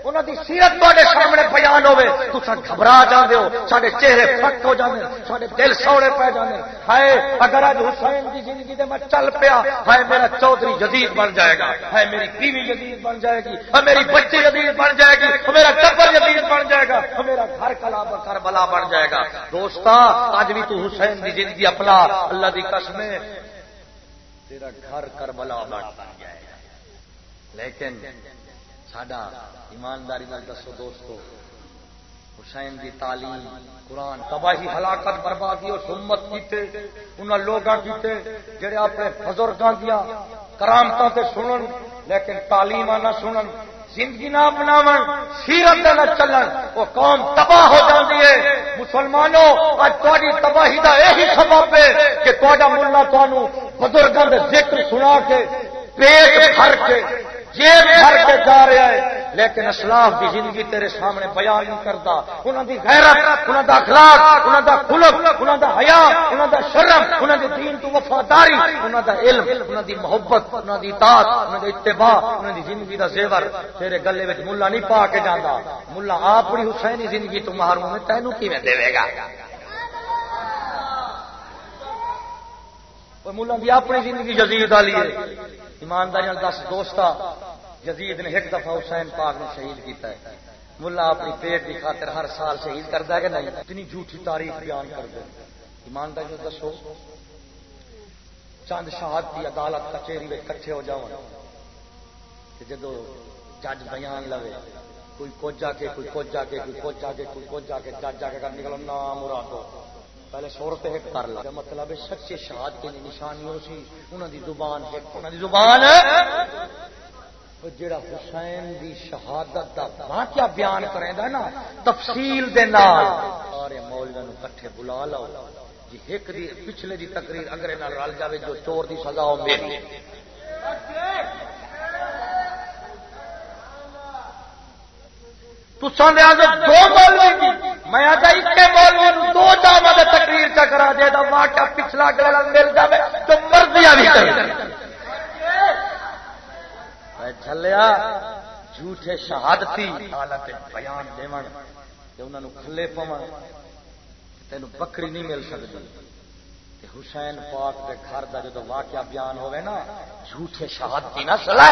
انہوں دی سیرت تے سامنے بیان ہوے تو گھبرا جاندے ہو سارے چہرے فٹ ہو جاندے سارے دل سوڑے پہ جاندے۔ ہائے، اگر اج حسین دی زندگی دے میں چل پیا، ہائے، میرا چودھری جدید بن جائے گا۔ ہائے، میری بیوی جدید بن جائے گی۔ میری بچی جدید بن جائے گی۔ میرا ٹبر جدید بن جائے گا۔ میرا گھر کلا کر بلا بن جائے گا۔ دوست اج بھی تو حسین کی زندگی اپنا، اللہ کی قسم تیرا گھر کر بلا بن جائے گا۔ لیکن سڈا ایمانداری دسو دوستو، حسین کی تعلیم، قرآن، تباہی ہلاکت بربادی اور سمت کیتے انہوں لوگ کیتے، جڑے اپنے بزرگوں دیا کرامتوں سے سنن، لیکن تعلیم نہ سنن۔ زندگی نہ اپنا سیرت نہ چلن، وہ قوم تباہ ہو جاتی ہے۔ مسلمانوں اج تاری تباہی کا یہی سبب ہے کہ تا ملا تمہوں بزرگوں کے ذکر سنا کے پیٹ بھر کے جیب بھر کے جا رہا ہے۔ لیکن اسلاف کی زندگی تیرے سامنے بیان نہیں کرتا۔ انہوں دی غیرت انہوں دا اخلاق انہوں دا خلق انہوں دا حیا انہوں دا شرم انہوں دی دین تو وفاداری انہوں دا علم انہوں دی محبت انہوں دی اطاعت انہوں دی اتباع انہوں دی زندگی دا زیور۔ تیرے گلے وچ ملا نہیں پا کے جاندا۔ ملا اپنی حسینی زندگی تو محروم ہے تینوں کیویں دے گا؟ ملا بھی اپنی زندگی جزید والی ہے۔ ایمانداری دس دوستا جزید نے ایک دفعہ حسین پاک نے شہید کیتا ہے۔ ملا اپنی پیٹ کی خاطر ہر سال شہید کرتا ہے کہ نہیں؟ اتنی جھوٹھی تاریخ بیان کر دے ایمانداری دسو، چند شہاد کی عدالت کچہری میں کٹھے ہو جاؤ جدو جج بیان لوے، کوئی کچھ جا کے، کوئی کچھ جا کے، کوئی کچھ جا کے، کوئی کچھ جا کے، جج جا کے نکلو، نام مرادو۔ پہلے سورت ایک کر لا۔ مطلب ہے سچے شہاد کی نشانی ہو سی انہوں دی زبان انہوں دی زبان جڑا حسین دی شہادت دا واقعہ بیان کرے نا، تفصیل دے نال۔ سارے مولویاں نو کٹھے بلا لو جی ایک دی، پچھلے دی تقریر اگرے نال رل جاوے، جو چور دی سزا ہو میری۔ تو سامنے آج دو مولوی میں آج ایک مولوی دو دامہ دے تقریر چا کرا دے دا واقعہ پچھلا گڑا مل جاوے تو مرضیاں بھی کرے چلیا جھوٹے شہادتی حالت بیان دیون کہ انہوں کھلے پو تین بکری نہیں مل سکتی حسین پاک کے گھر کا جب واقعہ بیان ہوئے نا، جھوٹے شہادتی نہ سلا۔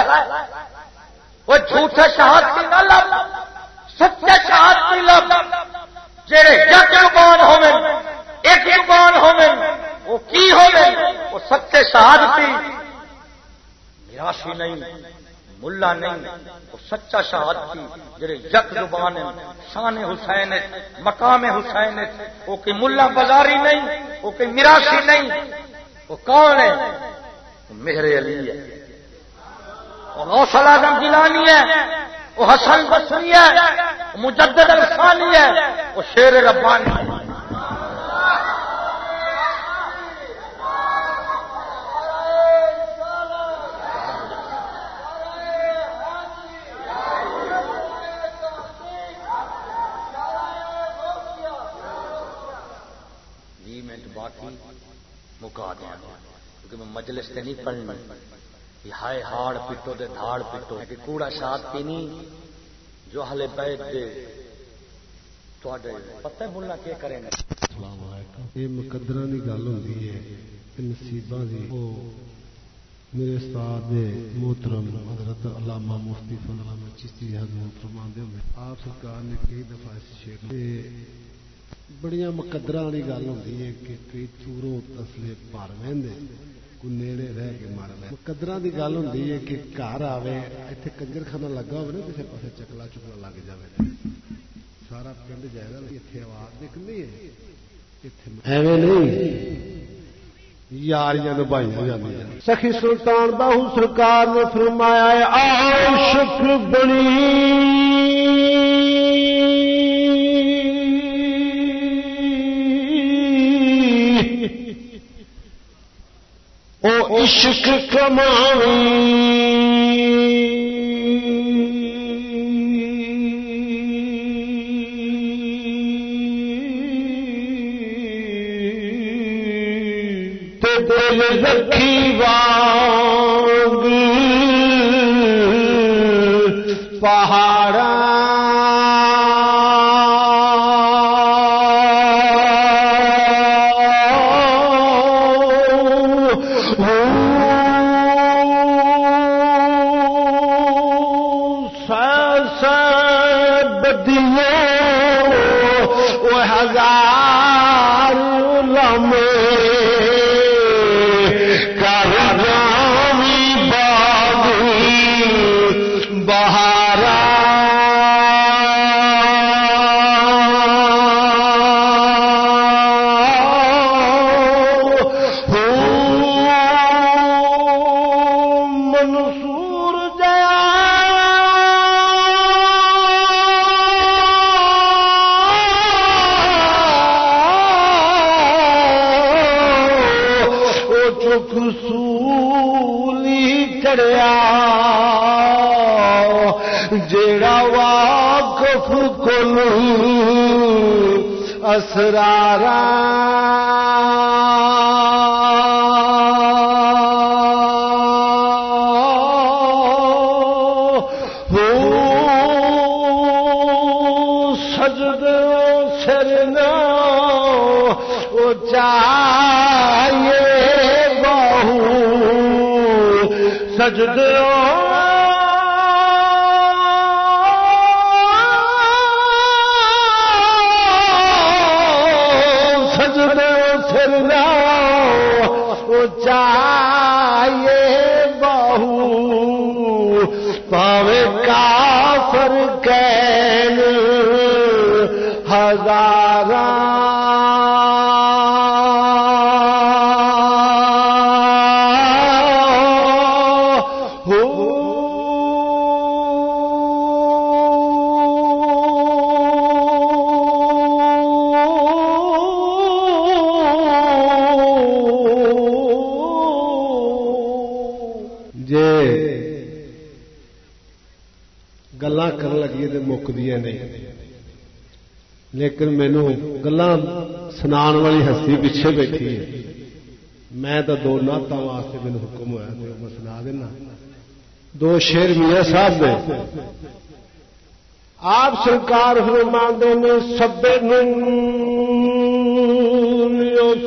وہ جھوٹے شہادتی نہ لب۔ سچے شہادتی لب جہے یک زبان ہوئے ایک زبان ہوئے وہ کی ہوئے وہ سچے شہادتی نراشی نہیں، ملا نہیں، وہ سچا شہاد کی۔ جڑے یک زبان شان حسین مقام حسین وہ کوئی ملا بازاری نہیں، وہ کوئی مراسی نہیں۔ وہ کون ہے؟ میرے علی ہے۔ وہ حوصلہ اعظم گلانی ہے۔ وہ حسن بسری ہے مجدد الفانی ہے، وہ شیر ربانی ہے۔ مکا دیا، کیونکہ میں مجلس سے نہیں پڑھنی۔ ہائے ہاڑ پیٹو دے دھاڑ پیٹو کہ کوڑا شاد پینی جو ہلے بیٹھ دے۔ پتہ ملنا کیا کریں گے یہ مقدرہ کی گل ہوتی ہے نصیبہ دی۔ میرے استاد محترم حضرت علامہ مفتی فضل احمد چشتی جی، حضرت فرمان ہوئے آپ سرکار نے کئی دفعہ اس شیر بڑی مقدر والی گل ہوتی ہے کہ کئی چوروں تسلے پار وہدے نیڑے رہ کے مار لے گل ہے کہ گھر کنجر خانہ لگا چکلا چکلا لگ جائے سارا پنڈ جائے گا آواز نکلنی ہے ایویں نہیں یاریاں نبھائیاں جاندیاں سخی سلطان باہو سرکار نے فرمایا عاشق بنی عشق کماوی لیکن مینو گلا سنا والی ہستی پیچھے بیٹھی ہے میں تو دو نعت واسطے میرے حکم ہوا میں سنا دینا دو شیر میاں صاحب نے آپ سرکار فرماندے نے سبے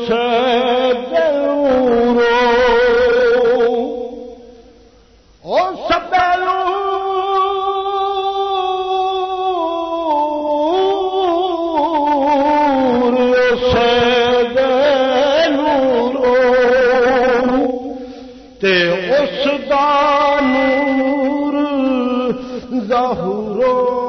درد ظہوروں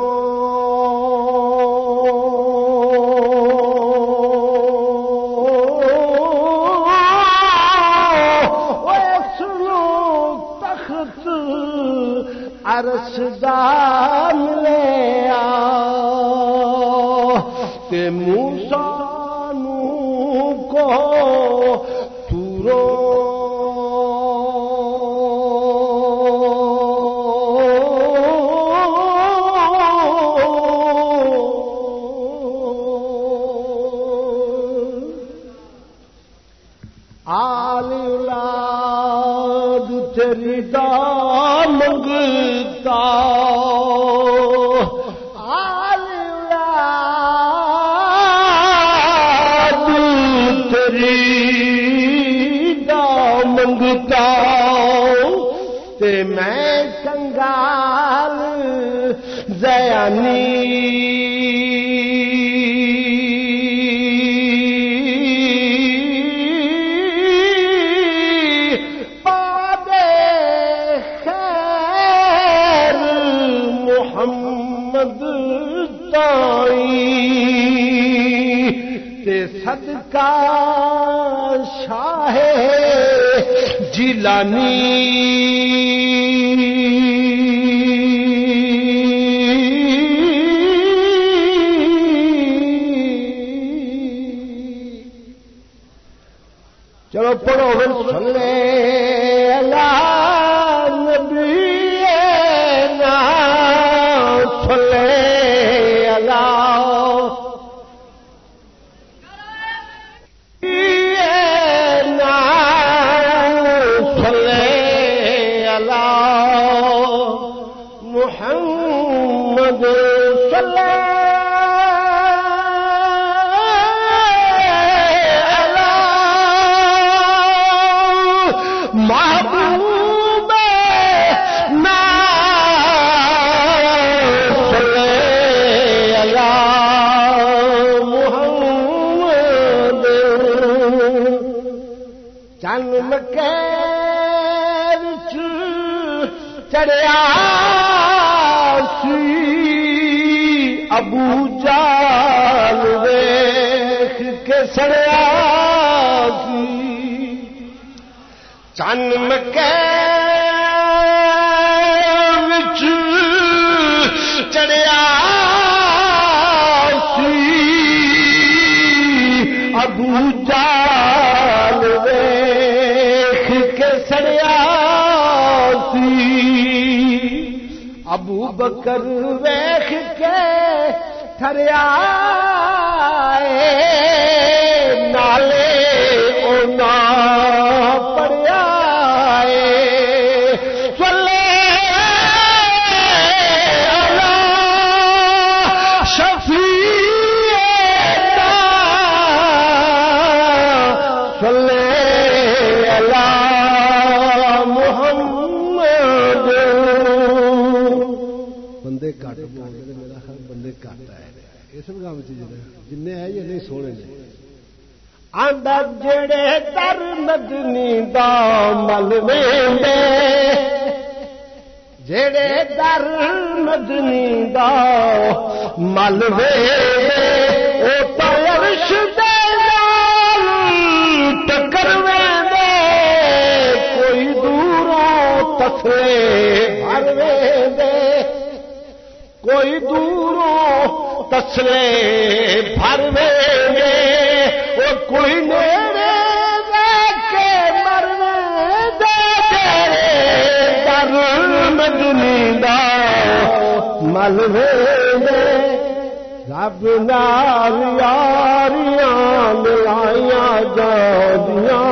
دیا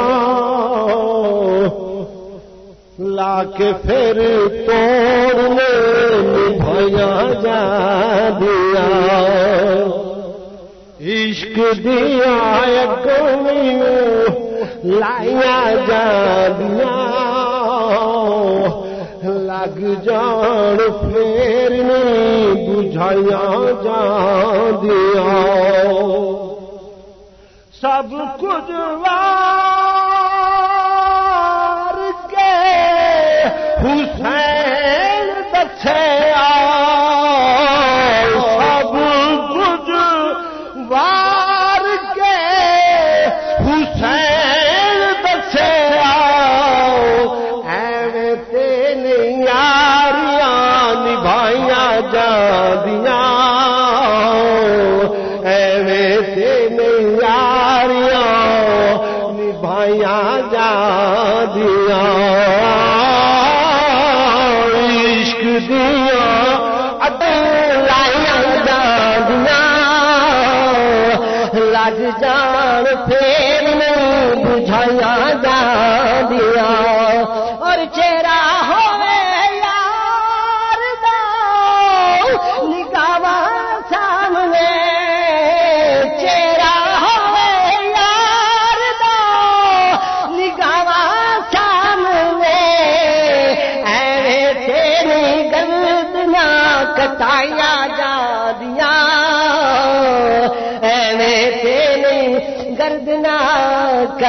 لا کے پھر توڑ لے نبھایا جا دیا۔ عشق دیا یقینی لایا جا دیا۔ لگ جان پھر بجھایا جا دیا۔ سب کچھ کے حسین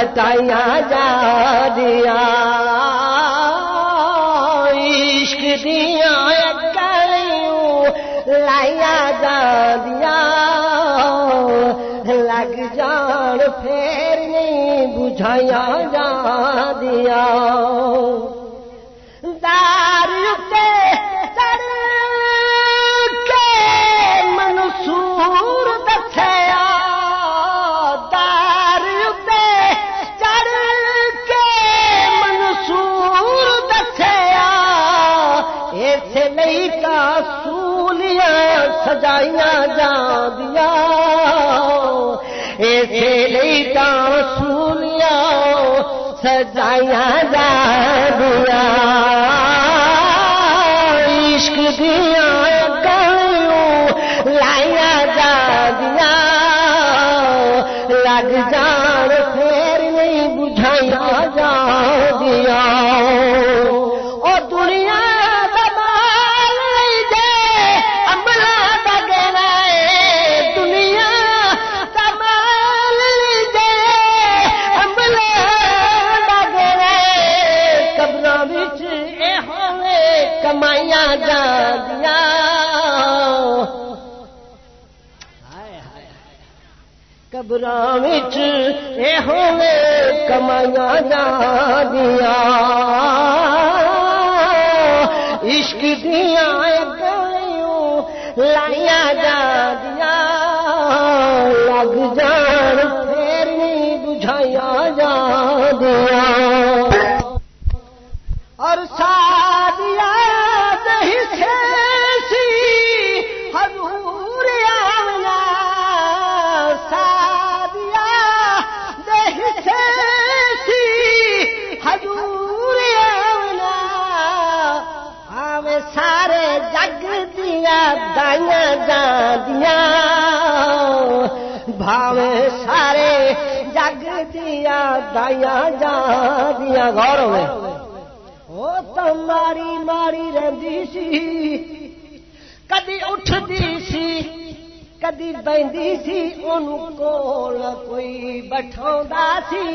کٹائیاں جا دیا عشق دیا لائیا جا دیا لگ جان پھر نہیں بجھایا جا دیا سجائیاں جا دیا۔ عشق دیا گلوں لائیا جا دیا۔ لگ جان قبراں وچ اے ہوے کمائیاں جاندیاں۔ عشق دیا گائیوں لائیا جا دیا لگ جان دائیاں جاندیاں بھاوے سارے جگ دیا دائیاں جاندیاں غور ہوئے وہ تو ماری ماری رہندی سی کدی اٹھتی سی کدی بہندی سی ان کول کوئی بٹھاوندا سی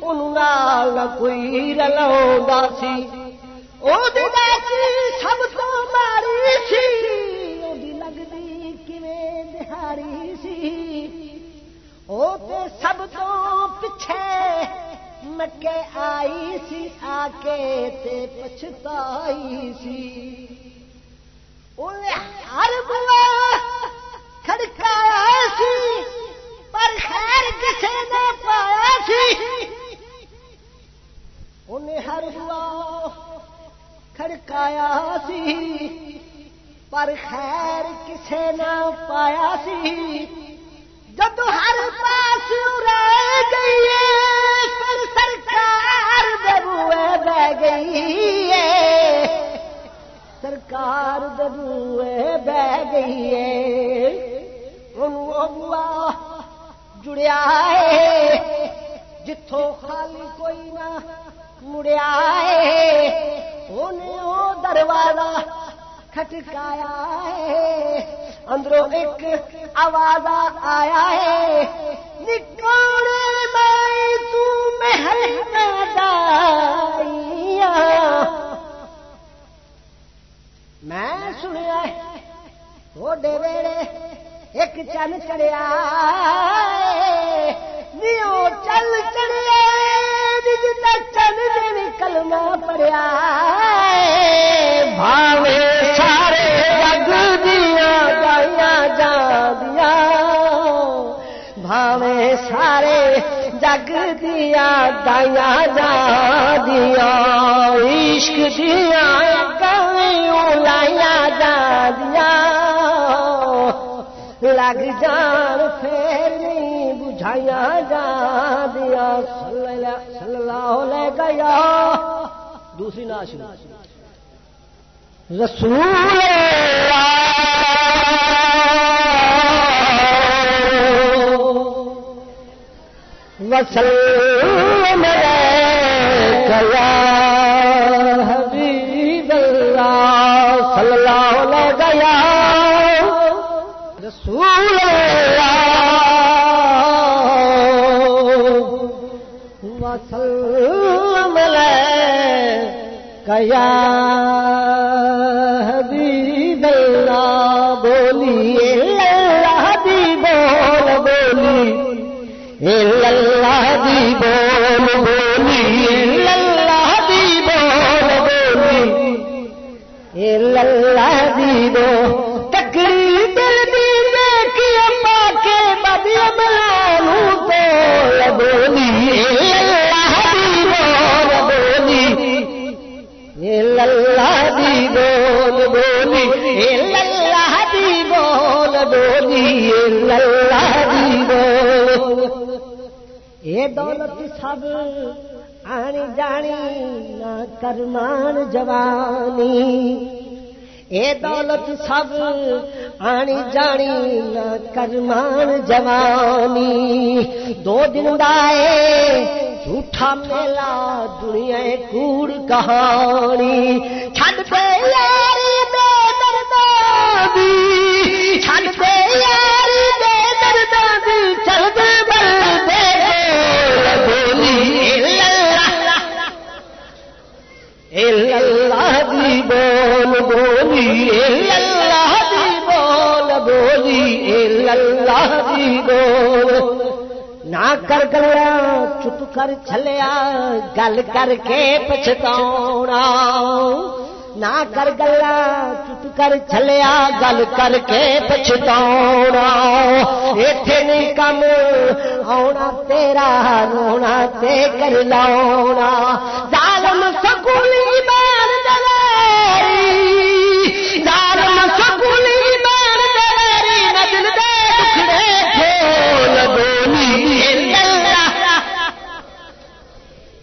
ان نال کوئی رلاوندا سی او دی سب تو ماری سی سب تو پچھے مکے آئی سی آ کے تے پچھتائی سی۔ ہر بلا کھڑکایا سی، پر خیر کسے نہ پایا سی۔ انہیں ہر بلا کھڑکایا سی، پر خیر کسے نہ پایا سی۔ جب ہر پاس رہ گئی پھر سرکار دبوئے بہ گئی ہے۔ سرکار دبوئے بہ گئی ہے۔ بوا جڑیا ہے جتوں خالی کوئی نہ مڑیا ہے۔ انہیں وہ دروازہ کھٹکایا ہے۔ اندروں ایک آواز آیا ہے۔ نکانے میں تو محل میں سنیا تھوڑے ویڑے ایک چن چڑیا نیو چل چڑیا جتا چن دن کلمہ پڑیا بھاوے سارے جگ دیا گایا جا دیا بھاوے سارے جگ دیا گایا جا دیا عشق دیا گایوں لایا جا دیا لگ جان پھر نہیں بجھایا جا دیا صلی اللہ علیہ گیا دوسری ناش رسول وسلم گیا حبیب اللہ صلی اللہ علیہ گیا رسول اللہ وسلم کیا بول بولی جی، اللہ دی بول اے دولت سب آنی جانی، نہ کرمان جوانی۔ اے دولت سب آنی جانی، نہ کرمان جوانی۔ دو دن دائے جھوٹا میلا دنیا کوڑ کہانی۔ چھڈ دے یاری بے چھڈ دے۔ یاری چل دے بولی اللہ دی بول بولی اللہ دی بول بولی اللہ دی بول۔ نہ کر گلا چپ کر چلیا گل کر کے پچھتاؤنا نہ کر گلا چپ کر چلیا گل کر کے پچھتاؤنا ایتھے نہیں کم آنا تیرا رونا تے کر لاؤنا ظالم سکولی بار دلاری ظالم سکولی بار دلاری نجل دے ٹکڑے کھول بولی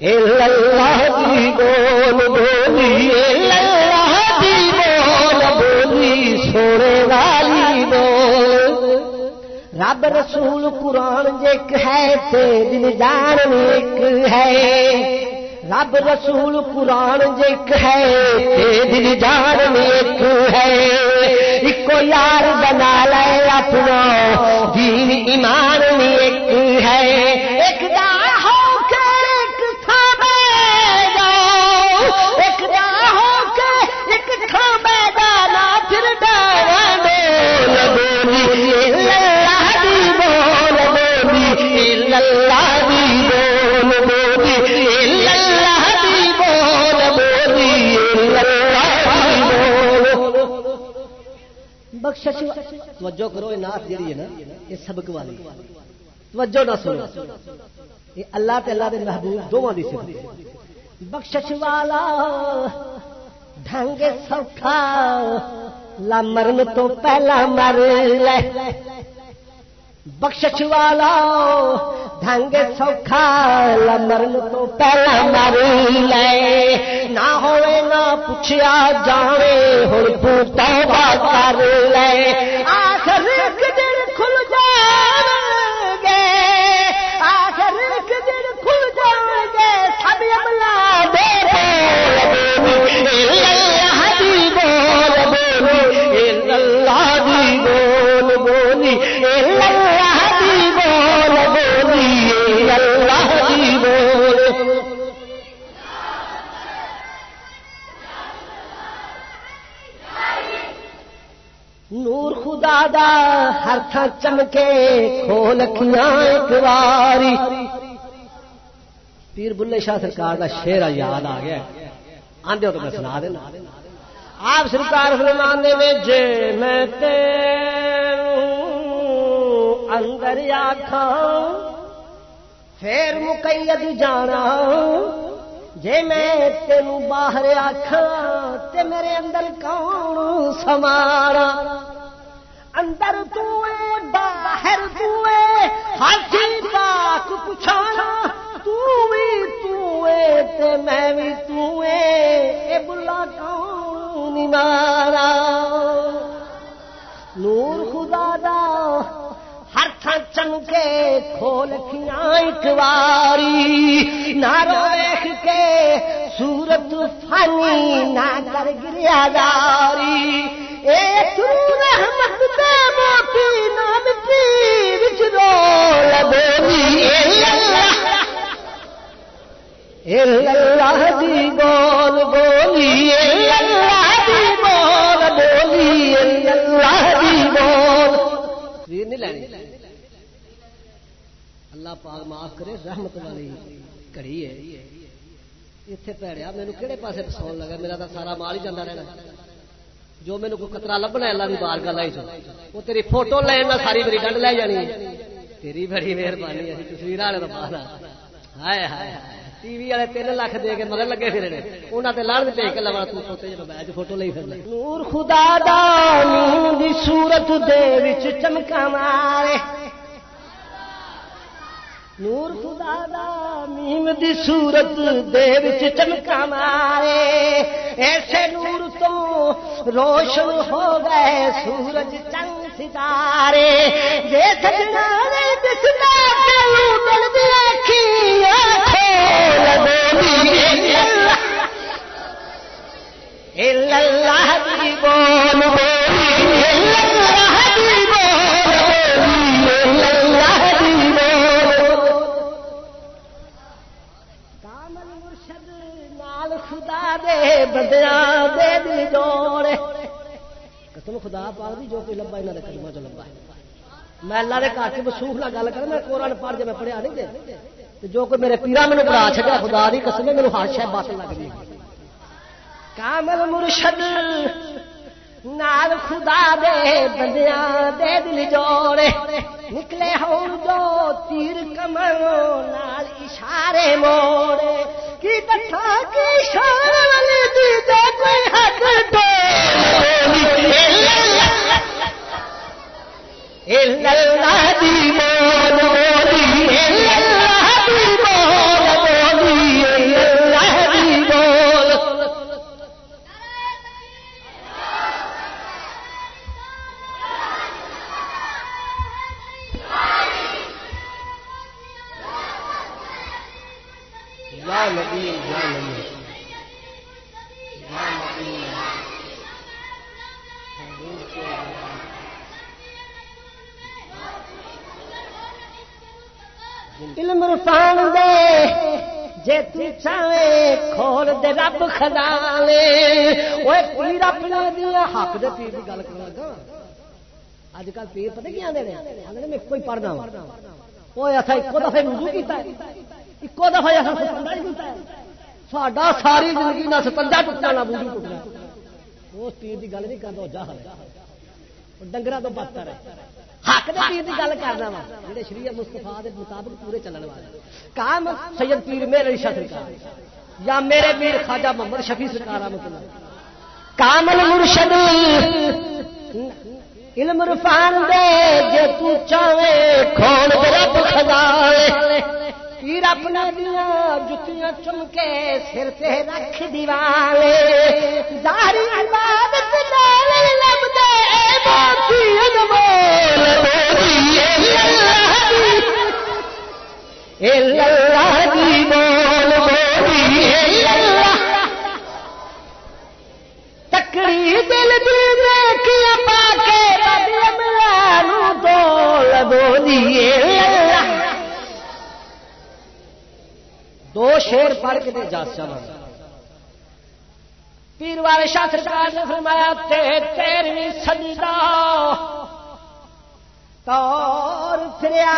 اللہ دی بول بولی اللہ رب رسول قرآن جیک ہے تیری دل ایک ہے۔ رب رسول قرآن جیک ہے تیری دل ایک ہے۔ ایک یار بنا لے اپنا دین ایمان ایک ہے۔ بخشش توجہ کرو، یہ نات جڑی ہے نا، یہ سبق والی توجہ نہ سنو۔ یہ اللہ تے اللہ دے محبوب دونوں دی صفت بخشش والا، ڈھنگ سوکھا، لا مرن تو پہلا مر لے۔ بخشش والا ڈھنگ سوکھا لا مرن تو پہلا مر لے نہ ہوئے نہ پوچھیا جاوے ہن تو توبہ کر لے آخر ایک دن کھل جائے دا ہر تھان چمکے، کھول کھیاں ایک واری۔ پیر بلے شاہ سرکار دا شعر یاد آ گیا۔ آندے ہو تو میں سنا دینا۔ آپ سرکار فرمان دے وچ، میں تیروں اندر آکھاں، پھر مقید جانا۔ جے میں تینوں باہر آکھاں، تے میرے اندر کون سمارا اندر باہر ہر چیز پاک پچھانا تو بھی تو تے میں بھی اے بلا کون مارا نور خدا دا ہر تھان چمکے کھول ایک واری؟ نارو کے سورت فانی، نہ کر گریا داری اے تو رحمت دے موتی، نام پی وچ اے اللہ اللہ دی بول بولی اللہ اللہ پاک معاف کرے، رحمت والی کڑی ہے۔ اتنے پیڑیا مینو کہڑے پاسے پساؤ لگا؟ میرا تو سارا مال ہی جانا رہنا۔ جو مینو کوئی کترا لبنا اللہ کی بار گل وہ تیری فوٹو لینا ساری میری ڈنڈ لے جانی تیری بڑی مہربانی ہے تصویر والے تو باہر ہائے ہائے ٹی وی والے تین لاکھ دے کے مگر لگے پھر انہوں نے لڑ دے کے لگا تو سوتے جب بیچ فوٹو لے پھر نور خدا دا نور دی صورت دے وچ چمکا مارے۔ نور خدا دا میم دی صورت دے وچ چمکا مارے، ایسے نور تو روشن ہو گئے، سورج چند ستارے۔ جے سجنا نے دسنا کلو دل دی۔ اکھیاں کھول دے اللہ دی بول بولی اللہ دے بدیاں دے دل جوڑے۔ قسم خدا پاک دی، جو کوئی لبا انہاں دے کلمہ چ لبا میں اللہ دے گھر چ وسوخ نہ گل کر میں قرآن پڑھ جے میں پڑھیا نہیں دے تے جو کوئی میرے پیرا مینوں پڑھا چھڈیا، خدا دی قسم مینوں ہر شے بات لگ گئی۔ کامل مرشد، نال خدا دے بندیاں دے دل جوڑے۔ نکلے ہوں جو تیر کمروں نال اشارے موڑے۔ کی دکھا دی حق دے پیر دی گل کرن لگا۔ اج کل پیر پتہ کی آندے نے؟ آندے میں کوئی پڑھنا وا۔ اوے اسا اکو دفعہ وضو کیتا ہے۔ اکو دفعہ اسا ستنجا ہی کیتا ہے۔ ساڈا ساری زندگی نہ ستنجا ٹوٹنا نہ وضو ٹوٹنا اس پیر دی گل نہیں کردا جاہل ہے۔ تو بدتر ہے۔ حق دے پیر دی گل کرنا وا۔ جڑے شریعت مصطفیٰ دے مطابق پورے چلن والے۔ کام سید پیر میرے علی شاہ سرکار یا میرے پیر خواجہ محمد شفیع سرکار رحمۃ اللہ۔ کامل مرشد علم رفان دے، جے تو چاہے کھول دے رب خزانے پیر اپنا دیا، جتیاں چمکے، سر سے رکھ دیوانے ظاہری عبادت نال لب دے موتی انمول بولی اللہ دی بول بولی اللہ تکڑی دل دی نیکیاں پا کے رب املا نو دول بولی دو شیر پڑھ کے جا چلا پیر والے شاہ سرکار نے فرمایا، تے تیرہویں صدی دا تور پھریا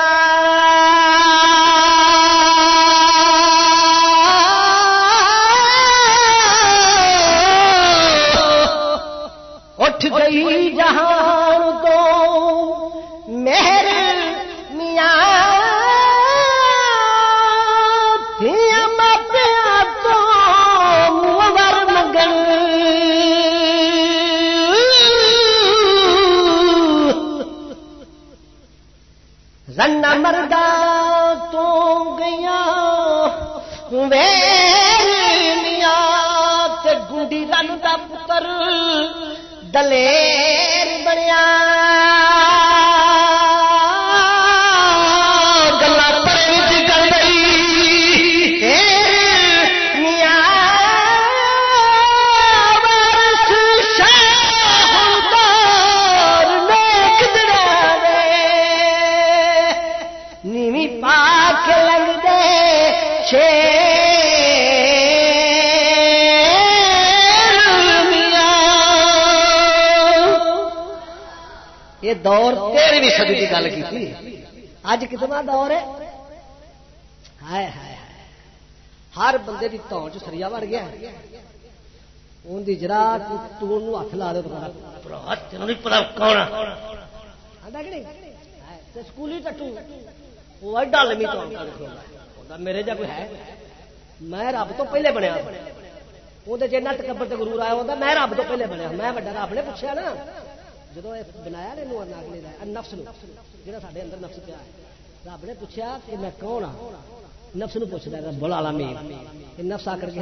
دلیر دور تیرہویں صدی کی گل کی اج کتنا دور ہے؟ ہائے ہائے ہر بندے کی تو سریا بڑھ گیا۔ ان کی جرا ہاتھ لا کون سکولی ٹٹو وہ ایڈا لمی تو میرے جا کوئی ہے؟ میں رب تو پہلے بنیا۔ وہ نٹ کبر گرور آیا ہوتا میں رب تو پہلے بنیا۔ میں بڑا رب نے پوچھا نا جب بنایا نا نفس جا سارے اندر نفس پیا رب نے پوچھا کہ میں کون ہوں نفس نو پوچھتا بلا لا میر نفس آ کر کے